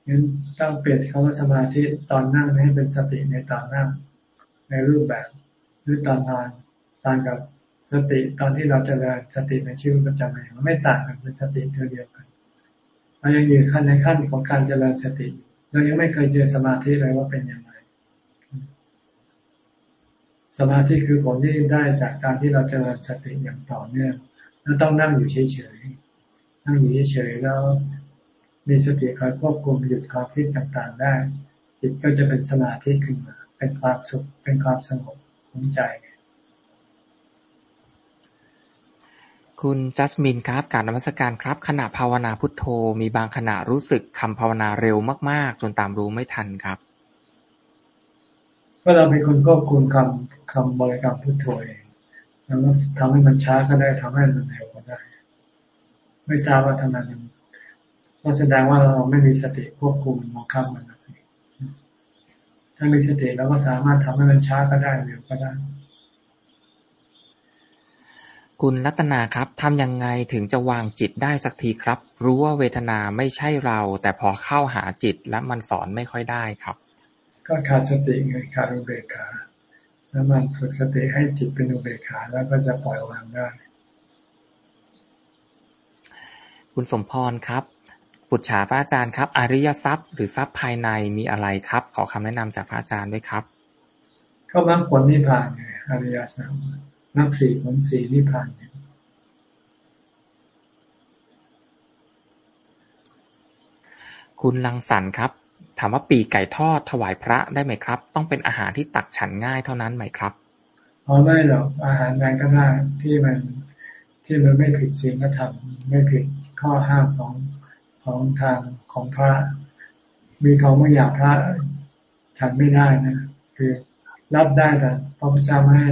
งั้นต้องเปลี่ยนคำว่าสมาธิตอนนั่งให้เป็นสติในตอนนั่ง ในรูปแบบ หรือตอนนอนต่างกับสติตอนที่เราจเจริญสติในชีวิตประจำวันมันไม่ต่างกันเป็นสติเดียวกันเรายังอยู่ขั้นในขั้นของการเจริญสติ เรายังไม่เคยเจอสมาธิเลยว่าเป็นอย่างไร สมาธิคือผลที่ได้จากการที่เราเจริญสติอย่างต่อเนื่องแล้วต้องนั่งอยู่เฉย นั่งอยู่เฉยแล้วมีสติคอยควบคุมหยุดความคิดต่างๆได้ จิตก็จะเป็นสมาธิขึ้นมา เป็นความสุข เป็นความสงบของใจ คุณจัสมินครับ การนมัสการครับ ขณะภาวนาพุทโธ มีบางขณะรู้สึกคำภาวนาเร็วมากๆ จนตามรู้ไม่ทันครับก็เราเป็นคนควบคุมคำคำบริกรรมพุทโธเองแล้วทำให้มันช้าก็ได้ทำให้มันเร็วก็ได้ ไม่ทราบว่าทำไมมันก็แสดงว่าเราไม่มีสติควบคุมมองข้ามมันนะสิถ้ามีสติเราก็สามารถทำให้มันช้าก็ได้เร็วก็ได้ คุณรัตนาครับทำยังไงถึงจะวางจิตได้สักทีครับ รู้ว่าเวทนาไม่ใช่เรา แต่พอเข้าหาจิตแล้วมันสอนไม่ค่อยได้ครับ ก็ขาดสติไงขาดอุเบกขา แล้วมันฝึกสติให้จิตเป็นอุเบกขาแล้วก็จะปล่อยวางได้ คุณสมพรครับปุจฉาพระอาจารย์ครับ อริยทรัพย์หรือทรัพย์ภายในมีอะไรครับ ขอคำแนะนำจากพระอาจารย์ด้วยครับ ก็มรรคผลนิพพานไงอริยทรัพย์มรรคสี่ผลสี่นิพพานคุณลังสันครับ ถามว่าปีไก่ทอดถวายพระได้ไหมครับ ต้องเป็นอาหารที่ตักฉันง่ายเท่านั้นไหมครับอ๋อไม่หรอกอาหารใดก็ได้ที่มันที่มันไม่ผิดศีลธรรมไม่ผิด ข้อห้ามของของทางของพระ มีของบางอย่างพระฉันไม่ได้นะ คือรับได้แต่พระพุทธเจ้าไม่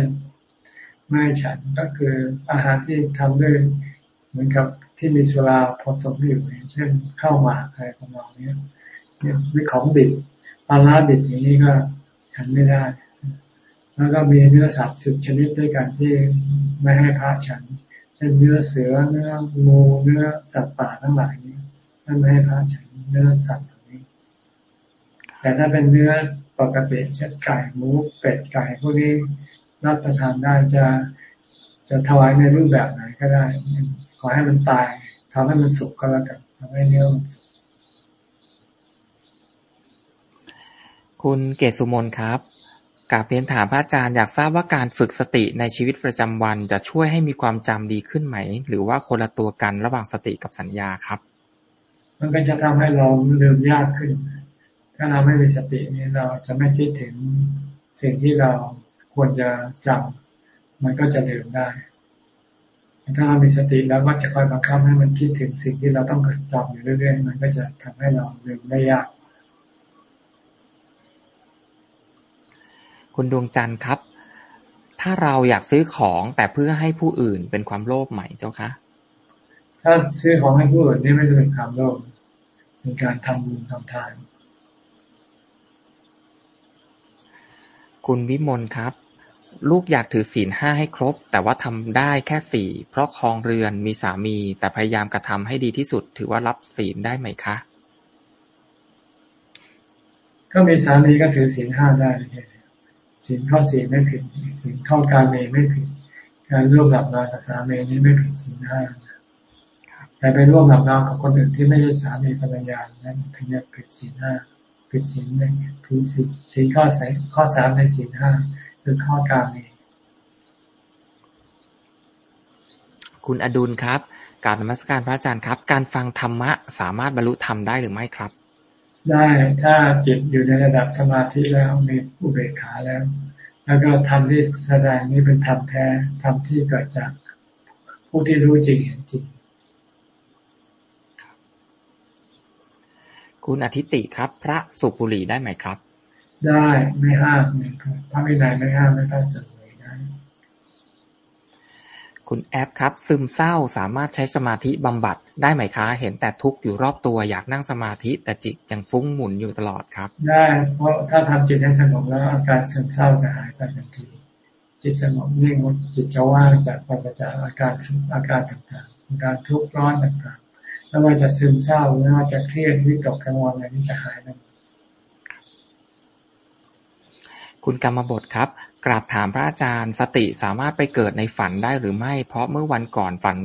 ไม่ฉันก็คืออาหารที่ทำด้วยเหมือนกับที่มีสุราผสมอยู่เช่นข้าวหมากอะไรของเราเนี้เนี่ยมีของดิบปลาลาดิบอย่างนี้ก็ฉันไม่ได้ แล้วก็มีเนื้อสัตว์สิบชนิดด้วยกันที่ไม่ให้พระฉัน เช่นเนื้อเสือเนื้องูเนื้อสัตว์ป่าทั้งหลายนี้ท่านไม่ให้พระฉันเนื้อสัตว์เหล่านี้ แต่ถ้าเป็นเนื้อปกติเช่นไก่หมูเป็ดไก่พวกนี้รับประทานได้จะจะถวายในรูปแบบไหนก็ได้ ขอให้มันตายทำให้มันสุกก็แล้วกันทำให้เนื้อมันสุกคุณเกศสุมนครับ กาบเรียนถามพระอาจารย์อยากทราบว่าการฝึกสติในชีวิตประจำวันจะช่วยให้มีความจำดีขึ้นไหม หรือว่าคนละตัวกันระหว่างสติกับสัญญาครับ มันก็จะทำให้เราลืมยากขึ้น ถ้าเราไม่มีสตินี้เราจะไม่คิดถึงสิ่งที่เราควรจะจำมันก็จะลืมได้ ถ้าเรามีสติแล้วก็จะคอยบังคับให้มันคิดถึงสิ่งที่เราต้องจำอยู่เรื่อยๆ มันก็จะทำให้เราลืมได้ยาก คุณดวงจันทร์ครับ ถ้าเราอยากซื้อของแต่เพื่อให้ผู้อื่นเป็นความโลภไหมเจ้าคะถถ้าซื้อของให้ผู้อื่นนี่ไม่เป็นความโลภเป็นการทำบุญทำทาน คุณวิมลครับ ลูกอยากถือศีลห้าให้ครบ แต่ว่าทำได้แค่สี่เพราะคลองเรือนมีสามี แต่พยายามกระทำให้ดีที่สุด ถือว่ารับศีลได้ไหมคะ ก็มีสามีก็ถือศีลห้าได้ศีล สินข้อศีลไม่ผิดศีลข้อการเมไม่ผิด การร่วมหลับนอนกับสามีนี้ไม่ผิดศีลห้าแต่ไปร่วมหลับนอนกับคนอื่นที่ไม่ใช่สามีภรรยานั้นถึงจะผิดศีลห้าผิดศีลหนึ่งผิดศีลศีลข้อสข้อสามในศีลห้าคือข้อการเมคุณอดุลครับ การนมัสการพระอาจารย์ครับ การฟังธรรมะสามารถบรรลุธรรมได้หรือไม่ครับ ได้ถ้าจิตอยู่ในระดับสมาธิแล้วมีอุเบกขาแล้ว แล้วก็ทำที่แสดงนี้เป็นธรรมแท้ธรรมที่เกิดจากผู้ที่รู้จริงเห็นจริงคุณอธิติครับ พระสุบุรีได้ไหมครับ ได้ไม่ห้ามพระวินัยไม่ห้ามไม่พระสุ คุณแอปครับ ซึมเศร้าสามารถใช้สมาธิบำบัดได้ไหมคะ เห็นแต่ทุกข์อยู่รอบตัวอยากนั่งสมาธิ แต่จิตยังฟุ้งหมุนอยู่ตลอดครับ ได้เพราะถ้าทำจิตให้สงบแล้วอาการซึมเศร้าจะหายไปทันที จิตสงบนิ่งจิตจะว่างจากปัญจากอาการอาการต่างๆอาการทุกข์ร้อนต่างๆไม่ว่าจะซึมเศร้าไม่ว่าจะเครียดวิตกกังวลอะไรนี่จะหายไป คุณกรรมบทครับ กราบถามพระอาจารย์ สติสามารถไปเกิดในฝันได้หรือไม่ เพราะเมื่อวันก่อนฝัน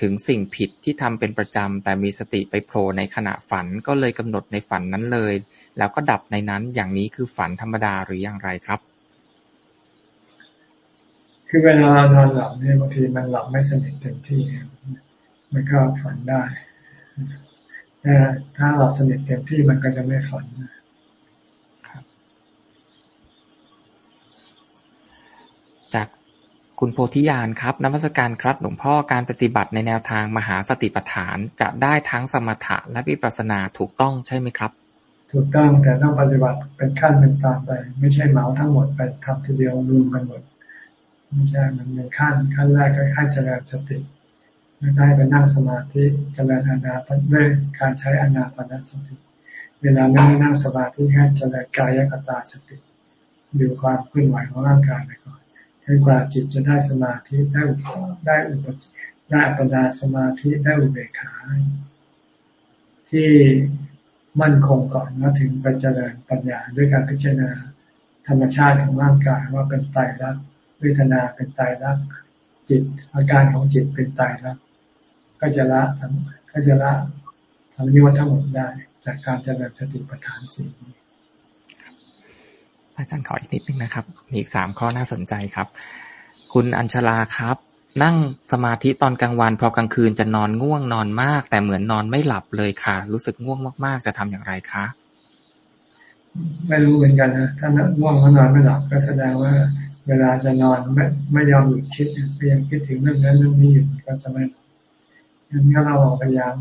ถึงสิ่งผิดที่ทำเป็นประจำแต่มีสติไปโผล่ในขณะฝันก็เลยกำหนดในฝันนั้นเลย แล้วก็ดับในนั้นอย่างนี้คือฝันธรรมดาหรืออย่างไรครับ คือเวลาเรานอนหลับเนี่ยบางทีมันหลับไม่สนิทเต็มที่มันก็ฝันได้ถ้าหลับสนิทเต็มที่มันก็จะไม่ฝันจาก คุณโพธิญาณครับนักวิชาการครับหลวงพ่อการปฏิบัติในแนวทางมหาสติปัฏฐาน จะได้ทั้งสมถะและวิปัสสนาถูกต้องใช่ไหมครับ ถูกต้องแต่ต้องปฏิบัติเป็นขั้นเป็นตอนไป ไม่ใช่เหมาทั้งหมดไปทำทีเดียวรวมกันหมดไม่ใช่มันเป็นขั้นขั้นแรกก็ให้เจริญสติไม่ได้ไปนั่งสมาธิเจริญอนาปด้วยการใช้อนาปนสติ เวลาไม่ได้นั่งสมาธิให้เจริญกายกตาสติ ดูความเคลื่อนไหวของร่างกายไปก่อน จนกว่าจิตจะได้สมาธิได้อุปได้อุปได้ปัญญาสมาธิได้อุเบกขาที่มั่นคงก่อนแล้วถึงไปเจริญปัญญาด้วยการพิจารณาธรรมชาติของร่างกายว่าเป็นไตรลักษณ์เวทนาเป็นไตรลักษณ์จิตอาการของจิตเป็นไตรลักษณ์ก็จะละก็จะละสัมยชทั้งหมดได้ จากการเจริญสติปัฏฐานสี่ อาจารย์ขออีกนิดนึงนะครับ มีอีกสามข้อน่าสนใจครับ คุณอัญชลาครับ นั่งสมาธิตอนกลางวัน พอกลางคืนจะนอนง่วงนอนมาก แต่เหมือนนอนไม่หลับเลยค่ะ รู้สึกง่วงมาก ๆ จะทำอย่างไรคะ ไม่รู้เหมือนกันนะถ้าง่วงแล้วนอนไม่หลับก็แสดงว่า เวลาจะนอนไม่ไม่ยอมหยุดคิดพยายามคิดถึงเรื่องนั้นเรื่องนี้อยู่ก็จะไม่งั้นก็เราพยายาม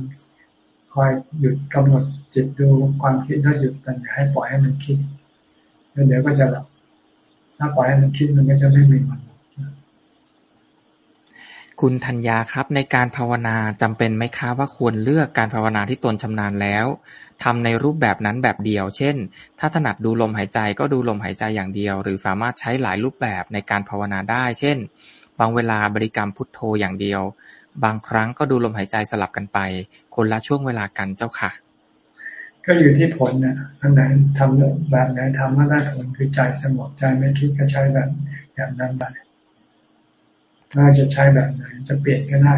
คอยหยุดกำหนดจิตดูความคิดถ้าหยุดมันให้ปล่อยให้มันคิด แล้วเดี๋ยวก็จะหลับถ้าปล่อยให้มันคิดมันก็จะไม่มีมันคุณธัญญาครับในการภาวนาจำเป็นไหมคะว่าควรเลือกการภาวนาที่ตนชำนาญแล้วทำในรูปแบบนั้นแบบเดียว เช่น ถ้าถนัดดูลมหายใจก็ดูลมหายใจอย่างเดียว หรือสามารถใช้หลายรูปแบบในการภาวนาได้ เช่น บางเวลาบริกรรมพุทโธอย่างเดียว บางครั้งก็ดูลมหายใจสลับกันไป คนละช่วงเวลากันเจ้าค่ะ ก็อยู่ที่ผลนะอันไหนทำแบบไหนทำมาได้ผลคือใจสงบใจไม่คิดก็ใช้แบบอย่างนั้นไปถ้าจะใช้แบบไหนจะเปลี่ยนก็ได้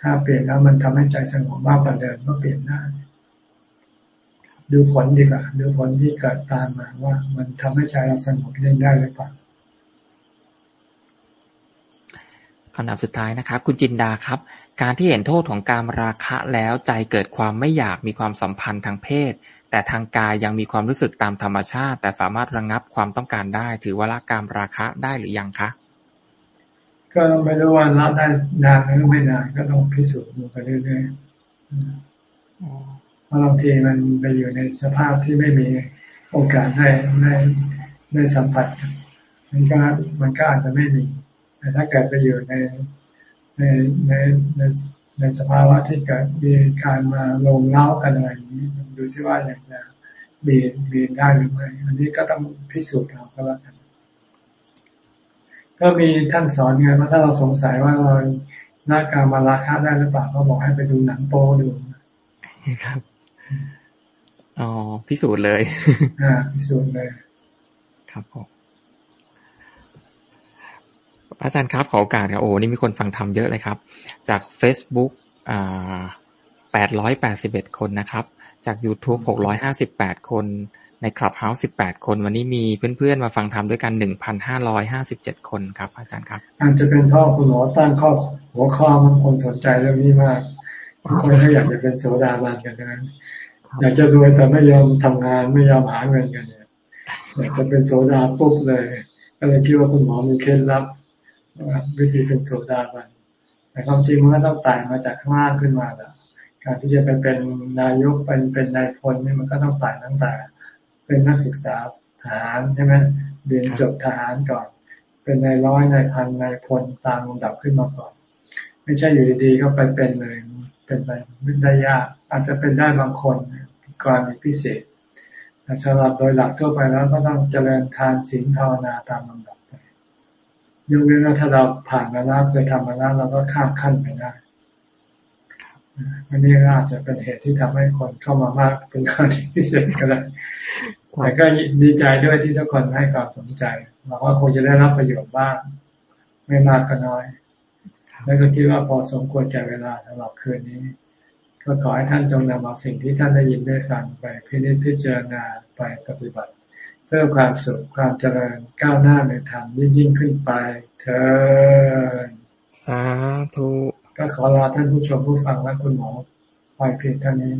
ถ้าเปลี่ยนแล้วมันทำให้ใจสงบมากกว่าเดิมก็เปลี่ยนได้ดูผลดีกว่า ดูผลที่เกิดตามมาว่า มันทำให้ใจเราสงบเล่นได้หรือเปล่า คำถามสุดท้ายนะครับ คุณจินดาครับ การที่เห็นโทษของการราคะแล้วใจเกิดความไม่อยากมีความสัมพันธ์ทางเพศ แต่ทางกายยังมีความรู้สึกตามธรรมชาติ แต่สามารถระงงับความต้องการได้ ถือว่าละการราคะได้หรือยังคะ ก็ไม่รู้ว่าละได้นานหรือไม่นานก็ต้องพิสูจน์ดูไปเรื่อยๆเพราะบางทีมันไปอยู่ในสภาพที่ไม่มีโอกาสได้ได้ได้สัมผัสมันก็มันก็อาจจะไม่มี แต่ถ้าเกิดไปอยู่ในในในในในสภาวะที่เกิดมีการมาลงเล้ากันอะไรอย่างนี้ดูซิว่าอย่างไรเบียนเบียนได้หรือไม่อันนี้ก็ต้องพิสูจน์เอาก็แล้วกัน ก็มีท่านสอนไงว่าถ้าเราสงสัยว่าเราหน้าการมาราคาได้หรือเปล่าก็บอกให้ไปดูหนังโป๊ดูครับอ๋อพิสูจน์เลย อ่า พิสูจน์เลย ครับผม อาจารย์ครับขอโอกาสครับโอ้นี่มีคนฟังทำเยอะเลยครับ จาก Facebook อ่าแปดร้อยแปดสิบเอ็ดคนนะครับ จาก YouTube หกร้อยห้าสิบแปดคนในคลับเฮาส์สิบแปดคน วันนี้มีเพื่อนๆมาฟังทำด้วยกันหนึ่งพันห้าร้อยห้าสิบเจ็ดคนครับ อาจารย์ครับอาจจะเป็นพ่อคุณหมอตั้งข้อหัวข้อบางคนสนใจเรื่องนี้มากคนก็อยากจะเป็นโสดาบันกันนั้น อยากจะรวยแต่ไม่ยอมทำงานไม่ยอมหาเงินกันเนี่ยอยากจะเป็นโสดาปุ๊บเลย ก็เลยคิดว่าคุณหมอมีเคล็ดลับ วิธีเป็นโสดาบันแต่ความจริงมันก็ต้องตายมาจากข้างล่างขึ้นมาแล้วการที่จะไปเป็นนายกเป็นเป็นนายพลนี่มันก็ต้องตายตั้งแต่ เป็นนักศึกษาทหารใช่ไหมเรียนจบทหารก่อน เป็นนายร้อยนายพันนายพลตามลำดับขึ้นมาก่อน ไม่ใช่อยู่ดีๆก็ไปเป็นเลยเป็นไปไม่ได้ยากอาจจะเป็นได้บางคนกรณีพิเศษแต่สำหรับโดยหลักทั่วไปแล้วก็ต้องเจริญทานศีลภาวนาตามลำดับ ยกเว้นว่าถ้าเราผ่านมาแล้วเคยทำมาแล้วเราก็ข้ามขั้นไปได้อันนี้ก็อาจจะเป็นเหตุที่ทำให้คนเข้ามามากเป็นกรณีพิเศษก็ได้แต่ก็ดีใจด้วยที่ทุกคนให้ความสนใจหวังว่าคงจะได้รับประโยชน์บ้าง ไม่มากก็น้อย แล้วก็คิดว่าพอสมควรแก่เวลาสำหรับคืนนี้ ก็ขอให้ท่านจงนำเอาสิ่งที่ท่านได้ยินได้ฟังไปพิจิตพิจารณาไปปฏิบัติ เพื่อความสุขความเจริญก้าวหน้าในธรรมยิ่งยิ่งขึ้นไป เธอสาธุก็ขอลาท่านผู้ชมผู้ฟังและคุณหมอไปเพียงเท่านี้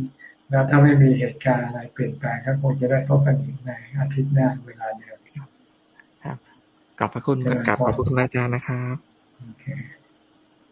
แล้วถ้าไม่มีเหตุการณ์อะไรเปลี่ยนแปลงก็คงจะได้พบกันอีกในอาทิตย์หน้าเวลาเดียวครับขอบพระคุณกับขอบพระคุณอาจารย์นะครับ Okay.